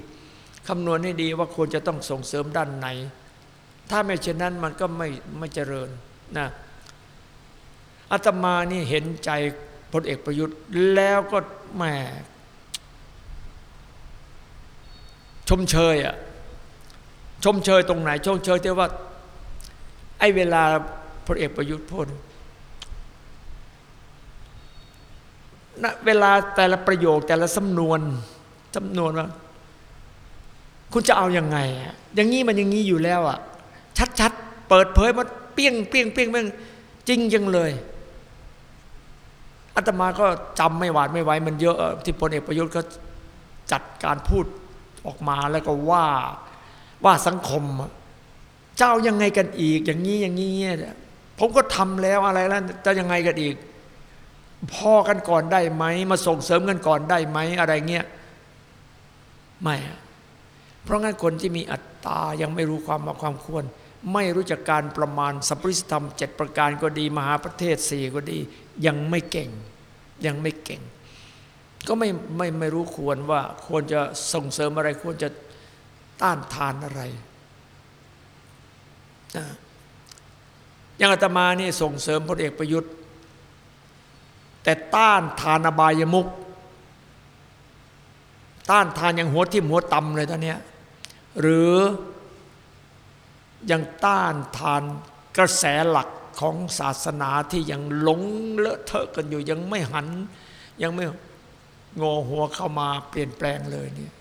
คำนวณให้ดีว่าควรจะต้องส่งเสริมด้านไหน ถ้าไม่เช่นนั้นมันก็ไม่ไม่เจริญ นะอาตมานี่เห็นใจพลเอกประยุทธ์แล้วก็แหมชมเชยอะชมเชยตรงไหน ชมเชยที่ว่า ไอ้เวลาพลเอกประยุทธ์พูดณเวลาแต่ละประโยคแต่ละสำนวนสำนวนว่า คุณจะเอาอยัางไงอะอย่างนี้มันอย่างนี้อยู่แล้วอะชัดๆ เปิดเผยมันเปี้ยงเปี้ยงเปี้ยงเปี้ยงจริงจังเลยอาตมาก็จำไม่หวาดไม่ไหวมันเยอะที่พลเอกประยุทธ์ก็จัดการพูดออกมาแล้วก็ว่าว่าสังคม เจ้ายังไงกันอีก อย่างนี้อย่างนี้เนี่ยผมก็ทำแล้วอะไรแล้วจะยังไงกันอีก พอกันก่อนได้ไหม มาส่งเสริมกันก่อนได้ไหมอะไรเงี้ยไม่ เพราะงั้นคนที่มีอัตตายังไม่รู้ความมาความควร ไม่รู้จักการประมาณสัพพิสธรรมเจ็ดประการก็ดี มหาประเทศสี่ก็ดี ยังไม่เก่ง ยังไม่เก่ง ก็ไม่ไม่ไม่รู้ควรว่าควรจะส่งเสริมอะไรควรจะต้านทานอะไรอย่างอาตมานี่ส่งเสริมพลเอกประยุทธ์ แต่ต้านทานอบายมุกต้านทานอย่างหัวทิ่มหัวตำเลยตอนนี้หรือ ยังต้านทานกระแสหลักของศาสนาที่ยังหลงเลอะเทอะกันอยู่ยังไม่หัน ยังไม่งอหัวเข้ามาเปลี่ยนแปลงเลยเนี่ย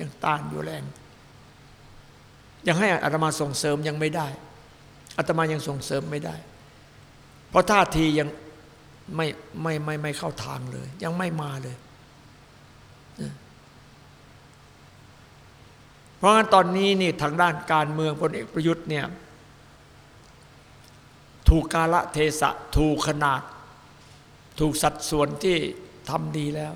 ยังต้านอยู่แรง ยังให้อาตมาส่งเสริมยังไม่ได้อาตมายังส่งเสริมไม่ได้ เพราะท่าทียังไม่ไม่ไม่ไม่เข้าทางเลย ยังไม่มาเลย เพราะงั้นตอนนี้นี่ทางด้านการเมืองพลเอกประยุทธ์เนี่ยถูกกาละเทศะถูกขนาด ถูกสัดส่วนที่ทำดีแล้ว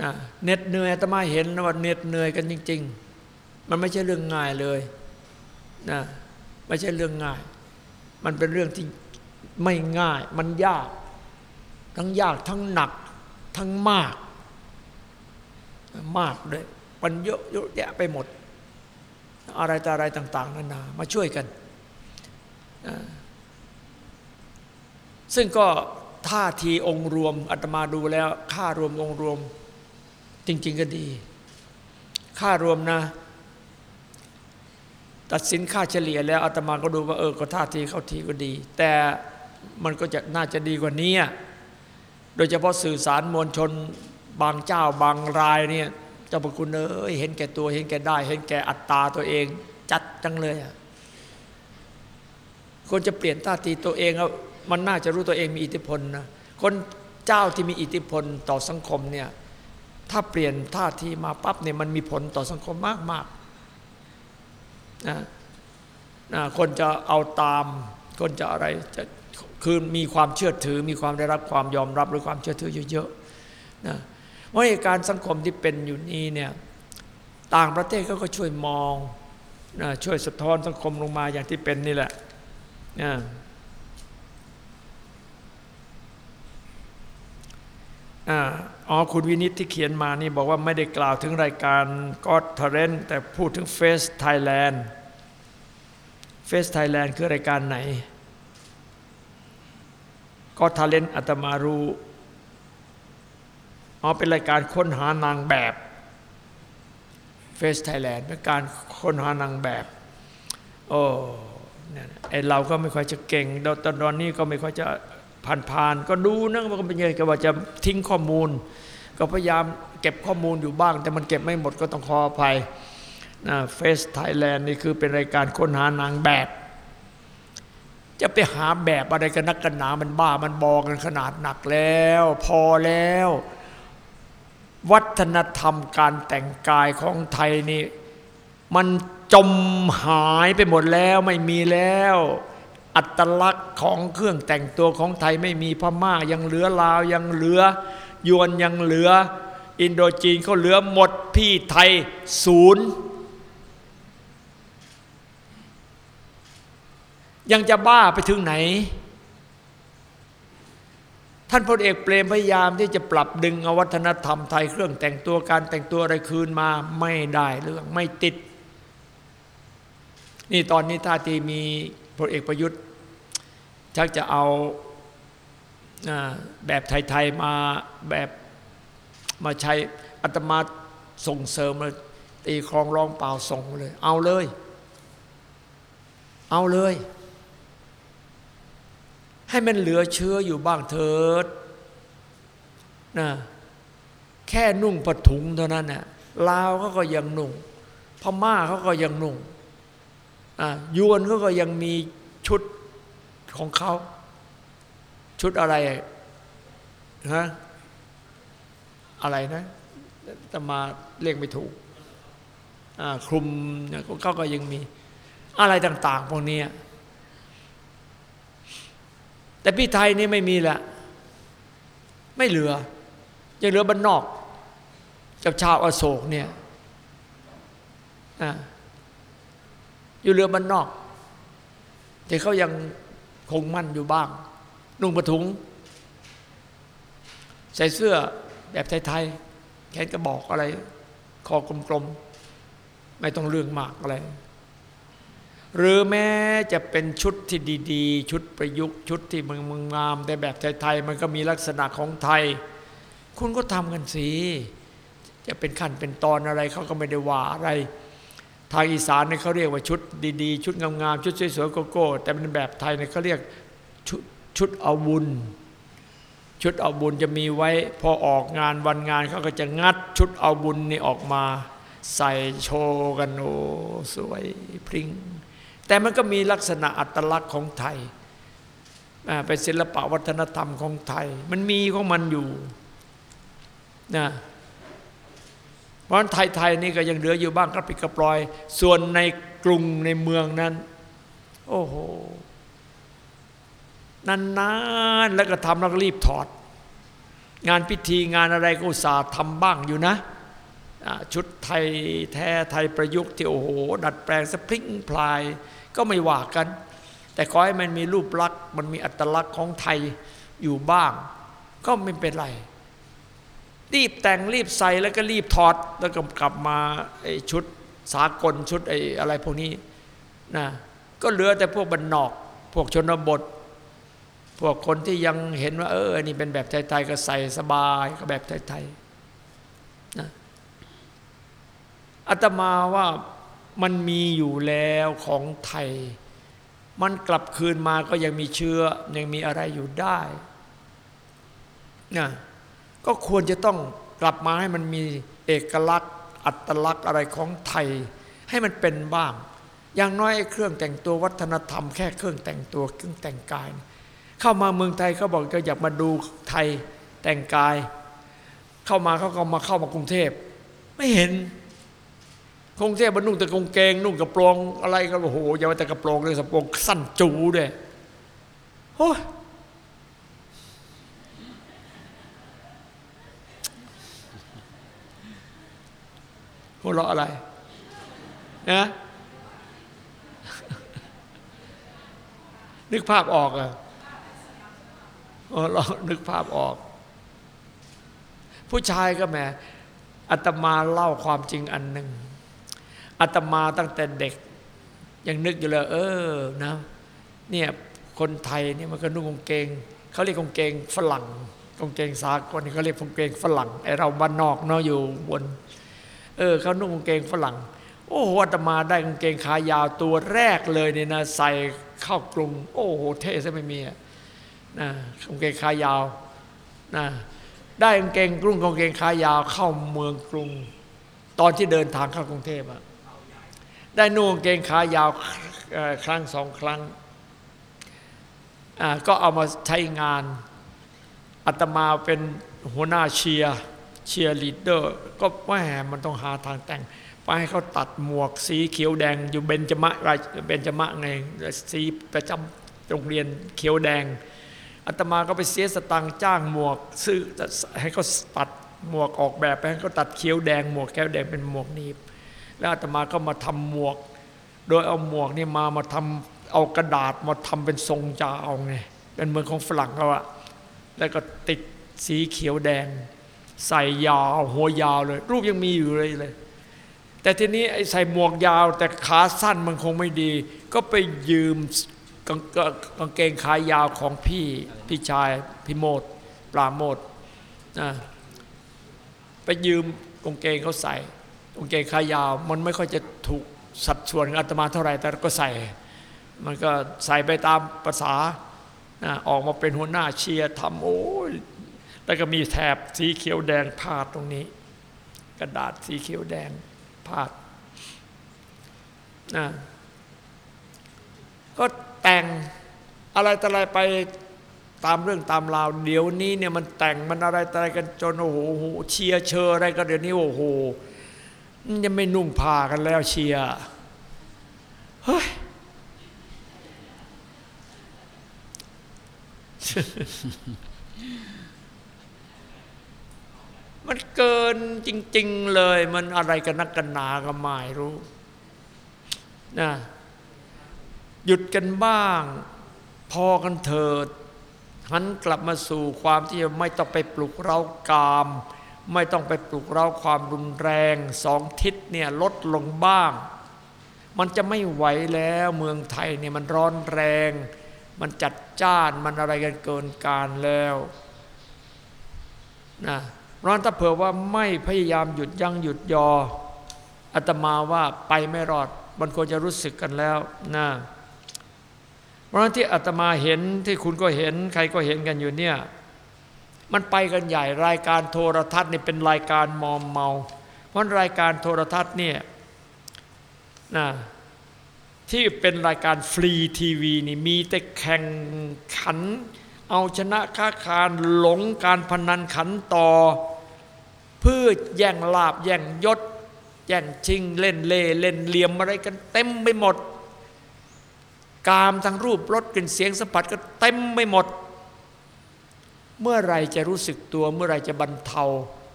นะเน็ดเหนื่อยอาตมาเห็นว่าเน็ดเหนื่อยกันจริง ๆ มันไม่ใช่เรื่องง่ายเลยนะไม่ใช่เรื่องง่าย มันเป็นเรื่องที่ไม่ง่าย มันยาก ทั้งยากทั้งหนักทั้งมาก มากเลย มันเยอะเยอะแยะไปหมด อะไรต่ออะไรต่าง ๆนานา มาช่วยกัน ซึ่งก็ท่าทีองค์รวมอาตมาดูแล้ว ค่ารวมองค์รวม จริง ๆ ก็ดี ค่ารวมนะ ตัดสินค่าเฉลี่ยแล้วอาตมาก็ดูว่าเออก็ท่าทีเข้าทีก็ดี แต่มันก็จะน่าจะดีกว่านี้ โดยเฉพาะสื่อสารมวลชนบางเจ้าบางรายเนี่ย จ้าพระคุณเอ้ยเห็นแก่ตัวเห็นแก่ได้ เห็นแก่อัตตาตัวเอง จัดจังเลยอะคนจะเปลี่ยนท่าทีตัวเองมันน่าจะรู้ตัวเองมีอิทธิพลนะคนเจ้าที่มีอิทธิพลต่อสังคมเนี่ยถ้าเปลี่ยนท่าทีมาปั๊บเนี่ยมันมีผลต่อสังคมมากมากนะนะคนจะเอาตาม คนจะอะไรจะคือมีความเชื่อถือ มีความได้รับความยอมรับหรือความเชื่อถือเยอะๆนะ ว่าเหตุการณ์สังคมที่เป็นอยู่นี้เนี่ยต่างประเทศเขาก็ช่วยมองนะช่วยสะท้อนสังคมลงมาอย่างที่เป็นนี่แหละนะอ๋อคุณวินิตที่เขียนมานี่บอกว่าไม่ได้กล่าวถึงรายการ Got Talent แต่พูดถึง Face Thailand Face Thailand คือรายการไหนGot Talent อาตมารู้ อ๋อเป็นรายการค้นหานางแบบ Face Thailand เป็นการค้นหานางแบบ โอ้เนี่ยไอเราก็ไม่ค่อยจะเก่งตอนตอนนี้ก็ไม่ค่อยจะผ่านๆก็ดูนะมันก็เป็นยังไงก็ว่าจะทิ้งข้อมูล ก็พยายามเก็บข้อมูลอยู่บ้าง แต่มันเก็บไม่หมดก็ต้องขออภัยนะ Face Thailand นี่คือเป็นรายการค้นหานางแบบ จะไปหาแบบอะไรกันนักกันหนามันบ้ามันบอกันขนาดหนักแล้ว พอแล้ว วัฒนธรรมการแต่งกายของไทยนี่มันจมหายไปหมดแล้วไม่มีแล้ว อัตลักษณ์ของเครื่องแต่งตัวของไทยไม่มีพม่ายังเหลือลาวยังเหลือยวนยังเหลือ อินโดจีนเขาเหลือหมดพี่ไทยศูนย์ยังจะบ้าไปถึงไหน ท่านพลเอกเปรมพยายามที่จะปรับดึงอวัฒนธรรมไทยเครื่องแต่งตัวการแต่งตัวอะไรคืนมาไม่ได้เรื่องไม่ติด นี่ตอนนี้ท่าทีมีพลเอกประยุทธ์ ชักจะเอาแบบไทยๆมาแบบมาใช้อัตมาส่งเสริมเลยตีครองร้องเปล่าส่งเลย เอาเลย เอาเลย ให้มันเหลือเชื้ออยู่บ้างเถิดนะแค่นุ่งผ้าถุงเท่านั้นน่ะลาวเขาก็ยังนุ่งพม่าเขาก็ยังนุ่งยวนเขาก็ยังมีชุดของเขาชุดอะไรฮะอะไรนะจะมาเรียกไม่ถูกคลุมเขาก็ยังมีอะไรต่าง ๆ พวกนี้ แต่พี่ไทยนี่ไม่มีละไม่เหลือ ยังเหลือบ้านนอกกับชาวอโศกเนี่ยอยู่เรือบ้านนอก แต่เขายังคงมั่นอยู่บ้าง นุ่งผ้าถุง ใส่เสื้อแบบไทยๆแขนกระบอกอะไร คอกลมๆ ไม่ต้องเรื่องมากอะไร หรือแม้จะเป็นชุดที่ดีๆ ชุดประยุกต์ชุดที่มึงมึงงามแต่แบบไทยๆมันก็มีลักษณะของไทย คุณก็ทำกันสิจะเป็นขั้นเป็นตอนอะไรเขาก็ไม่ได้ว่าอะไร ทางอีสานเนี่ยเขาเรียกว่าชุดดีๆ ชุดงามๆชุดสวยๆโก้แต่เป็นแบบไทยเนี่ยเขาเรียกชุดชุดอาวุธชุดอาบุญจะมีไว้พอออกงานวันงานเขาก็จะงัดชุดอาบุญนี่ออกมา ใส่โชว์กันโอ้สวยพริง้ง แต่มันก็มีลักษณะอัตลักษณ์ของไทยเป็นศิลปะวัฒนธรรมของไทย มันมีของมันอยู่นะเพราะไทยไทยนี่ก็ยังเหลืออยู่บ้างกระปิกกระปลอย ส่วนในกรุงในเมืองนั้น โอ้โหนานๆแล้วก็ทำแล้วก็รีบถอด งานพิธีงานอะไรก็อุตส่าห์ทำบ้างอยู่นะ ชุดไทยแท้ไทยประยุกต์ที่โอ้โห ดัดแปลงสะพริ้งพรายก็ไม่ว่ากัน แต่ขอให้มันมีรูปลักษณ์มันมีอัตลักษณ์ของไทยอยู่บ้าง ก็ไม่เป็นไร รีบแต่งรีบใส่แล้วก็รีบถอดแล้วก็กลับมาไอ้ชุดสากลชุดไอ้อะไรพวกนี้นะก็เหลือแต่พวกบรรนอก พวกชนบท พวกคนที่ยังเห็นว่า เออนี่เป็นแบบไทยๆก็ใส่สบายก็แบบไทยๆนะ อาตมาว่ามันมีอยู่แล้วของไทย มันกลับคืนมาก็ยังมีเชื้อยังมีอะไรอยู่ได้นะก็ควรจะต้องกลับมาให้มันมีเอกลักษณ์ อัตลักษณ์อะไรของไทย ให้มันเป็นบ้าง อย่างน้อยไอ้เครื่องแต่งตัววัฒนธรรมแค่เครื่องแต่งตัวเครื่องแต่งกายเนี่ยเข้ามาเมืองไทยเขาบอกจะอยากมาดูไทยแต่งกาย เข้ามาเขาก็มาเข้ามากรุงเทพ ไม่เห็น กรุงเทพมันนุ่งแต่กางเกง นุ่งกระโปรงอะไรก็โอ้โหอย่าว่าแต่กระโปรงเลยกระโปรงสั้นจูด้วยโอ้ยหัวเราะอะไรนะนึกภาพออกอะเออเรานึกภาพออก ผู้ชายก็แหมอาตมาเล่าความจริงอันหนึ่ง อาตมาตั้งแต่เด็ก ยังนึกอยู่เลยเออนะเนี่ยคนไทยเนี่ยมันก็นุ่งกางเกงเขาเรียกกางเกงฝรั่งกางเกงสากลนี่เขาเรียกกางเกงฝรั่งไอเราบ้านนอกเนาะอยู่บน เออเขานุ่งกางเกงฝรั่ง โอ้โหอาตมาได้กางเกงขายาวตัวแรกเลยเนี่ยนะใส่เข้ากรุง โอ้โหเท่ซะไม่มีนะกางเกงขายาวนะได้กางเกงกรุงกางเกงขายาวเข้าเมืองกรุง ตอนที่เดินทางเข้ากรุงเทพอะ ได้นุ่งเกงขายาวครั้งสองครั้ง ก็เอามาใช้งานอาตมาเป็นหัวหน้าเชียร์เชียร์ลีดเดอร์ ก็แหมมันต้องหาทางแต่ง ไปให้เขาตัดหมวกสีเขียวแดง อยู่เบญจมะราชเบญจมะไงสีประจำโรงเรียนเขียวแดงอาตมาก็ไปเสียสตังค์จ้างหมวก ซื้อให้เขาตัดหมวกออกแบบไปให้เขาตัดเขียวแดง หมวกแก้วแดงเป็นหมวกหนีบ แล้วอาตมาก็มาทำหมวก โดยเอาหมวกนี่มามาทำเอากระดาษมาทำเป็นทรงยาวไงเป็นเมืองของฝรั่งเขาอะแล้วก็ติดสีเขียวแดง ใส่ยาวหัวยาวเลย รูปยังมีอยู่เลยเลย แต่ทีนี้ไอ้ใส่หมวกยาว แต่ขาสั้นมันคงไม่ดี ก็ไปยืมกางกางงเกงขายาวของพี่พี่ชายพี่โมดปราโมดนะไปยืมกางเกงเขาใส่างเกงขายาว มันไม่ค่อยจะถูกสัดส่วนกับอาตมาเท่าไหร่แต่ก็ใส่ มันก็ใส่ไปตามภาษานะออกมาเป็นหัวหน้าเชียร์ทำโอ้ยแล้วก็มีแถบสีเขียวแดงพาดตรงนี้ กระดาษสีเขียวแดงพาดนะก็แต่งอะไรต่ออะไรไปตามเรื่องตามราว เดี๋ยวนี้เนี่ยมันแต่งมันอะไรต่ออะไรกันจนโอ้โหเชียร์เชออะไรก็เดี๋ยวนี้โอ้โห ยังไม่นุ่งผ้ากันแล้วเชียร์เฮ้ยมันเกินจริง ๆเลย มันอะไรกันนักกันหนาก็ไม่รู้นะหยุดกันบ้าง พอกันเถิดหันกลับมาสู่ความที่ไม่ต้องไปปลุกเรากาม ไม่ต้องไปปลุกเราความรุนแรงสองทิศเนี่ยลดลงบ้าง มันจะไม่ไหวแล้วเมืองไทยเนี่ยมันร้อนแรง มันจัดจ้านมันอะไรกันเกินการแล้วนะราะฉะนั้นถ้าเผื่อว่าไม่พยายามหยุดยั้งหยุดยออาตมาว่าไปไม่รอด มันควรจะรู้สึกกันแล้วนะเพราะฉะนั้นที่อาตมาเห็นที่คุณก็เห็นใครก็เห็นกันอยู่เนี่ย มันไปกันใหญ่รายการโทรทัศน์นี่เป็นรายการมอมเมา เพราะรายการโทรทัศน์เนี่ยนะที่เป็นรายการฟรีทีวีนี่มีแต่แข่งขัน เอาชนะค้าคารหลงการพนันขันต่อ เพื่อแย่งลาบแย่งยศ แย่งชิงเล่นเล่เล่นเหลี่ยมอะไรกันเต็มไปหมด กามทั้งรูปรสกลิ่นเสียงสัมผัสก็เต็มไปหมด เมื่อไรจะรู้สึกตัว เมื่อไรจะบรรเทา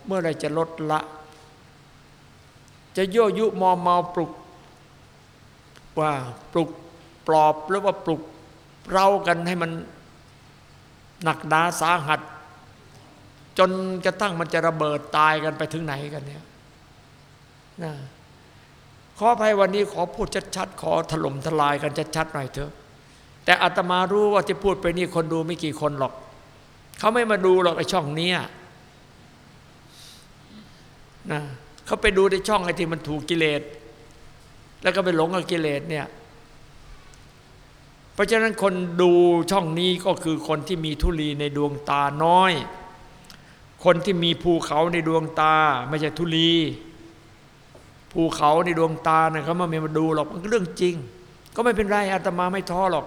เมื่อไรจะลดละ จะโยยุมอมเมาปลุกว่าปลุกปลอบหรือว่าปลุกเรากันให้มันหนักหนาสาหัส จนกระทั่งมันจะระเบิดตายกันไปถึงไหนกันเนี่ยนะขออภัยวันนี้ขอพูดชัดๆ ขอถล่มทลายกันชัดๆหน่อยเถอะ แต่อาตมารู้ว่าที่พูดไปนี่คนดูไม่กี่คนหรอก เขาไม่มาดูหรอกไอ้ช่องเนี้ยนะเขาไปดูในช่องไอ้ที่มันถูกกิเลสแล้วก็ไปหลงกับกิเลสเนี่ย เพราะฉะนั้นคนดูช่องนี้ก็คือคนที่มีทุลีในดวงตาน้อย คนที่มีภูเขาในดวงตา ไม่ใช่ทุลีภูเขาในดวงตาเนี่ยเขาไม่มาดูหรอกมันเรื่องจริง ก็ไม่เป็นไรอาตมาไม่ท้อหรอก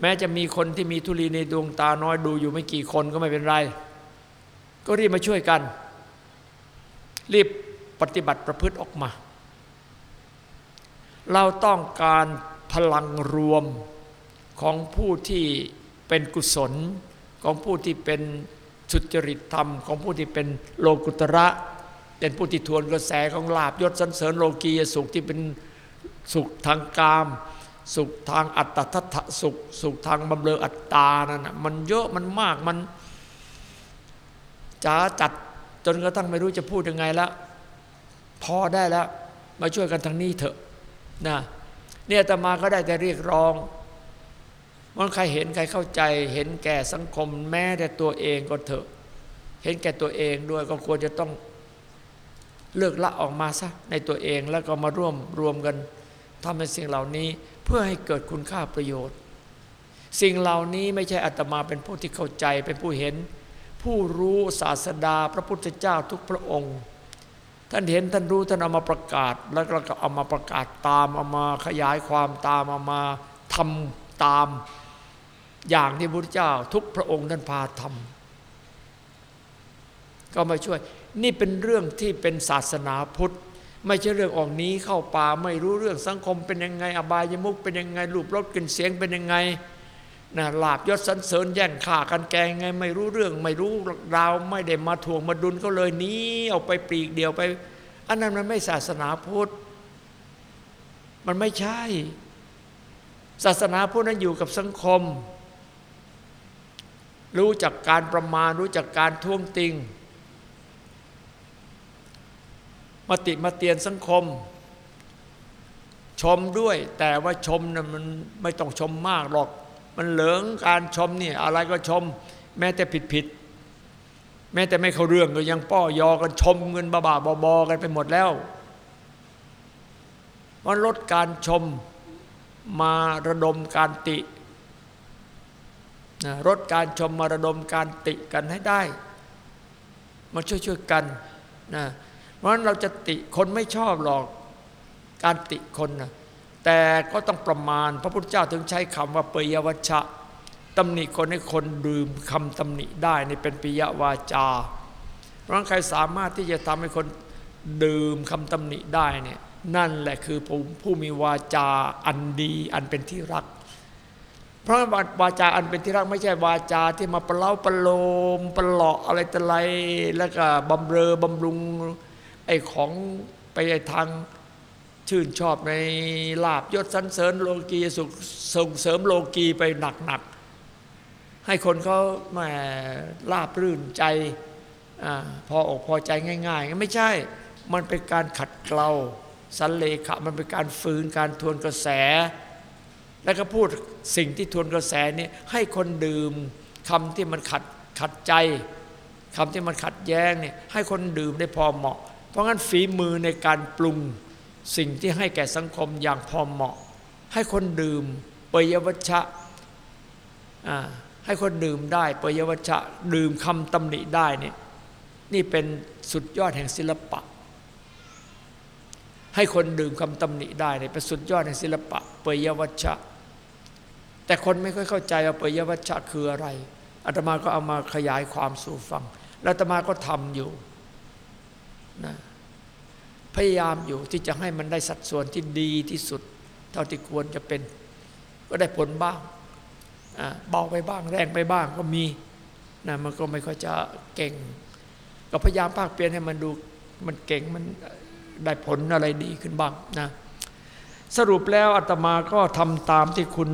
แม้จะมีคนที่มีธุลีในดวงตาน้อยดูอยู่ไม่กี่คนก็ไม่เป็นไร ก็รีบมาช่วยกัน รีบปฏิบัติประพฤติออกมา เราต้องการพลังรวมของผู้ที่เป็นกุศล ของผู้ที่เป็นสุจริตธรรม ของผู้ที่เป็นโลกุตระ เป็นผู้ที่ทวนกระแสของลาบยศสันเสริญโลกียสุขที่เป็นสุขทางกาม สุขทางอัตทัสุข สุขทางบำเรออัตตานั่นนะมันเยอะมันมากมันจ๋าจัดจนกระทั่งไม่รู้จะพูดยังไงแล้วพอได้แล้ว มาช่วยกันทางนี้เถอะนะเนี่ยอาตมาก็ได้แต่เรียกร้องมันใครเห็นใครเข้าใจ เห็นแก่สังคมแม้แต่ตัวเองก็เถอะ เห็นแก่ตัวเองด้วยก็ควรจะต้องเลิกละออกมาซะในตัวเองแล้วก็มาร่วมรวมกันทำในสิ่งเหล่านี้ เพื่อให้เกิดคุณค่าประโยชน์ สิ่งเหล่านี้ไม่ใช่อาตมาเป็นผู้ที่เข้าใจเป็นผู้เห็น ผู้รู้ศาสดาพระพุทธเจ้าทุกพระองค์ ท่านเห็นท่านรู้ท่านเอามาประกาศ แล้วก็เอามาประกาศตามเอามาขยายความตามเอามาทำตามอย่างที่พระพุทธเจ้า ทุกพระองค์ท่านพาทำก็มาช่วย นี่เป็นเรื่องที่เป็นศาสนาพุทธ ไม่ใช่เรื่องออกนี้เข้าป่าไม่รู้เรื่องสังคมเป็นยังไง อบายมุกเป็นยังไงรูปรสกลิ่นเสียงเป็นยังไงนะลาบยศสันเสริญแย่งข่ากันแกงไง ไม่รู้เรื่องไม่รู้ราวไม่ได้มาทวงมาดุลก็เลยหนีเอาไปปลีกเดียวไป อันนั้นมันไม่ศาสนาพุทธมันไม่ใช่ ศาสนาพุทธนั้นอยู่กับสังคม รู้จักการประมาณรู้จักการท่วงติง มติมาเตียนสังคม ชมด้วย แต่ว่าชมนะมันไม่ต้องชมมากหรอก มันเหลืองการชมนี่อะไรก็ชม แม้แต่ผิดผิดแม้แต่ไม่เข้าเรื่องก็ยังป้อยอกันชมเงินบ้าๆบอๆกันไปหมดแล้วมันลดการชมมาระดมการตินะลดการชมมาระดมการติกันให้ได้ มาช่วยๆกันนะ เพราะฉะนั้นเราจะติคนไม่ชอบหรอกการติคนนะแต่ก็ต้องประมาณพระพุทธเจ้าถึงใช้คำว่าเปยวัชะตำหนิคนให้คนดื่มคำตำหนิได้นี่เป็นปิยวาจา เพราะใครสามารถที่จะทำให้คนดื่มคำตำหนิได้เนี่ยนั่นแหละคือผู้ผู้มีวาจาอันดีอันเป็นที่รัก เพราะวาจาอันเป็นที่รักไม่ใช่วาจาที่มาประเล้าประโลมประหลอกอะไรแต่ไรแล้วก็บำเรอบำรุง อ้ของไปทางชื่นชอบในลาบยศสันเสริญโลกีสุขส่งเสริมโลกีไปหนักๆ ให้คนเขาแหมลาบรื่นใจอพออกพอใจง่ายๆ ไม่ใช่ มันเป็นการขัดเกลาสันเลขะมันเป็นการฝืนการทวนกระแส แล้วก็พูดสิ่งที่ทวนกระแสนี้ให้คนดื่มคำที่มันขัดขัดใจคำที่มันขัดแย้งเนี่ยให้คนดื่มได้พอเหมาะ เพราะงั้นฝีมือในการปรุงสิ่งที่ให้แก่สังคมอย่างพอเหมาะ ให้คนดื่มเปยวัชชะให้คนดื่มได้เปยวัชชะดื่มคำตำหนิได้เนี่ยนี่เป็นสุดยอดแห่งศิลปะ ให้คนดื่มคำตำหนิได้เนี่ยเป็นสุดยอดแห่งศิลปะ เปยวัชชะแต่คนไม่ค่อยเข้าใจว่าเปยวัชชะคืออะไรอาตมาก็เอามาขยายความสู่ฟัง แล้วอาตมาก็ทำอยู่ นะพยายามอยู่ที่จะให้มันได้สัดส่วนที่ดีที่สุด เท่าที่ควรจะเป็น ก็ได้ผลบ้างเบาไปบ้างแรงไปบ้างก็มีนะมันก็ไม่ค่อยจะเก่ง ก็พยายามภาคเปลี่ยนให้มันดูมันเก่งมันได้ผลอะไรดีขึ้นบ้างนะสรุปแล้วอาตมาก็ทำตามที่คุณ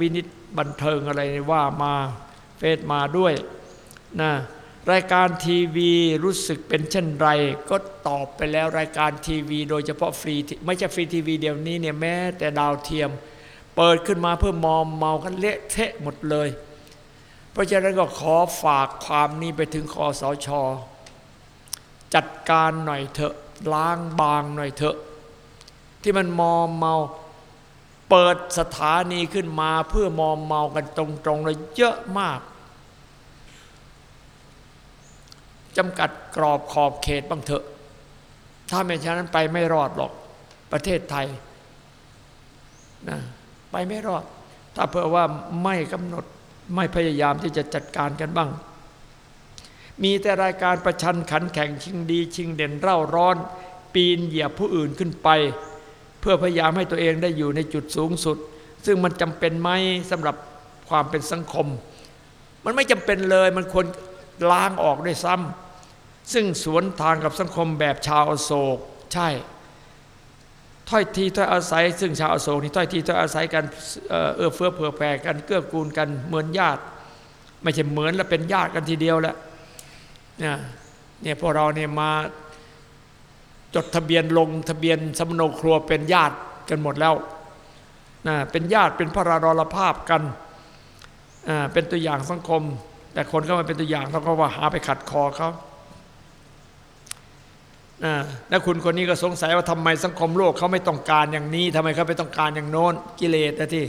วินิตบันเทิงอะไรว่ามาเฟซมาด้วยนะ รายการทีวีรู้สึกเป็นเช่นไร ก็ตอบไปแล้วรายการทีวี โดยเฉพาะฟรีไม่ใช่ฟรีทีวีเดี๋ยวนี้เนี่ยแม้แต่ดาวเทียม เปิดขึ้นมาเพื่อมอมเมากันเละเทะหมดเลย เพราะฉะนั้นก็ขอฝากความนี้ไปถึงคอสช จัดการหน่อยเถอะล้างบางหน่อยเถอะ ที่มันมอมเมาเปิดสถานีขึ้นมาเพื่อมอมเมากันตรงๆเลยเยอะมาก จำกัดกรอบขอบเขตบ้างเถอะ ถ้าไม่ฉะนั้นไปไม่รอดหรอกประเทศไทยนะไปไม่รอด ถ้าเผื่อว่าไม่กำหนดไม่พยายามที่จะจัดการกันบ้าง มีแต่รายการประชันขันแข่งชิงดี ชิงเด่นเร่าร้อน ปีนเหยียบผู้อื่นขึ้นไป เพื่อพยายามให้ตัวเองได้อยู่ในจุดสูงสุด ซึ่งมันจำเป็นไหมสำหรับความเป็นสังคม มันไม่จำเป็นเลยมันควร ล้างออกด้วยซ้ำซึ่งสวนทางกับสังคมแบบชาวอโศก ใช่ถ้อยทีถ้อยอาศัย ซึ่งชาวอโศกนี่ถ้อยทีถ้อยอาศัยกันเอ่อเอื้อเฟื้อเผื่อแผ่กันเกื้อกูลกันเหมือนญาติ ไม่ใช่เหมือนแล้วเป็นญาติกันทีเดียวแหละเนี่ยเนี่ยพวกเราเนี่ยมาจดทะเบียนลงทะเบียนสมโนครัวเป็นญาติกันหมดแล้วนะเป็นญาติเป็นพระรารภาพกันเป็นตัวอย่างสังคม แต่คนก็มาเป็นตัวอย่างเขาก็ว่าหาไปขัดคอเขาอ่าแล้วคุณคนนี้ก็สงสัยว่าทำไมสังคมโลกเขาไม่ต้องการอย่างนี้ทำไมเขาไม่ต้องการอย่างโน้นกิเลสนะที่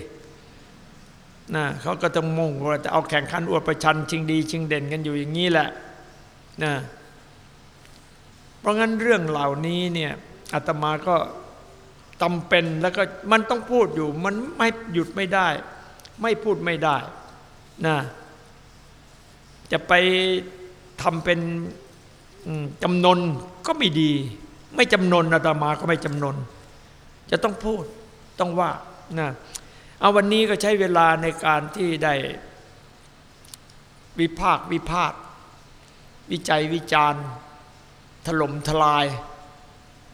นะเขาก็จะมุ่งว่าจะเอาแข่งขันอวดประชันชิงดี ชิงเด่นกันอยู่อย่างนี้แหละนะเพราะงั้นเรื่องเหล่านี้เนี่ยอาตมาก็จำเป็นแล้วก็มันต้องพูดอยู่ มันไม่หยุดไม่ได้ ไม่พูดไม่ได้นะ จะไปทำเป็นจำนนก็ไม่ดี ไม่จำนนอาตมาก็ไม่จำนน จะต้องพูดต้องว่านะเอาวันนี้ก็ใช้เวลาในการที่ได้วิพากวิพากวิจัยวิจารณ์ถล่มทลาย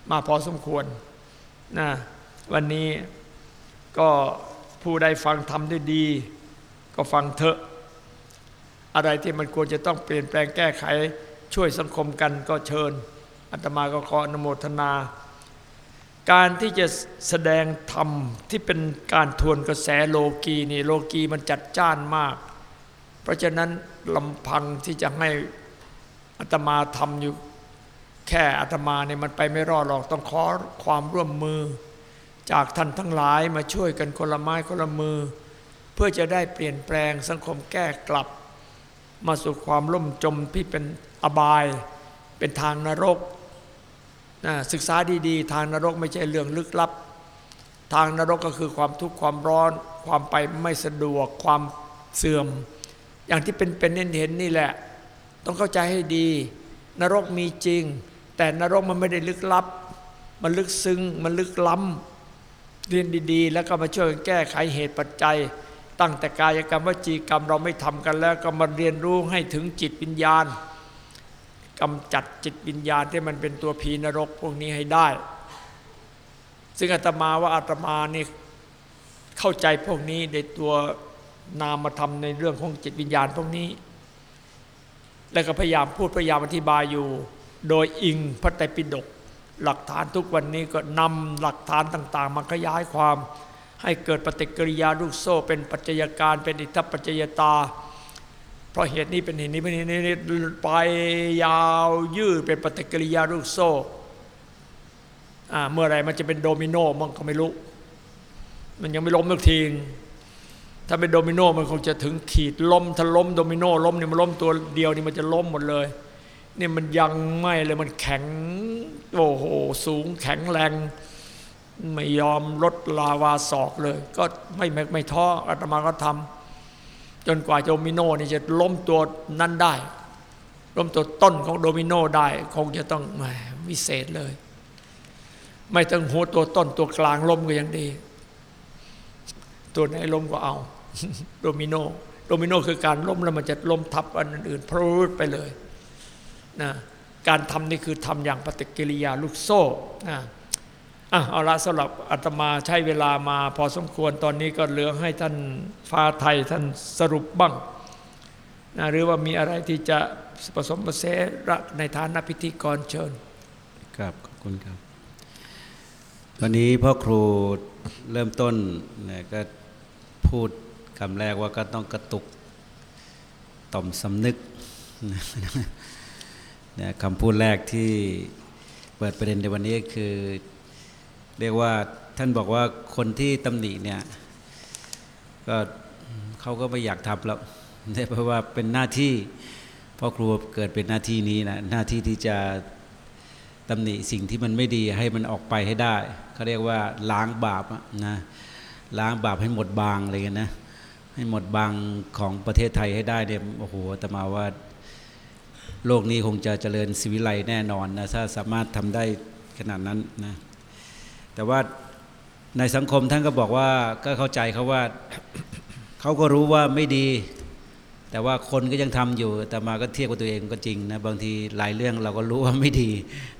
มาพอสมควรนะวันนี้ก็ผู้ใดฟังทำได้ดี ก็ฟังเถอะ อะไรที่มันควรจะต้องเปลี่ยนแปลงแก้ไข ช่วยสังคมกันก็เชิญอาตมาก็ขออนุโมทนา การที่จะแสดงธรรมที่เป็นการทวนกระแสโลกีนี่โลกีมันจัดจ้านมาก เพราะฉะนั้นลำพังที่จะให้อาตมาทำอยู่แค่อาตมาเนี่ยมันไปไม่รอดหรอกต้องขอความร่วมมือ จากท่านทั้งหลายมาช่วยกันคนละไม้คนละมือ เพื่อจะได้เปลี่ยนแปลงสังคมแก้กลับ มาสู่ความล่มจมที่เป็นอบาย เป็นทางนรกนะศึกษาดีๆ ทางนรกไม่ใช่เรื่องลึกลับ ทางนรกก็คือความทุกข์ความร้อน ความไปไม่สะดวกความเสื่อม อย่างที่เป็นเป็นเห็นเห็นนี่แหละ ต้องเข้าใจให้ดี นรกมีจริง แต่นรกมันไม่ได้ลึกลับ มันลึกซึ้งมันลึกล้ำเรียนดีๆ แล้วก็มาช่วยแก้ไขเหตุปัจจัย ตั้งแต่กายกรรมวจีกรรมเราไม่ทำกันแล้วก็มาเรียนรู้ให้ถึงจิตวิญญาณกำจัดจิตวิญญาณที่มันเป็นตัวผีนรกพวกนี้ให้ได้ ซึ่งอาตมาว่าอาตมานี่เข้าใจพวกนี้ในตัวนามธรรมในเรื่องของจิตวิญญาณพวกนี้ แล้วก็พยายามพูดพยายามอธิบายอยู่ โดยอิงพระไตรปิฎกหลักฐานทุกวันนี้ก็นำหลักฐานต่าง ๆ มาขยายความ ให้เกิดปฏิกิริยาลูกโซ่ เป็นปัจจัยการเป็นอิทธปัจจยตา เพราะเหตุนี้เป็นเหตุนี้เป็นเหตุนี้ไปยาวยืดเป็นปฏิกิริยาลูกโซ่เมื่อไรมันจะเป็นโดมิโนมันก็ไม่รู้ มันยังไม่ล้มสักทีถ้าเป็นโดมิโนมันคงจะถึงขีดล้มถ้าล้มโดมิโนล้มเนี่ยมันล้มตัวเดียวนี่มันจะล้มหมดเลยนี่มันยังไม่เลยมันแข็งโอ้โหสูงแข็งแรง ไม่ยอมลดลาวาศอกเลย ก็ไม่ไม่ไม่ท้ออาตมาก็ทำจนกว่าโดมิโนนี่จะล้มตัวนั้นได้ ล้มตัวต้นของโดมิโนได้ คงจะต้องแหมวิเศษเลย ไม่ต้องหัวตัวต้นตัวกลางล้มก็ยังดี ตัวไหนล้มก็เอา โดมิโนโดมิโนคือการล้มแล้วมันจะล้มทับอันอื่นๆพรูดไปเลยนะการทำนี่คือทำอย่างปฏิกิริยาลูกโซ่นะ อะเอาละสำหรับอาตมาใช้เวลามาพอสมควรตอนนี้ก็เหลือให้ท่านฟ้าไทยท่านสรุปบ้างนะหรือว่ามีอะไรที่จะผสมผสานในฐานะพิธีกรเชิญครับขอบคุณครับ วันนี้พ่อครูเริ่มต้นเนี่ยก็พูดคำแรกว่าก็ต้องกระตุกต่อมสำนึกนี่ยคำพูดแรกที่เปิดประเด็นในวันนี้คือ เรียกว่าท่านบอกว่าคนที่ตำหนิเนี่ยก็เขาก็ไม่อยากทำแล้วเพราะว่าเป็นหน้าที่พ่อครูเกิดเป็นหน้าที่นี้นะหน้าที่ที่จะตำหนิสิ่งที่มันไม่ดีให้มันออกไปให้ได้เขาเรียกว่าล้างบาปนะล้างบาปให้หมดบางอะไรกันนะให้หมดบางของประเทศไทยให้ได้เนี่ยโอ้โหอาตมาว่าโลกนี้คงจะเจริญสิวิไลแน่นอนนะถ้าสามารถทำได้ขนาดนั้นนะ แต่ว่าในสังคมท่านก็บอกว่าก็เข้าใจเขาว่าเขาก็รู้ว่าไม่ดี แต่ว่าคนก็ยังทำอยู่ แต่มาก็เทียบกับตัวเองก็จริงนะบางทีหลายเรื่องเราก็รู้ว่าไม่ดี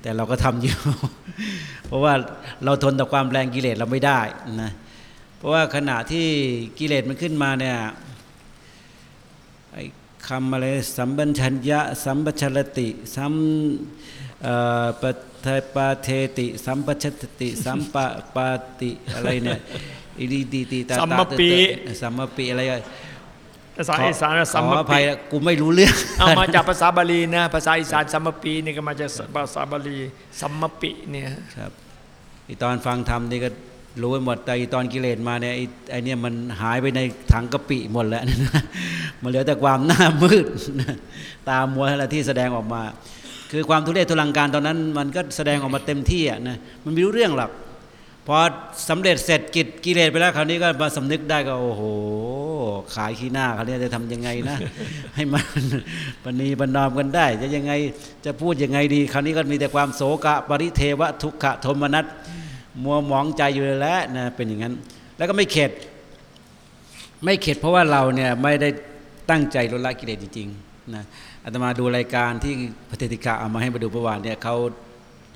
แต่เราก็ทำอยู่ เพราะว่าเราทนต่อความแรงกิเลสเราไม่ได้นะเพราะว่าขณะที่กิเลสมันขึ้นมาเนี่ยไอ้คำอะไรสัมบัญชัญญะ สัมปชรติสัม ปะเทปาเทติ สัมปชตติ สัมปะปาติอะไรเนี่ยอิริดีติตาตาสัมมปีสัมมปีอะไรอะภาษาอีสานสัมขมออภัปียนะกูไม่รู้เรื่องเอามาจากภาษาบาลีนะภาษาอีสานสัมมปีนี่ก็มาจากภาษาบาลีสัมมปิเนี่ยครับอีตอนฟังธรรมนี่ก็รู้ไปหมดแต่อีตอนกิเลสมาเนี่ยไอ้ไอ้เนี่ยมันหายไปในถังกะปิหมดแล้วนะมันเหลือแต่ความหน้ามืดตามัวอะไรที่แสดงออกมา คือความทุเรศทุลังการตอนนั้น มันก็แสดงออกมาเต็มที่อะนะมันไม่รู้เรื่องหรอกพอสำเร็จเสร็จกิจกิเลสไปแล้วคราวนี้ก็มาสำนึกได้ก็โอ้โห ขายขี้หน้าเขาวเนี่ยจะทำยังไงนะ ให้มันปณีบรรนอมกันได้ จะยังไงจะพูดยังไงดีคราวนี้ก็มีแต่ความโศกะปริเทวะทุกขะโทมนัสมัวหมองใจอยู่แล้วนะเป็นอย่างนั้น แล้วก็ไม่เข็ดไม่เข็ดเพราะว่าเราเนี่ยไม่ได้ตั้งใจลดละกิเลสจริงๆนะ อาตมาดูรายการที่พระเทติกาเอามาให้มาดูประวัติเนี่ยเขา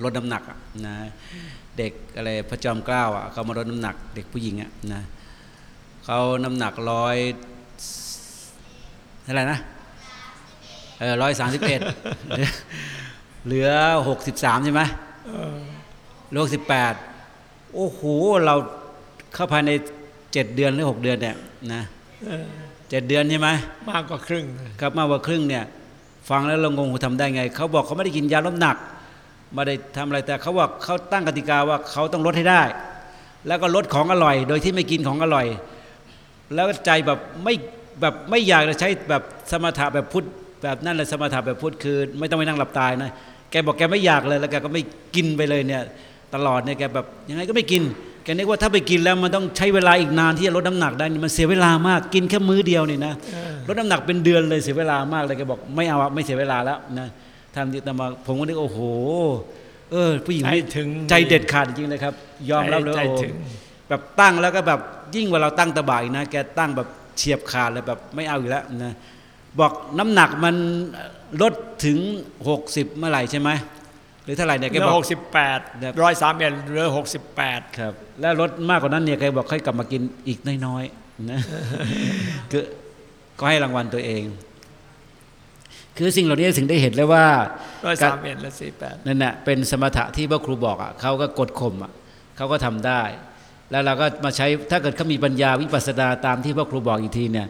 ลดน้ำหนักอะนะเด็กอะไรพระจอมเกล้าอะเขามาลดน้ำหนัก เด็กผู้หญิงอะนะเขาน้ำหนักร้อยเท่าไหร่นะเออร้อยสามสิบเอ็ดเหลือหกสิบสามใช่ไหมเหลือหกสิบแปดโอ้โห เราเข้าภายในเจ็ดเดือนหรือหกเดือนเนี่ยนะเจ็ดเดือนใช่ไหมมากกว่าครึ่งครับมากกว่าครึ่งเนี่ย ฟังแล้วเรางงว่าทำได้ไง เขาบอกเขาไม่ได้กินยาลดน้ำหนักไม่ได้ทำอะไรแต่เขาบอกเขาตั้งกติกาว่าเขาต้องลดให้ได้ แล้วก็ลดของอร่อย โดยที่ไม่กินของอร่อย แล้วใจแบบไม่แบบไม่อยากจะใช้แบบสมถะแบบพุทธแบบนั่นแหละสมถะแบบพุทธคือ ไม่ต้องไปนั่งหลับตายนะแกบอกแกไม่อยากเลยแล้วแกก็ไม่กินไปเลยเนี่ยตลอดเนี่ยแกแบบยังไงก็ไม่กิน แกนึกว่าถ้าไปกินแล้วมันต้องใช้เวลาอีกนานที่จะลดน้ำหนักได้นี่มันเสียเวลามากกินแค่มื้อเดียวนี่นะลดน้ำหนักเป็นเดือนเลยเสียเวลามากเลยแกบอกไม่เอาอะไม่เสียเวลาแล้วนะทำที่ตมาผมก็นึกโอ้โห เออ ผู้หญิงใจนี่ถึงใจเด็ดขาดจริงๆเลยครับ ยอมรับเลยใจว่าโอ้ถึงแบบตั้งแล้วก็แบบยิ่งกว่าเราตั้งตะบ่ายนะแกตั้งแบบเฉียบขาดเลยแบบไม่เอาอยู่แล้วนะบอกน้ำหนักมันลดถึง 60 เมื่อไหร่ใช่ไหม หรือเท่าไหร่เนี่ยเหแกลืบออกหกสิบแปดแบบร้อยสามเอ็ดเหลือหกสิบแปดครับแล้วลดมากกว่านั้นเนี่ยแกบอกให้กลับมากินอีกน้อยๆนะก็ก็ให้รางวัลตัวเอง คือสิ่งเหล่านี้ถึงได้เห็นเลยว่าร้อยกาสารมเอ็ดและสี่แปดนั่นแหะเป็นสมถะที่พ่อครูบอกอะเขาก็กดข่มอะเขาก็ทำได้ แล้วเราก็มาใช้ถ้าเกิดเขามีปัญญาวิปัสสนาตามที่พ่อครูบอกอีกทีเนี่ย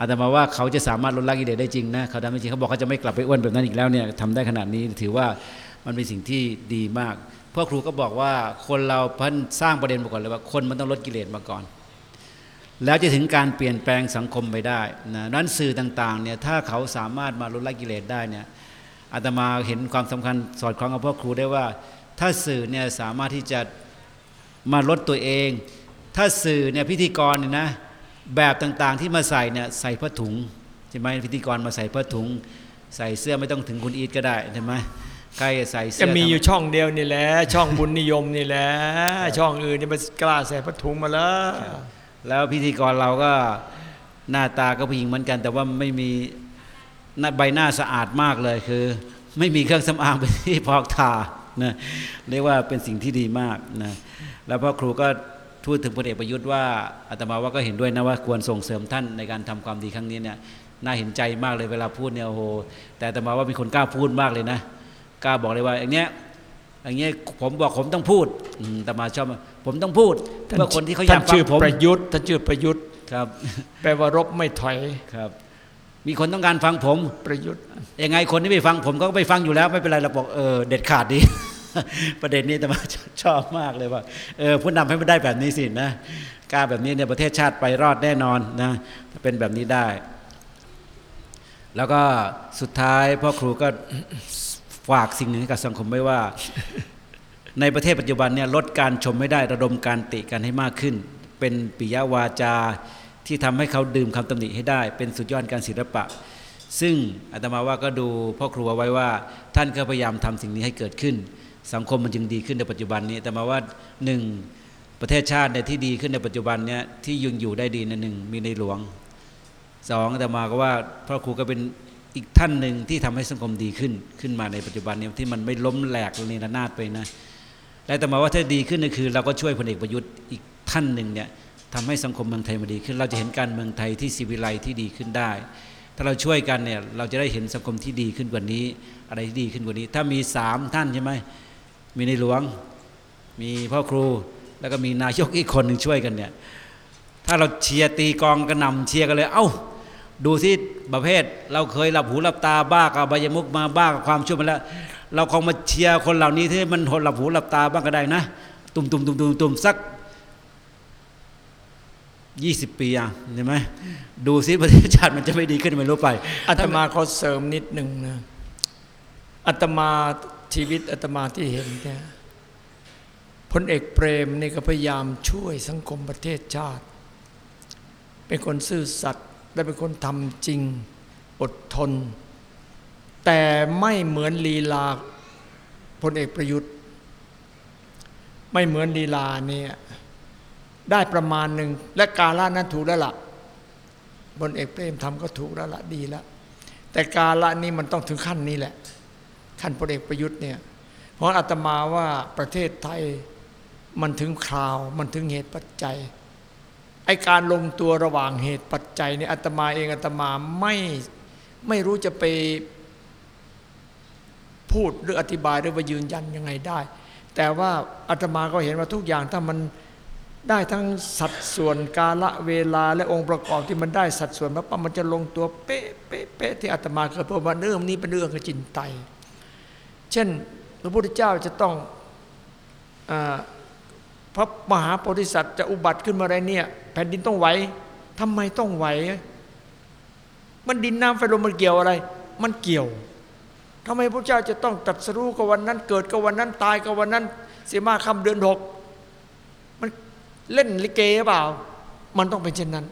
อาตมาว่าเขาจะสามารถลดละกิเลสได้จริงนะเขาทำได้จริงเขาบอกเขาจะไม่กลับไปอ้วนแบบนั้นอีกแล้วเนี่ยทำได้ขนาดนี้ถือว่า มันเป็นสิ่งที่ดีมากพ่อครูก็บอกว่าคนเราพันสร้างประเด็นมาก่อนเลยว่าคนมันต้องลดกิเลสมาก่อน แล้วจะถึงการเปลี่ยนแปลงสังคมไปได้นะนั้นสื่อต่างๆเนี่ยถ้าเขาสามารถมาลดละกิเลสได้เนี่ยอาตมาเห็นความสำคัญสอดคล้องกับพ่อครูได้ว่า ถ้าสื่อเนี่ยสามารถที่จะมาลดตัวเอง ถ้าสื่อเนี่ยพิธีกรเนี่ยนะแบบต่างๆที่มาใส่เนี่ยใส่ผ้าถุงใช่ไหมพิธีกรมาใส่ผ้าถุง ใส่เสื้อไม่ต้องถึงคุณอีทก็ได้ใช่ไหม ใครใส่เสื้จะมีอยู่ทำช่องเดียวนี่แหละ ช่องบุญนิยมนี่แหละ ช่องอื่นนี่มันกล้าใส่ผ้าถุงมาแล้ว แล้วพิธีกรเราก็หน้าตาก็ผู้หญิงเหมือนกัน แต่ว่าไม่มีหน้าใบหน้าสะอาดมากเลยคือ ไม่มีเครื่องสำอางเป็นที่พอกทานะเรียกว่าเป็นสิ่งที่ดีมากนะแล้วพ่อครูก็พูดถึงพลเอกประยุทธ์ว่าอาตมาว่าก็เห็นด้วยนะว่าควรส่งเสริมท่านในการทำความดีครั้งนี้เนี่ยน่าเห็นใจมากเลยเวลาพูดเนี่ยโอ้โหแต่อาตมาว่ามีคนกล้าพูดมากเลยนะ กล้าบอกเลยว่าอย่างเนี้ยอย่างเงี้ยผมบอกผมต้องพูดอืมอาตมาชอบผมต้องพูดเพื่อคนที่เขาอยากท่นฟัชื่งอผมประยุทธ์ท่านชื่อประยุทธ์ครับ แปลว่ารบไม่ถอยครับ มีคนต้องการฟังผมประยุทธ์ยังไงคนที่ไม่ฟังผมก็ไปฟังอยู่แล้ว ไม่เป็นไรเราบอกเออเด็ดขาดดีประเด็นนี้แต่มาชอบมากเลยว่าเออผู้นำให้มันได้แบบนี้สินะกล้าแบบนี้เนี่ยประเทศชาติไปรอดแน่นอนนะถ้าเป็นแบบนี้ได้ แล้วก็สุดท้ายพ่อครูก็ ฝากสิ่งหนึ่งให้กับสังคมไว้ว่า ในประเทศปัจจุบันเนี่ยลดการชมไม่ได้ระดมการติกันให้มากขึ้น เป็นปิยวาจาที่ทำให้เขาดื่มคำตำหนิให้ได้ เป็นสุดยอดการศิลปะ ซึ่งอาตมาว่าก็ดูพ่อครัวไว้ว่า ท่านก็พยายามทำสิ่งนี้ให้เกิดขึ้น สังคมมันจึงดีขึ้นในปัจจุบันนี้แต่มาว่าหนึ่งประเทศชาติเนี่ยที่ดีขึ้นในปัจจุบันเนี่ยที่ยังอยู่ได้ดีในหนึ่งมีในหลวงสองอาตมาก็ว่าพ่อครูก็เป็น อีกท่านหนึ่งที่ทำให้สังคมดีขึ้นขึ้นมาในปัจจุบันนี้ที่มันไม่ล้มแหลกในระนาดไปนะและแต่มาว่าถ้าดีขึ้นก็คือ เราก็ช่วยพลเอกประยุทธ์อีกท่านหนึ่งเนี่ยทำให้สังคมเมืองไทยมันดีขึ้น เราจะเห็นการเมืองไทยที่สิวิไลที่ดีขึ้นได้ ถ้าเราช่วยกันเนี่ยเราจะได้เห็นสังคมที่ดีขึ้นกว่านี้ อะไรที่ดีขึ้นกว่านี้ ถ้ามีสามท่านใช่ไหมมีในหลวง มีพ่อครูแล้วก็มีนายกอีกคนหนึ่งช่วยกันเนี่ยถ้าเราเชียร์ตีกองกระนำเชียร์กันเลยเอ้า ดูสิประเภท เราเคยหลับหูหลับตาบ้ากับอบายมุกมาบ้ากับความชั่วมาแล้ว เราคงมาเชียร์คนเหล่านี้ที่มันหดหลับหูหลับตาบ้างก็ได้นะ ตุ่มตุ่มตุ่มตุ่มตุ่มสักยี่สิบปีอะเห็นไหมดูสิประเทศชาติมันจะไม่ดีขึ้นไม่รู้ไปอาตมาขอเสริมนิดหนึ่งนะอาตมาชีวิตอาตมาที่เห็นเนี่ยพลเอกเปรมนี่ก็พยายามช่วยสังคมประเทศชาติ เป็นคนซื่อสัตย์ และเป็นคนทำจริงอดทน แต่ไม่เหมือนลีลาพลเอกประยุทธ์ ไม่เหมือนลีลาเนี่ยได้ประมาณหนึ่งและกาลานั้นถูกแล้วล่ะบนเอกเปรมทำก็ถูกแล้วละดีแล้วแต่กาละนี้มันต้องถึงขั้นนี้แหละ ขั้นพลเอกประยุทธ์เนี่ยเพราะอาตมาว่าประเทศไทยมันถึงคราว มันถึงเหตุปัจจัย ไอการลงตัวระหว่างเหตุปัจจัยเนี่ยอาตมาเองอาตมาไม่ไม่รู้จะไปพูดหรืออธิบายหรือว่ายืนยันยังไงได้ แต่ว่าอาตมาก็เห็นว่าทุกอย่างถ้ามันได้ทั้งสัดส่วนกาละเวลาและองค์ประกอบที่มันได้สัดส่วนมาปั๊บมันจะลงตัวเป๊ะเป๊ะเป๊ะที่อาตมาเคยพูดว่าเรื่องนี้เป็นเรื่องกจินไต เช่นพระพุทธเจ้าจะต้องอพระมหาโพธิสัตว์จะอุบัติขึ้นมาอะไรเนี่ย แผ่นดินต้องไหวทำไมต้องไหว มันดินน้ำไฟลมมันเกี่ยวอะไร มันเกี่ยวทำไมพระเจ้าจะต้องตรัสรู้กับวันนั้น เกิดกับวันนั้นตายกับวันนั้นเสียมาคำเดือนหกมันเล่นลิเกหรือเปล่า มันต้องเป็นเช่นนั้น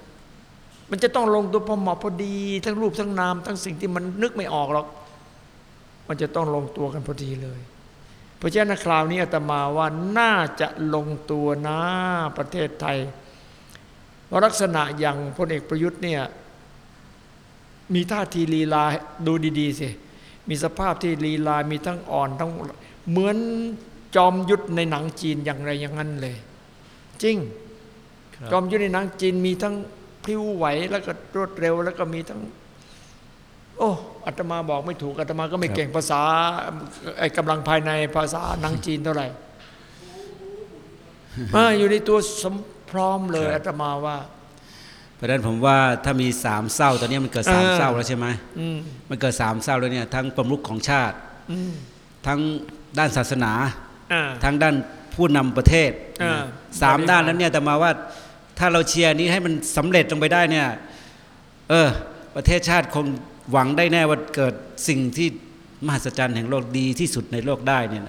มันจะต้องลงตัวพอเหมาะพอดี ทั้งรูปทั้งนาม ทั้งสิ่งที่มันนึกไม่ออกหรอก มันจะต้องลงตัวกันพอดีเลยเพราะฉะนั้นคราวนี้อาตมาว่าน่าจะลงตัวนะประเทศไทย ลักษณะอย่างพลเอกประยุทธ์เนี่ยมีท่าทีลีลาดูดีๆสิมีสภาพที่ลีลามีทั้งอ่อนทั้งเหมือนจอมยุทธในหนังจีนอย่างไรอย่างนั้นเลย จริงครับจอมยุทธในหนังจีนมีทั้งพริ้วไหวแล้วก็รวดเร็ว แล้วก็มีทั้ง โอ้อาตมาบอกไม่ถูกอาตมาก็ไม่เก่งภาษาไอ้กำลังภายในภาษาหนังจีนเท่าไหร่อ่าอยู่ในตัวสมพ ร้อมเลยอาตมาว่า เพราะฉะนั้นผมว่าถ้ามีสามเศร้าตอนนี้มันเกิดสามเออเศร้าแล้วใช่ไหมอืมมันเกิดสามเศร้าแล้วเนี่ยทั้งประมุขของชาติอืมทั้งด้านศาสนาอ่าทั้งด้านผู้นำประเทศอ่าสามด้านแล้วเนี่ยแต่มาว่าถ้าเราเชียร์นี้ให้มันสำเร็จลงไปได้เนี่ย เออ ประเทศชาติคงหวังได้แน่ว่าเกิดสิ่งที่มหัศจรรย์แห่งโลกดีที่สุดในโลกได้เนี่ย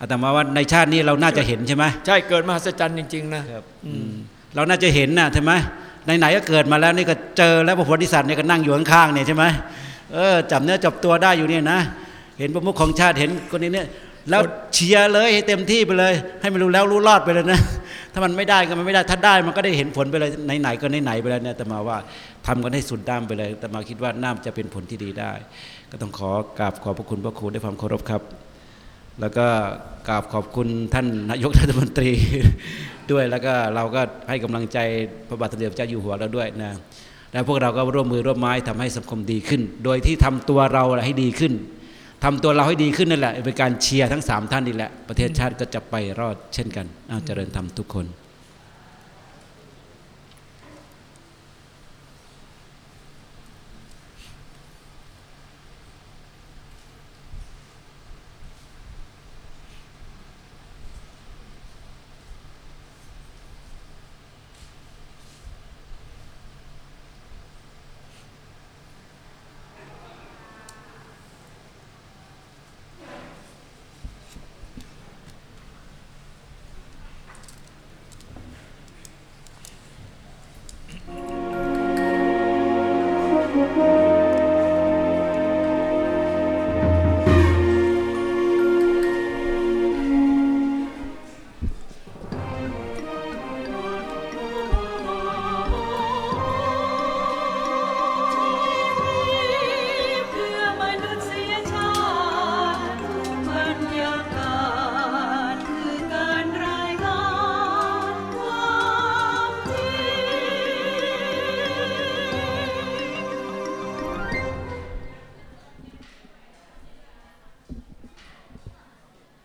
อาตมาว่าในชาตินี้เราน่าจะเห็นใช่ไหมใช่เกิดมหัศจรรย์จริง ๆ นะอืมเราน่าจะเห็นนะใช่ไหมไหนๆก็เกิดมาแล้วนี่ก็เจอแล้วพระโพธิสัตว์เนี่ยก็นั่งอยู่ข้างๆเนี่ยใช่ไหมเออจับเนื้อจับตัวได้อยู่เนี่ยนะ เห็นประมุขของชาติเห็นคนนี้เนี่ยแล้วเชียร์เลยให้เต็มที่ไปเลย ให้มันรู้แล้วรู้รอดไปเลยนะ ถ้ามันไม่ได้ก็มันไม่ได้ถ้าได้มันก็ได้เห็นผลไปเลยไหนๆก็ไหนๆไปแล้วเนี่ยแต่มาว่าทำกันให้สุดด้ามไปเลย แต่มาคิดว่าน่าจะเป็นผลที่ดีได้ ก็ต้องขอกราบขอบพระคุณพระครูด้วยความเคารพครับ แล้วก็กราบขอบคุณท่านนายกรัฐมนตรีด้วยแล้วก็เราก็ให้กำลังใจพระบาทสมเด็จพระเจ้าอยู่หัวเราด้วยนะแล้วพวกเราก็ร่วมมือร่วมไม้ทำให้สังคมดีขึ้น โดยที่ทำตัวเราให้ดีขึ้นทำตัวเราให้ดีขึ้นนั่นแหละเป็นการเชียร์ทั้งสามท่านนี่แหละประเทศชาติก็จะไปรอดเช่นกันอาเจริญธรรมทุกคน